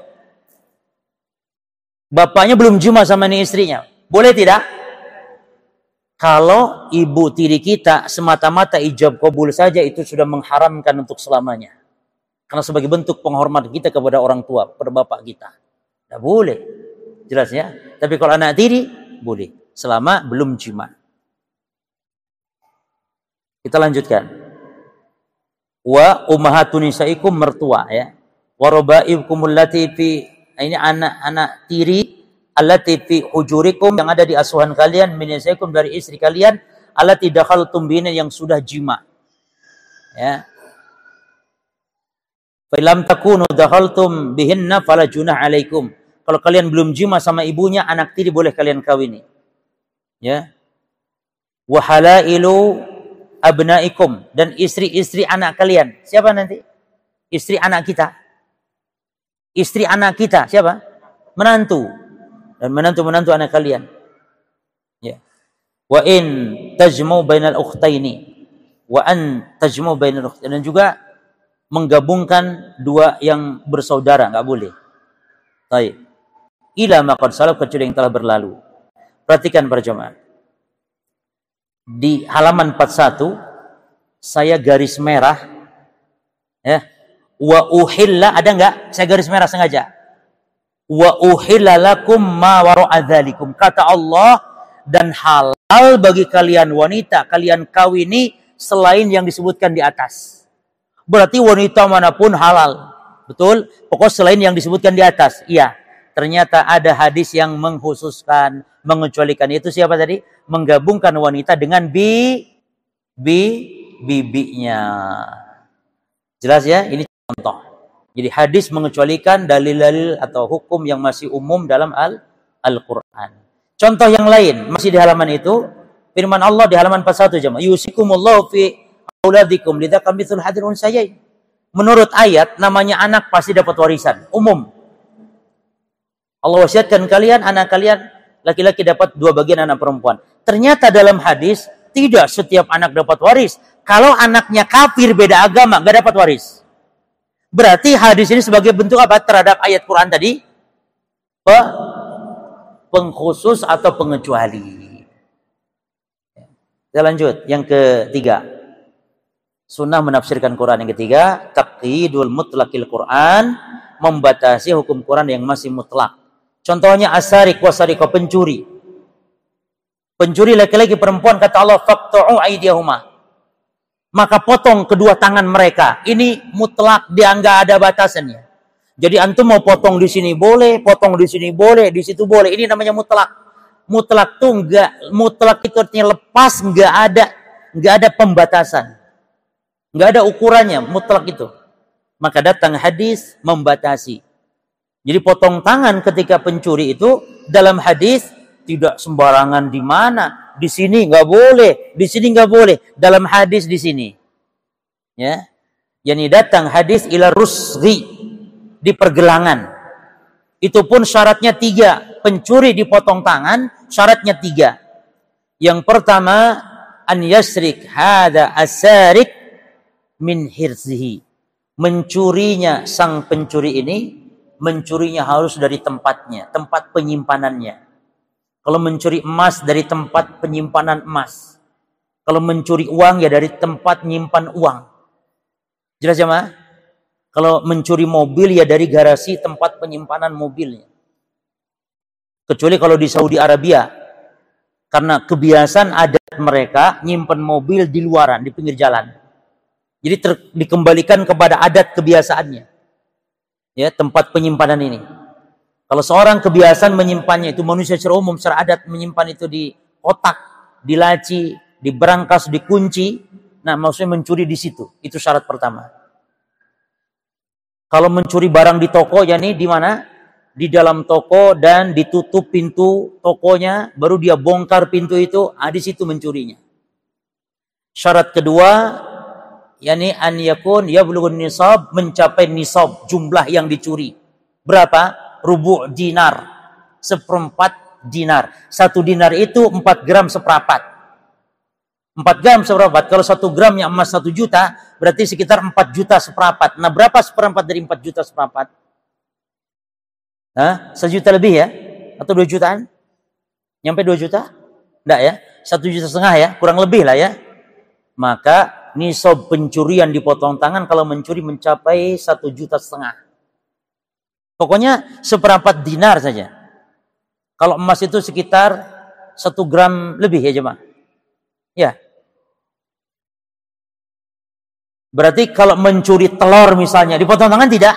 Bapaknya belum juma sama nih istrinya. Boleh tidak? Kalau ibu tiri kita semata-mata ijab kabul saja itu sudah mengharamkan untuk selamanya. Karena sebagai bentuk penghormatan kita kepada orang tua, kepada bapak kita. Tidak boleh. Jelas ya? Tapi kalau anak tiri, boleh. Selama belum jima. Kita lanjutkan wa ummahatun nisaikum mertua ya. Wa rabaikum allati fi ini anak-anak tiri allati fi hujurikum yang ada di asuhan kalian min nisaikum dari istri kalian allati dakhaltum bina yang sudah jima ya. Fa lam takunu dakhaltum bihinna fala junah alaikum. Kalau kalian belum jima sama ibunya anak tiri boleh kalian kawini ya. Wa halailu abnaikum dan istri-istri anak kalian. Siapa nanti? Istri anak kita. Istri anak kita siapa? Menantu. dan menantu-menantu anak kalian. Ya. Wa in tajmu bainal ukhtaini wa an tajmu bainal ukhtaini dan juga menggabungkan dua yang bersaudara nggak boleh. Baik. Ila maqad salaf kecuali yang telah berlalu. Perhatikan para jemaah. Di halaman 41 saya garis merah ya. Wa uhilla ada enggak? Saya garis merah sengaja. Wa uhilla lakum ma wara'a Kata Allah dan halal bagi kalian wanita kalian kawini selain yang disebutkan di atas. Berarti wanita mana pun halal. Betul? Pokok selain yang disebutkan di atas. Iya. Ternyata ada hadis yang mengkhususkan, mengecualikan itu siapa tadi? Menggabungkan wanita dengan bi bi bibinya. Jelas ya? Ini contoh. Jadi hadis mengecualikan dalil-dalil atau hukum yang masih umum dalam Al Al-Qur'an. Contoh yang lain masih di halaman itu firman Allah di halaman 41 jemaah. Yusikumullahu fi auladikum lidzakam mithlu hadir unsayain. Menurut ayat namanya anak pasti dapat warisan umum. Allah wasiatkan kalian anak kalian laki-laki dapat dua bagian anak perempuan. Ternyata dalam hadis tidak setiap anak dapat waris. Kalau anaknya kafir beda agama nggak dapat waris. Berarti hadis ini sebagai bentuk apa terhadap ayat Quran tadi? Pe pengkhusus atau pengecuali. Kita lanjut. Yang ketiga. Sunnah menafsirkan Quran. Yang ketiga. Taqidul mutlakil Quran. Membatasi hukum Quran yang masih mutlak. Contohnya asarik wasariko pencuri. Pencuri laki-laki perempuan kata Allah faqtu'u aydiyahuma maka potong kedua tangan mereka. Ini mutlak dia nggak ada batasannya. Jadi antum mau potong di sini boleh, potong di sini boleh, di situ boleh. Ini namanya mutlak. Mutlak tuh nggak mutlak itu artinya lepas nggak ada nggak ada pembatasan. Nggak ada ukurannya mutlak itu. Maka datang hadis membatasi. Jadi potong tangan ketika pencuri itu dalam hadis tidak sembarangan di mana, di sini nggak boleh, di sini nggak boleh. Dalam hadis di sini, ya, yakni datang hadis ila rusri di pergelangan. Itu pun syaratnya tiga. Pencuri dipotong tangan, syaratnya tiga. Yang pertama, an yasrik hada asarik min hirzihi. Mencurinya sang pencuri ini, mencurinya harus dari tempatnya, tempat penyimpanannya. Kalau mencuri emas dari tempat penyimpanan emas. Kalau mencuri uang ya dari tempat menyimpan uang. Jelas ya, Ma? Kalau mencuri mobil ya dari garasi tempat penyimpanan mobilnya. Kecuali kalau di Saudi Arabia. Karena kebiasaan adat mereka nyimpan mobil di luaran, di pinggir jalan. Jadi dikembalikan kepada adat kebiasaannya. Ya, tempat penyimpanan ini. Kalau seorang kebiasaan menyimpannya itu manusia secara umum secara adat menyimpan itu di otak, di laci, di berangkas, di kunci. Nah, maksudnya mencuri di situ. Itu syarat pertama. Kalau mencuri barang di toko, ya nih di mana? Di dalam toko dan ditutup pintu tokonya, baru dia bongkar pintu itu, ah, di situ mencurinya. Syarat kedua, yakni an yakun yablughu nisab mencapai nisab jumlah yang dicuri. Berapa? rubu dinar. Seperempat dinar. Satu dinar itu empat gram seperapat. Empat gram seperapat. Kalau satu gramnya emas satu juta, berarti sekitar empat juta seperapat. Nah berapa seperempat dari empat juta seperapat? Hah? Sejuta lebih ya? Atau dua jutaan? Nyampe dua juta? Enggak ya? Satu juta setengah ya? Kurang lebih lah ya? Maka nisab pencurian dipotong tangan kalau mencuri mencapai satu juta setengah. Pokoknya seperempat dinar saja. Kalau emas itu sekitar satu gram lebih ya jemaah. Ya. Berarti kalau mencuri telur misalnya dipotong tangan tidak?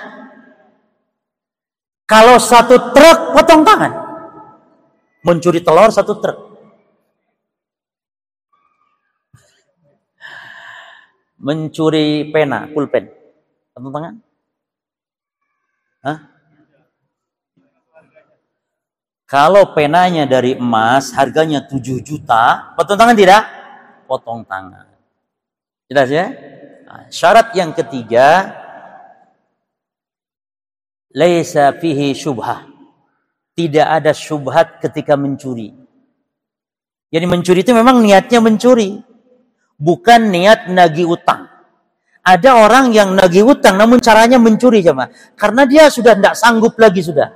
Kalau satu truk potong tangan. Mencuri telur satu truk. Mencuri pena, pulpen. Potong tangan? Hah? Kalau penanya dari emas harganya 7 juta, potong tangan tidak? Potong tangan. Jelas ya? Nah, syarat yang ketiga, laisa fihi syubhah. tidak ada syubhat ketika mencuri. Jadi mencuri itu memang niatnya mencuri, bukan niat nagih utang. Ada orang yang nagih utang namun caranya mencuri jemaah. Karena dia sudah tidak sanggup lagi sudah.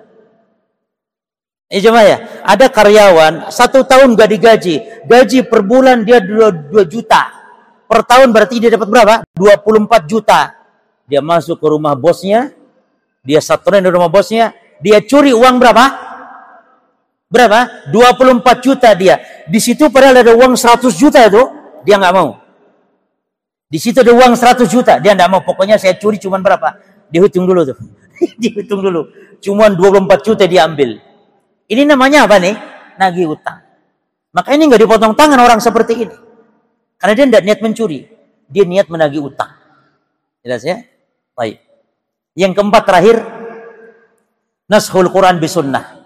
Eh jemaah ya, ada karyawan satu tahun gak digaji, gaji per bulan dia 2, 2 juta. Per tahun berarti dia dapat berapa? 24 juta. Dia masuk ke rumah bosnya, dia satuin di rumah bosnya, dia curi uang berapa? Berapa? 24 juta dia. Di situ padahal ada uang 100 juta itu, dia nggak mau. Di situ ada uang 100 juta, dia nggak mau. Pokoknya saya curi cuman berapa? Dihitung dulu tuh. Dihitung dulu. Cuman 24 juta dia ambil. Ini namanya apa nih? Nagih utang. Maka ini nggak dipotong tangan orang seperti ini. Karena dia tidak niat mencuri. Dia niat menagih utang. Jelas ya? Baik. Yang keempat terakhir, nashul Quran bisunnah.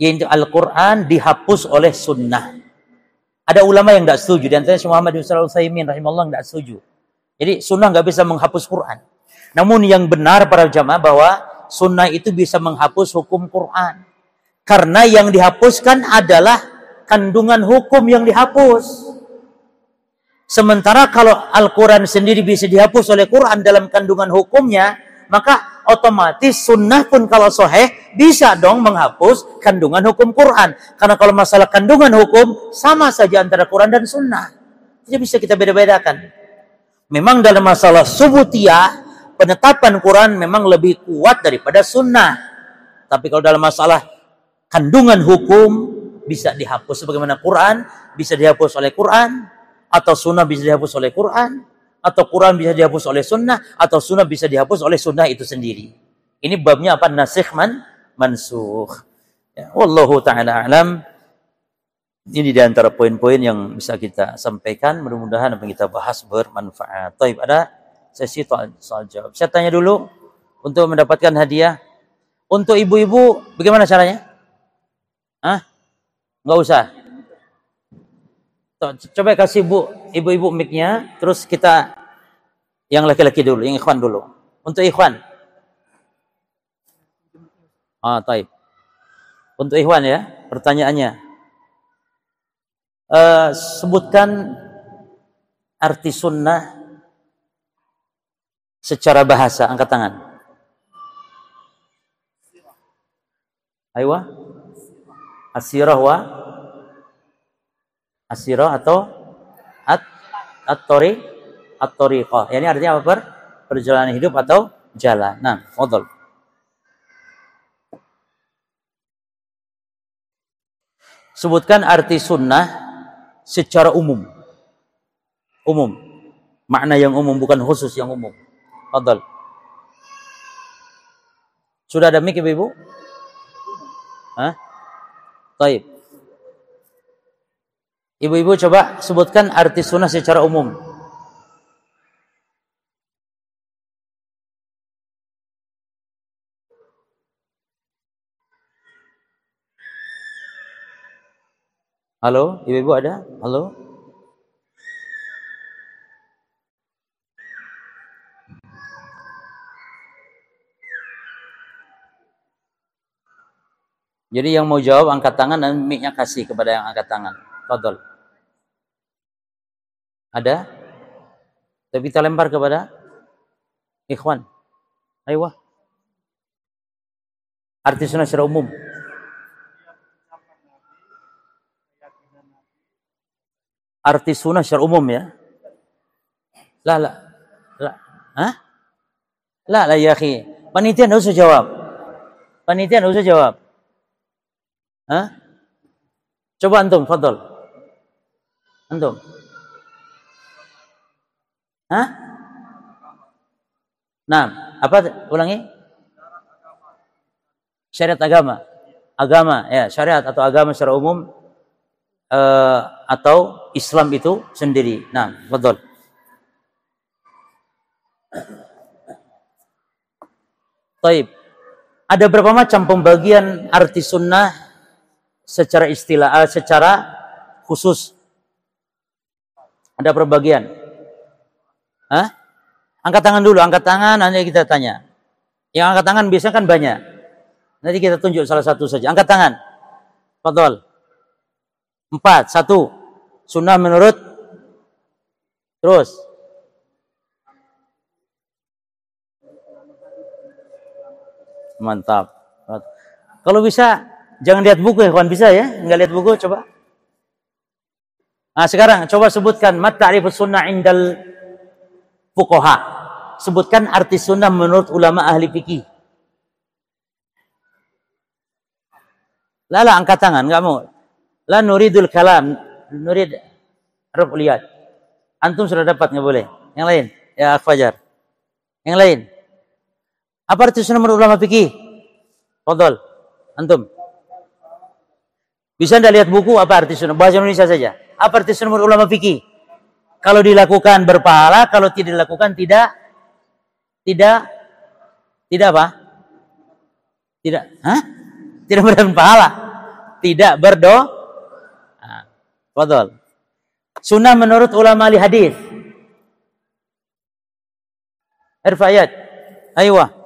Yaitu Al-Quran dihapus oleh sunnah. Ada ulama yang tidak setuju. Dan saya Muhammad bin Sallallahu Alaihi rahimahullah tidak setuju. Jadi sunnah nggak bisa menghapus Quran. Namun yang benar para jamaah bahwa sunnah itu bisa menghapus hukum Quran. Karena yang dihapuskan adalah kandungan hukum yang dihapus. Sementara kalau Al-Quran sendiri bisa dihapus oleh Quran dalam kandungan hukumnya, maka otomatis sunnah pun kalau soheh bisa dong menghapus kandungan hukum Quran. Karena kalau masalah kandungan hukum sama saja antara Quran dan sunnah. Jadi bisa kita beda-bedakan. Memang dalam masalah subutiyah, penetapan Quran memang lebih kuat daripada sunnah. Tapi kalau dalam masalah kandungan hukum bisa dihapus sebagaimana Quran, bisa dihapus oleh Quran, atau sunnah bisa dihapus oleh Quran, atau Quran bisa dihapus oleh sunnah atau sunnah bisa dihapus oleh sunnah itu sendiri. Ini babnya apa? Nasikh man mansuh. Ya, wallahu taala alam. Ini di antara poin-poin yang bisa kita sampaikan. Mudah-mudahan apa yang kita bahas bermanfaat. Taib ada sesi soal jawab. Saya tanya dulu untuk mendapatkan hadiah. Untuk ibu-ibu bagaimana caranya? Hah? Enggak usah. Coba kasih bu, ibu-ibu mic-nya, terus kita yang laki-laki dulu, yang ikhwan dulu. Untuk ikhwan. Ah, taib. Untuk ikhwan ya, pertanyaannya. Uh, sebutkan arti sunnah secara bahasa, angkat tangan. Aywa. Asirah wa asirah atau at at-tori at-tariqah. Ini artinya apa? Per? Perjalanan hidup atau jalan. Nah. Sebutkan arti sunnah secara umum. Umum. Makna yang umum bukan khusus yang umum. Fadhol. Sudah ada mic Ibu? Hah? Taib. Ibu-ibu coba sebutkan arti sunnah secara umum. Halo, ibu-ibu ada? Halo? Jadi yang mau jawab angkat tangan dan mic-nya kasih kepada yang angkat tangan. Fadol. Ada? Tapi kita lempar kepada ikhwan. Ayo. Arti sunnah secara umum. Arti sunnah secara umum ya. Lah, lah. Lah. Hah? Lah, lah ya akhi. Panitia usah jawab. Panitia enggak usah jawab. Hah? Coba antum, fadol. Antum. Hah? Nah, apa ulangi? Syariat agama. Agama, ya, syariat atau agama secara umum uh, atau Islam itu sendiri. Nah, betul. Taib. Ada berapa macam pembagian arti sunnah secara istilah, uh, secara khusus? Ada perbagian. Hah? Angkat tangan dulu, angkat tangan nanti kita tanya. Yang angkat tangan biasanya kan banyak. Nanti kita tunjuk salah satu saja. Angkat tangan. Fadol. Empat. Satu. Sunnah menurut. Terus. Mantap. Kalau bisa, jangan lihat buku ya kawan. Bisa ya? Enggak lihat buku, coba. Nah sekarang, coba sebutkan. Mat ta'rifus sunnah indal fukoha. Sebutkan arti sunnah menurut ulama ahli fikih. Lala angkat tangan, enggak mau. La nuridul kalam, nurid rub lihat. Antum sudah dapat enggak boleh. Yang lain, ya Fajar. Yang lain. Apa arti sunnah menurut ulama fikih? Fadol, antum. Bisa anda lihat buku apa arti sunnah? Bahasa Indonesia saja. Apa arti sunnah menurut ulama fikih? Kalau dilakukan berpahala, kalau tidak dilakukan tidak tidak tidak apa? Tidak, hah? Tidak berpahala. pahala tidak berdoa. Nah, fadol. Sunnah menurut ulama ahli hadis. Irfayat. Aywa.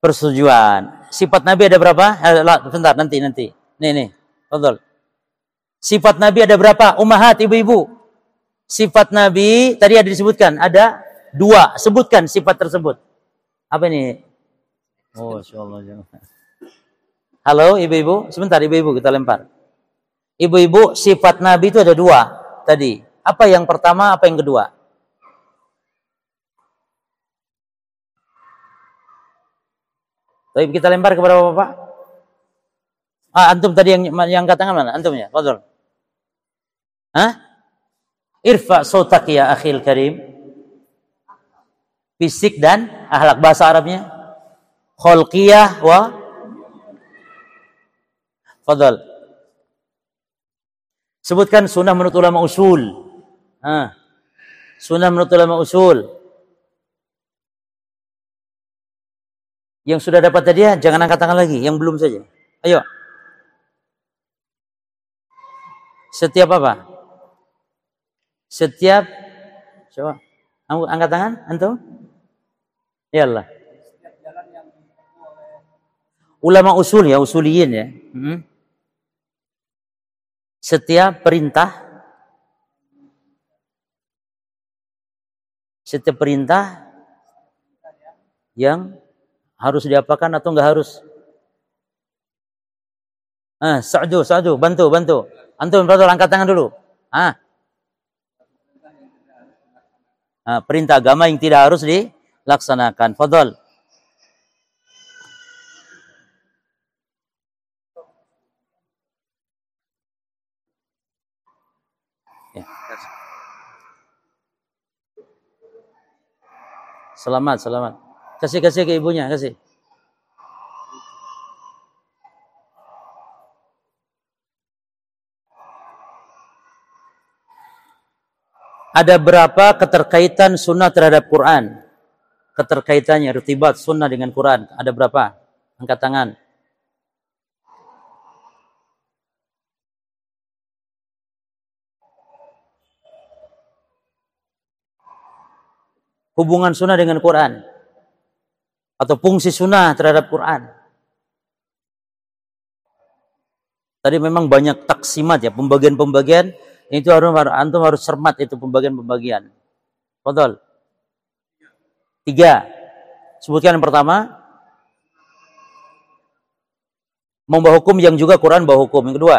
Persetujuan. Sifat Nabi ada berapa? Eh, bentar, nanti, nanti. Nih, nih. Fadol. Sifat Nabi ada berapa? Umahat, ibu-ibu. Sifat Nabi tadi ada disebutkan, ada dua. Sebutkan sifat tersebut. Apa ini? Oh, Allah. Halo ibu-ibu, sebentar ibu-ibu kita lempar. Ibu-ibu, sifat Nabi itu ada dua tadi. Apa yang pertama, apa yang kedua? Tapi kita lempar kepada Bapak. Ah, antum tadi yang yang katakan mana? Antum ya, Fadol. Hah? Irfa sautak ya akhil karim. Fisik dan ahlak bahasa Arabnya. Kholqiyah wa Fadal. Sebutkan sunnah menurut ulama usul. Ah. Sunnah menurut ulama usul. Yang sudah dapat tadi ya, jangan angkat tangan lagi. Yang belum saja. Ayo. Setiap apa? Setiap coba angkat tangan antum. Ya Allah. Ulama usul ya, usuliyin ya. Hmm. Setiap perintah setiap perintah yang harus diapakan atau enggak harus? Ah, Sa'du, Sa'du, bantu, bantu. Antum, bantu angkat tangan dulu. Ah, uh, perintah agama yang tidak harus dilaksanakan. Fadol. Ya. Selamat, selamat. Kasih kasih ke ibunya, kasih. ada berapa keterkaitan sunnah terhadap Quran? Keterkaitannya, rutibat sunnah dengan Quran. Ada berapa? Angkat tangan. Hubungan sunnah dengan Quran. Atau fungsi sunnah terhadap Quran. Tadi memang banyak taksimat ya, pembagian-pembagian itu harus antum harus cermat itu pembagian-pembagian. Fadol. Tiga. Sebutkan yang pertama. Membawa hukum yang juga Quran bawa hukum. Yang kedua.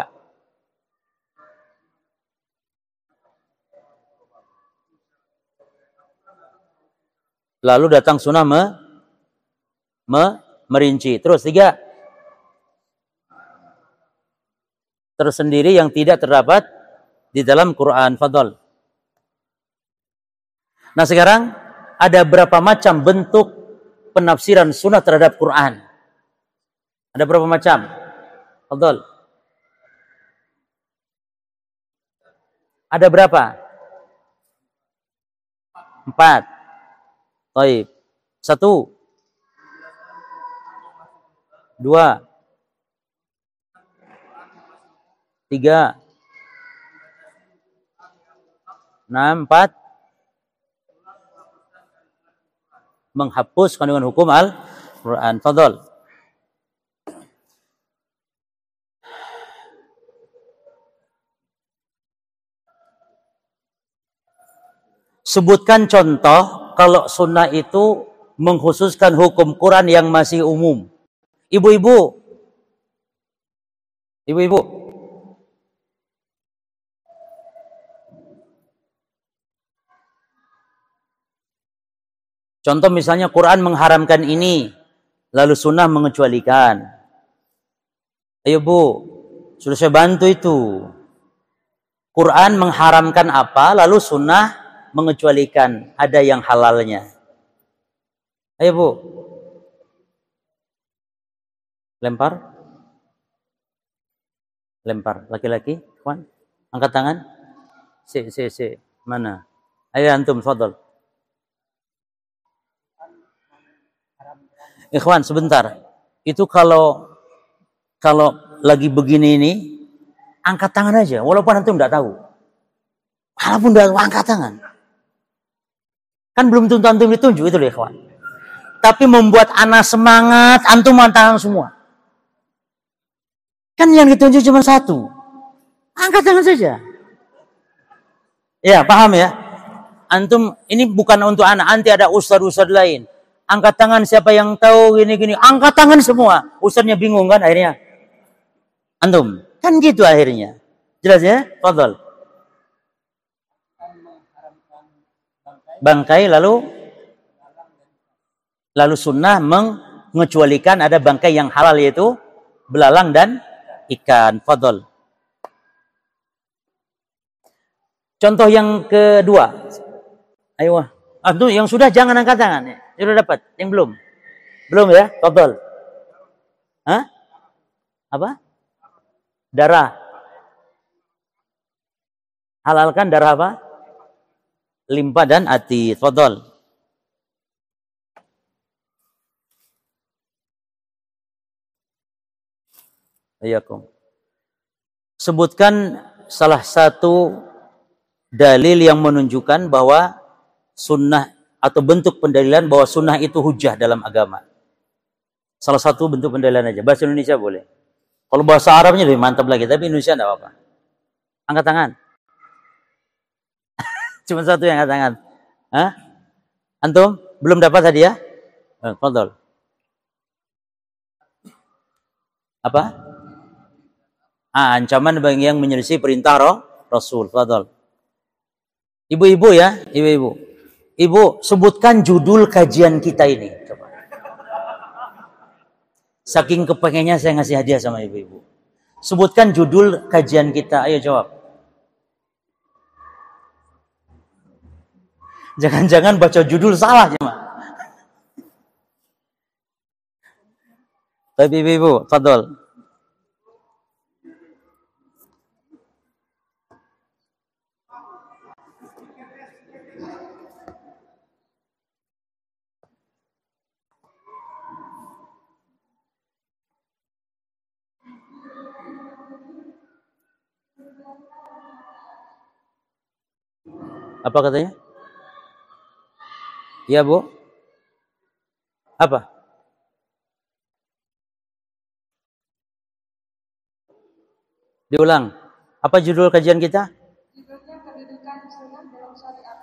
Lalu datang sunnah me, merinci. Terus tiga. Tersendiri yang tidak terdapat di dalam Quran. Fadol. Nah sekarang ada berapa macam bentuk penafsiran sunnah terhadap Quran? Ada berapa macam? Fadol. Ada berapa? Empat. Taib. Satu. Dua. Tiga. Nah, empat. Menghapus kandungan hukum Al-Quran. Fadol. Sebutkan contoh kalau sunnah itu mengkhususkan hukum Quran yang masih umum. Ibu-ibu. Ibu-ibu. Contoh misalnya Quran mengharamkan ini, lalu sunnah mengecualikan. Ayo bu, sudah saya bantu itu. Quran mengharamkan apa, lalu sunnah mengecualikan ada yang halalnya. Ayo Bu. Lempar. Lempar. Laki-laki, Ikhwan. Angkat tangan. Si, si, si. Mana? Ayo antum, fadal. Ikhwan, sebentar. Itu kalau kalau lagi begini ini, angkat tangan aja. Walaupun antum tidak tahu. Walaupun tidak angkat tangan. Kan belum tentu antum ditunjuk itu loh kawan. Tapi membuat anak semangat, antum tangan semua. Kan yang ditunjuk cuma satu. Angkat tangan saja. Ya, paham ya? Antum ini bukan untuk anak, nanti ada ustad-ustad lain. Angkat tangan siapa yang tahu gini-gini. Angkat tangan semua. Ustadnya bingung kan akhirnya. Antum. Kan gitu akhirnya. Jelas ya? Fadal. bangkai lalu lalu sunnah mengecualikan ada bangkai yang halal yaitu belalang dan ikan fadol. Contoh yang kedua. Ayo. Ah, yang sudah jangan angkat tangan. Ya. Sudah dapat. Yang belum? Belum ya? Fadol. Hah? Apa? Darah. Halalkan darah apa? limpa dan ati. Fadol. Ayakum. Sebutkan salah satu dalil yang menunjukkan bahwa sunnah atau bentuk pendalilan bahwa sunnah itu hujah dalam agama. Salah satu bentuk pendalilan aja. Bahasa Indonesia boleh. Kalau bahasa Arabnya lebih mantap lagi, tapi Indonesia tidak apa-apa. Angkat tangan. Cuma satu yang angkat tangan. Hah? Antum belum dapat hadiah? Eh, Fadol. Apa? Ah, ancaman bagi yang menyelisih perintah roh, Rasul. Fadol. Ibu-ibu ya, ibu-ibu. Ibu, sebutkan judul kajian kita ini. Coba. Saking kepengennya saya ngasih hadiah sama ibu-ibu. Sebutkan judul kajian kita. Ayo jawab. Jangan-jangan baca judul salah ya, Tapi ibu, fadol. Apa katanya? Iya, Bu. Apa? Diulang. Apa judul kajian kita?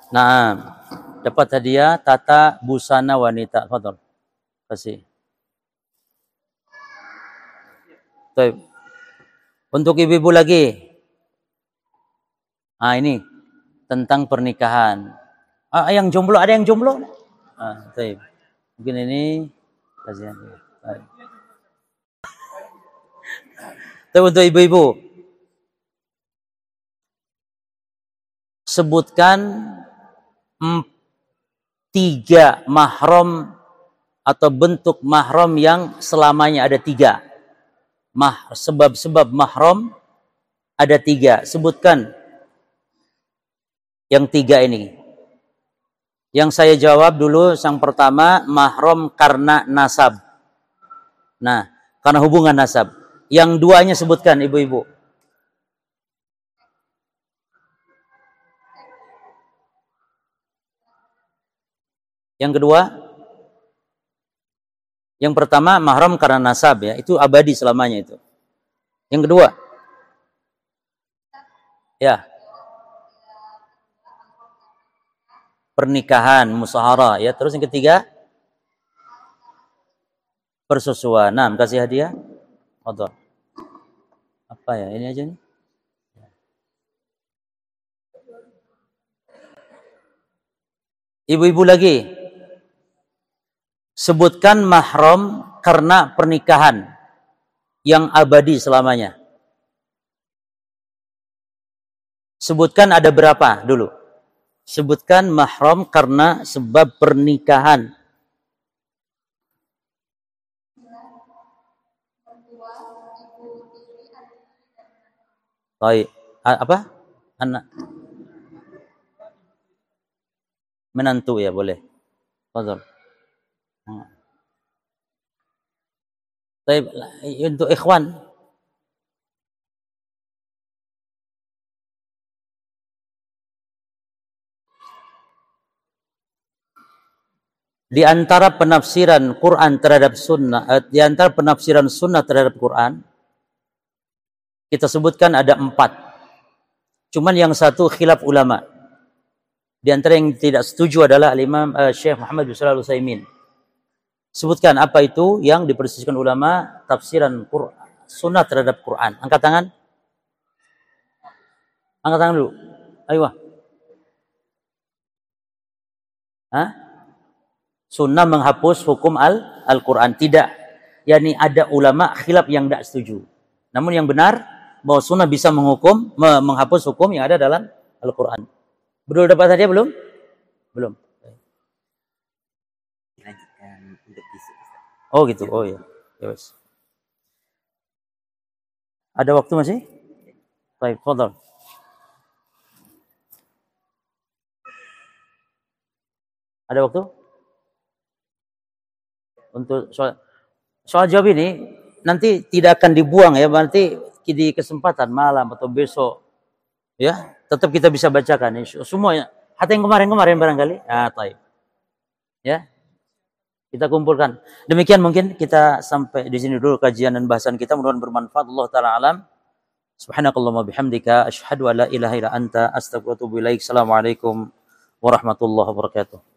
Nah, dapat hadiah tata busana wanita. Fadol. Kasih. Untuk ibu-ibu lagi. Ah ini tentang pernikahan. Ah, yang jomblo ada yang jomblo? Ah, baik. Mungkin ini kajian. Tapi untuk ibu-ibu, sebutkan tiga mahram atau bentuk mahram yang selamanya ada tiga. Mah, sebab-sebab mahram ada tiga. Sebutkan yang tiga ini. Yang saya jawab dulu yang pertama mahrum karena nasab. Nah, karena hubungan nasab. Yang duanya sebutkan ibu-ibu. Yang kedua? Yang pertama mahram karena nasab ya, itu abadi selamanya itu. Yang kedua? Ya. Pernikahan, musahara ya. Terus yang ketiga, persusuan. Nah, kasih hadiah. Fadhol. Apa ya? Ini aja nih. Ibu-ibu lagi. Sebutkan mahram karena pernikahan yang abadi selamanya. Sebutkan ada berapa dulu? Sebutkan mahram karena sebab pernikahan. Baik. Apa? Anak menantu ya boleh. Fadhol. Baik, untuk ikhwan di antara penafsiran Quran terhadap sunnah, eh, di antara penafsiran sunnah terhadap Quran, kita sebutkan ada empat. Cuman yang satu khilaf ulama. Di antara yang tidak setuju adalah Imam uh, Syekh Muhammad bin Shalih Utsaimin. Sebutkan apa itu yang dipersisikan ulama tafsiran Quran, sunnah terhadap Quran. Angkat tangan. Angkat tangan dulu. Ayo. Hah? Sunnah menghapus hukum al Al-Quran. Tidak. Yani ada ulama khilaf yang tidak setuju. Namun yang benar bahwa sunnah bisa menghukum, menghapus hukum yang ada dalam Al-Quran. Betul dapat hadiah belum? Belum. Oh gitu. Oh ya. Ya wes. Ada waktu masih? Baik, fadal. Ada waktu? Untuk soal, soal jawab ini nanti tidak akan dibuang ya, nanti di kesempatan malam atau besok ya tetap kita bisa bacakan semuanya. Hatta yang kemarin-kemarin barangkali. Ah taib. Ya. Kita kumpulkan. Demikian mungkin kita sampai di sini dulu kajian dan bahasan kita. Mudah-mudahan bermanfaat. Allah taala alam. Subhanakallahumma bihamdika. Asyhadu an la ilaha illa anta. Astaghfiruka wa atubu ilaik. Warahmatullahi wabarakatuh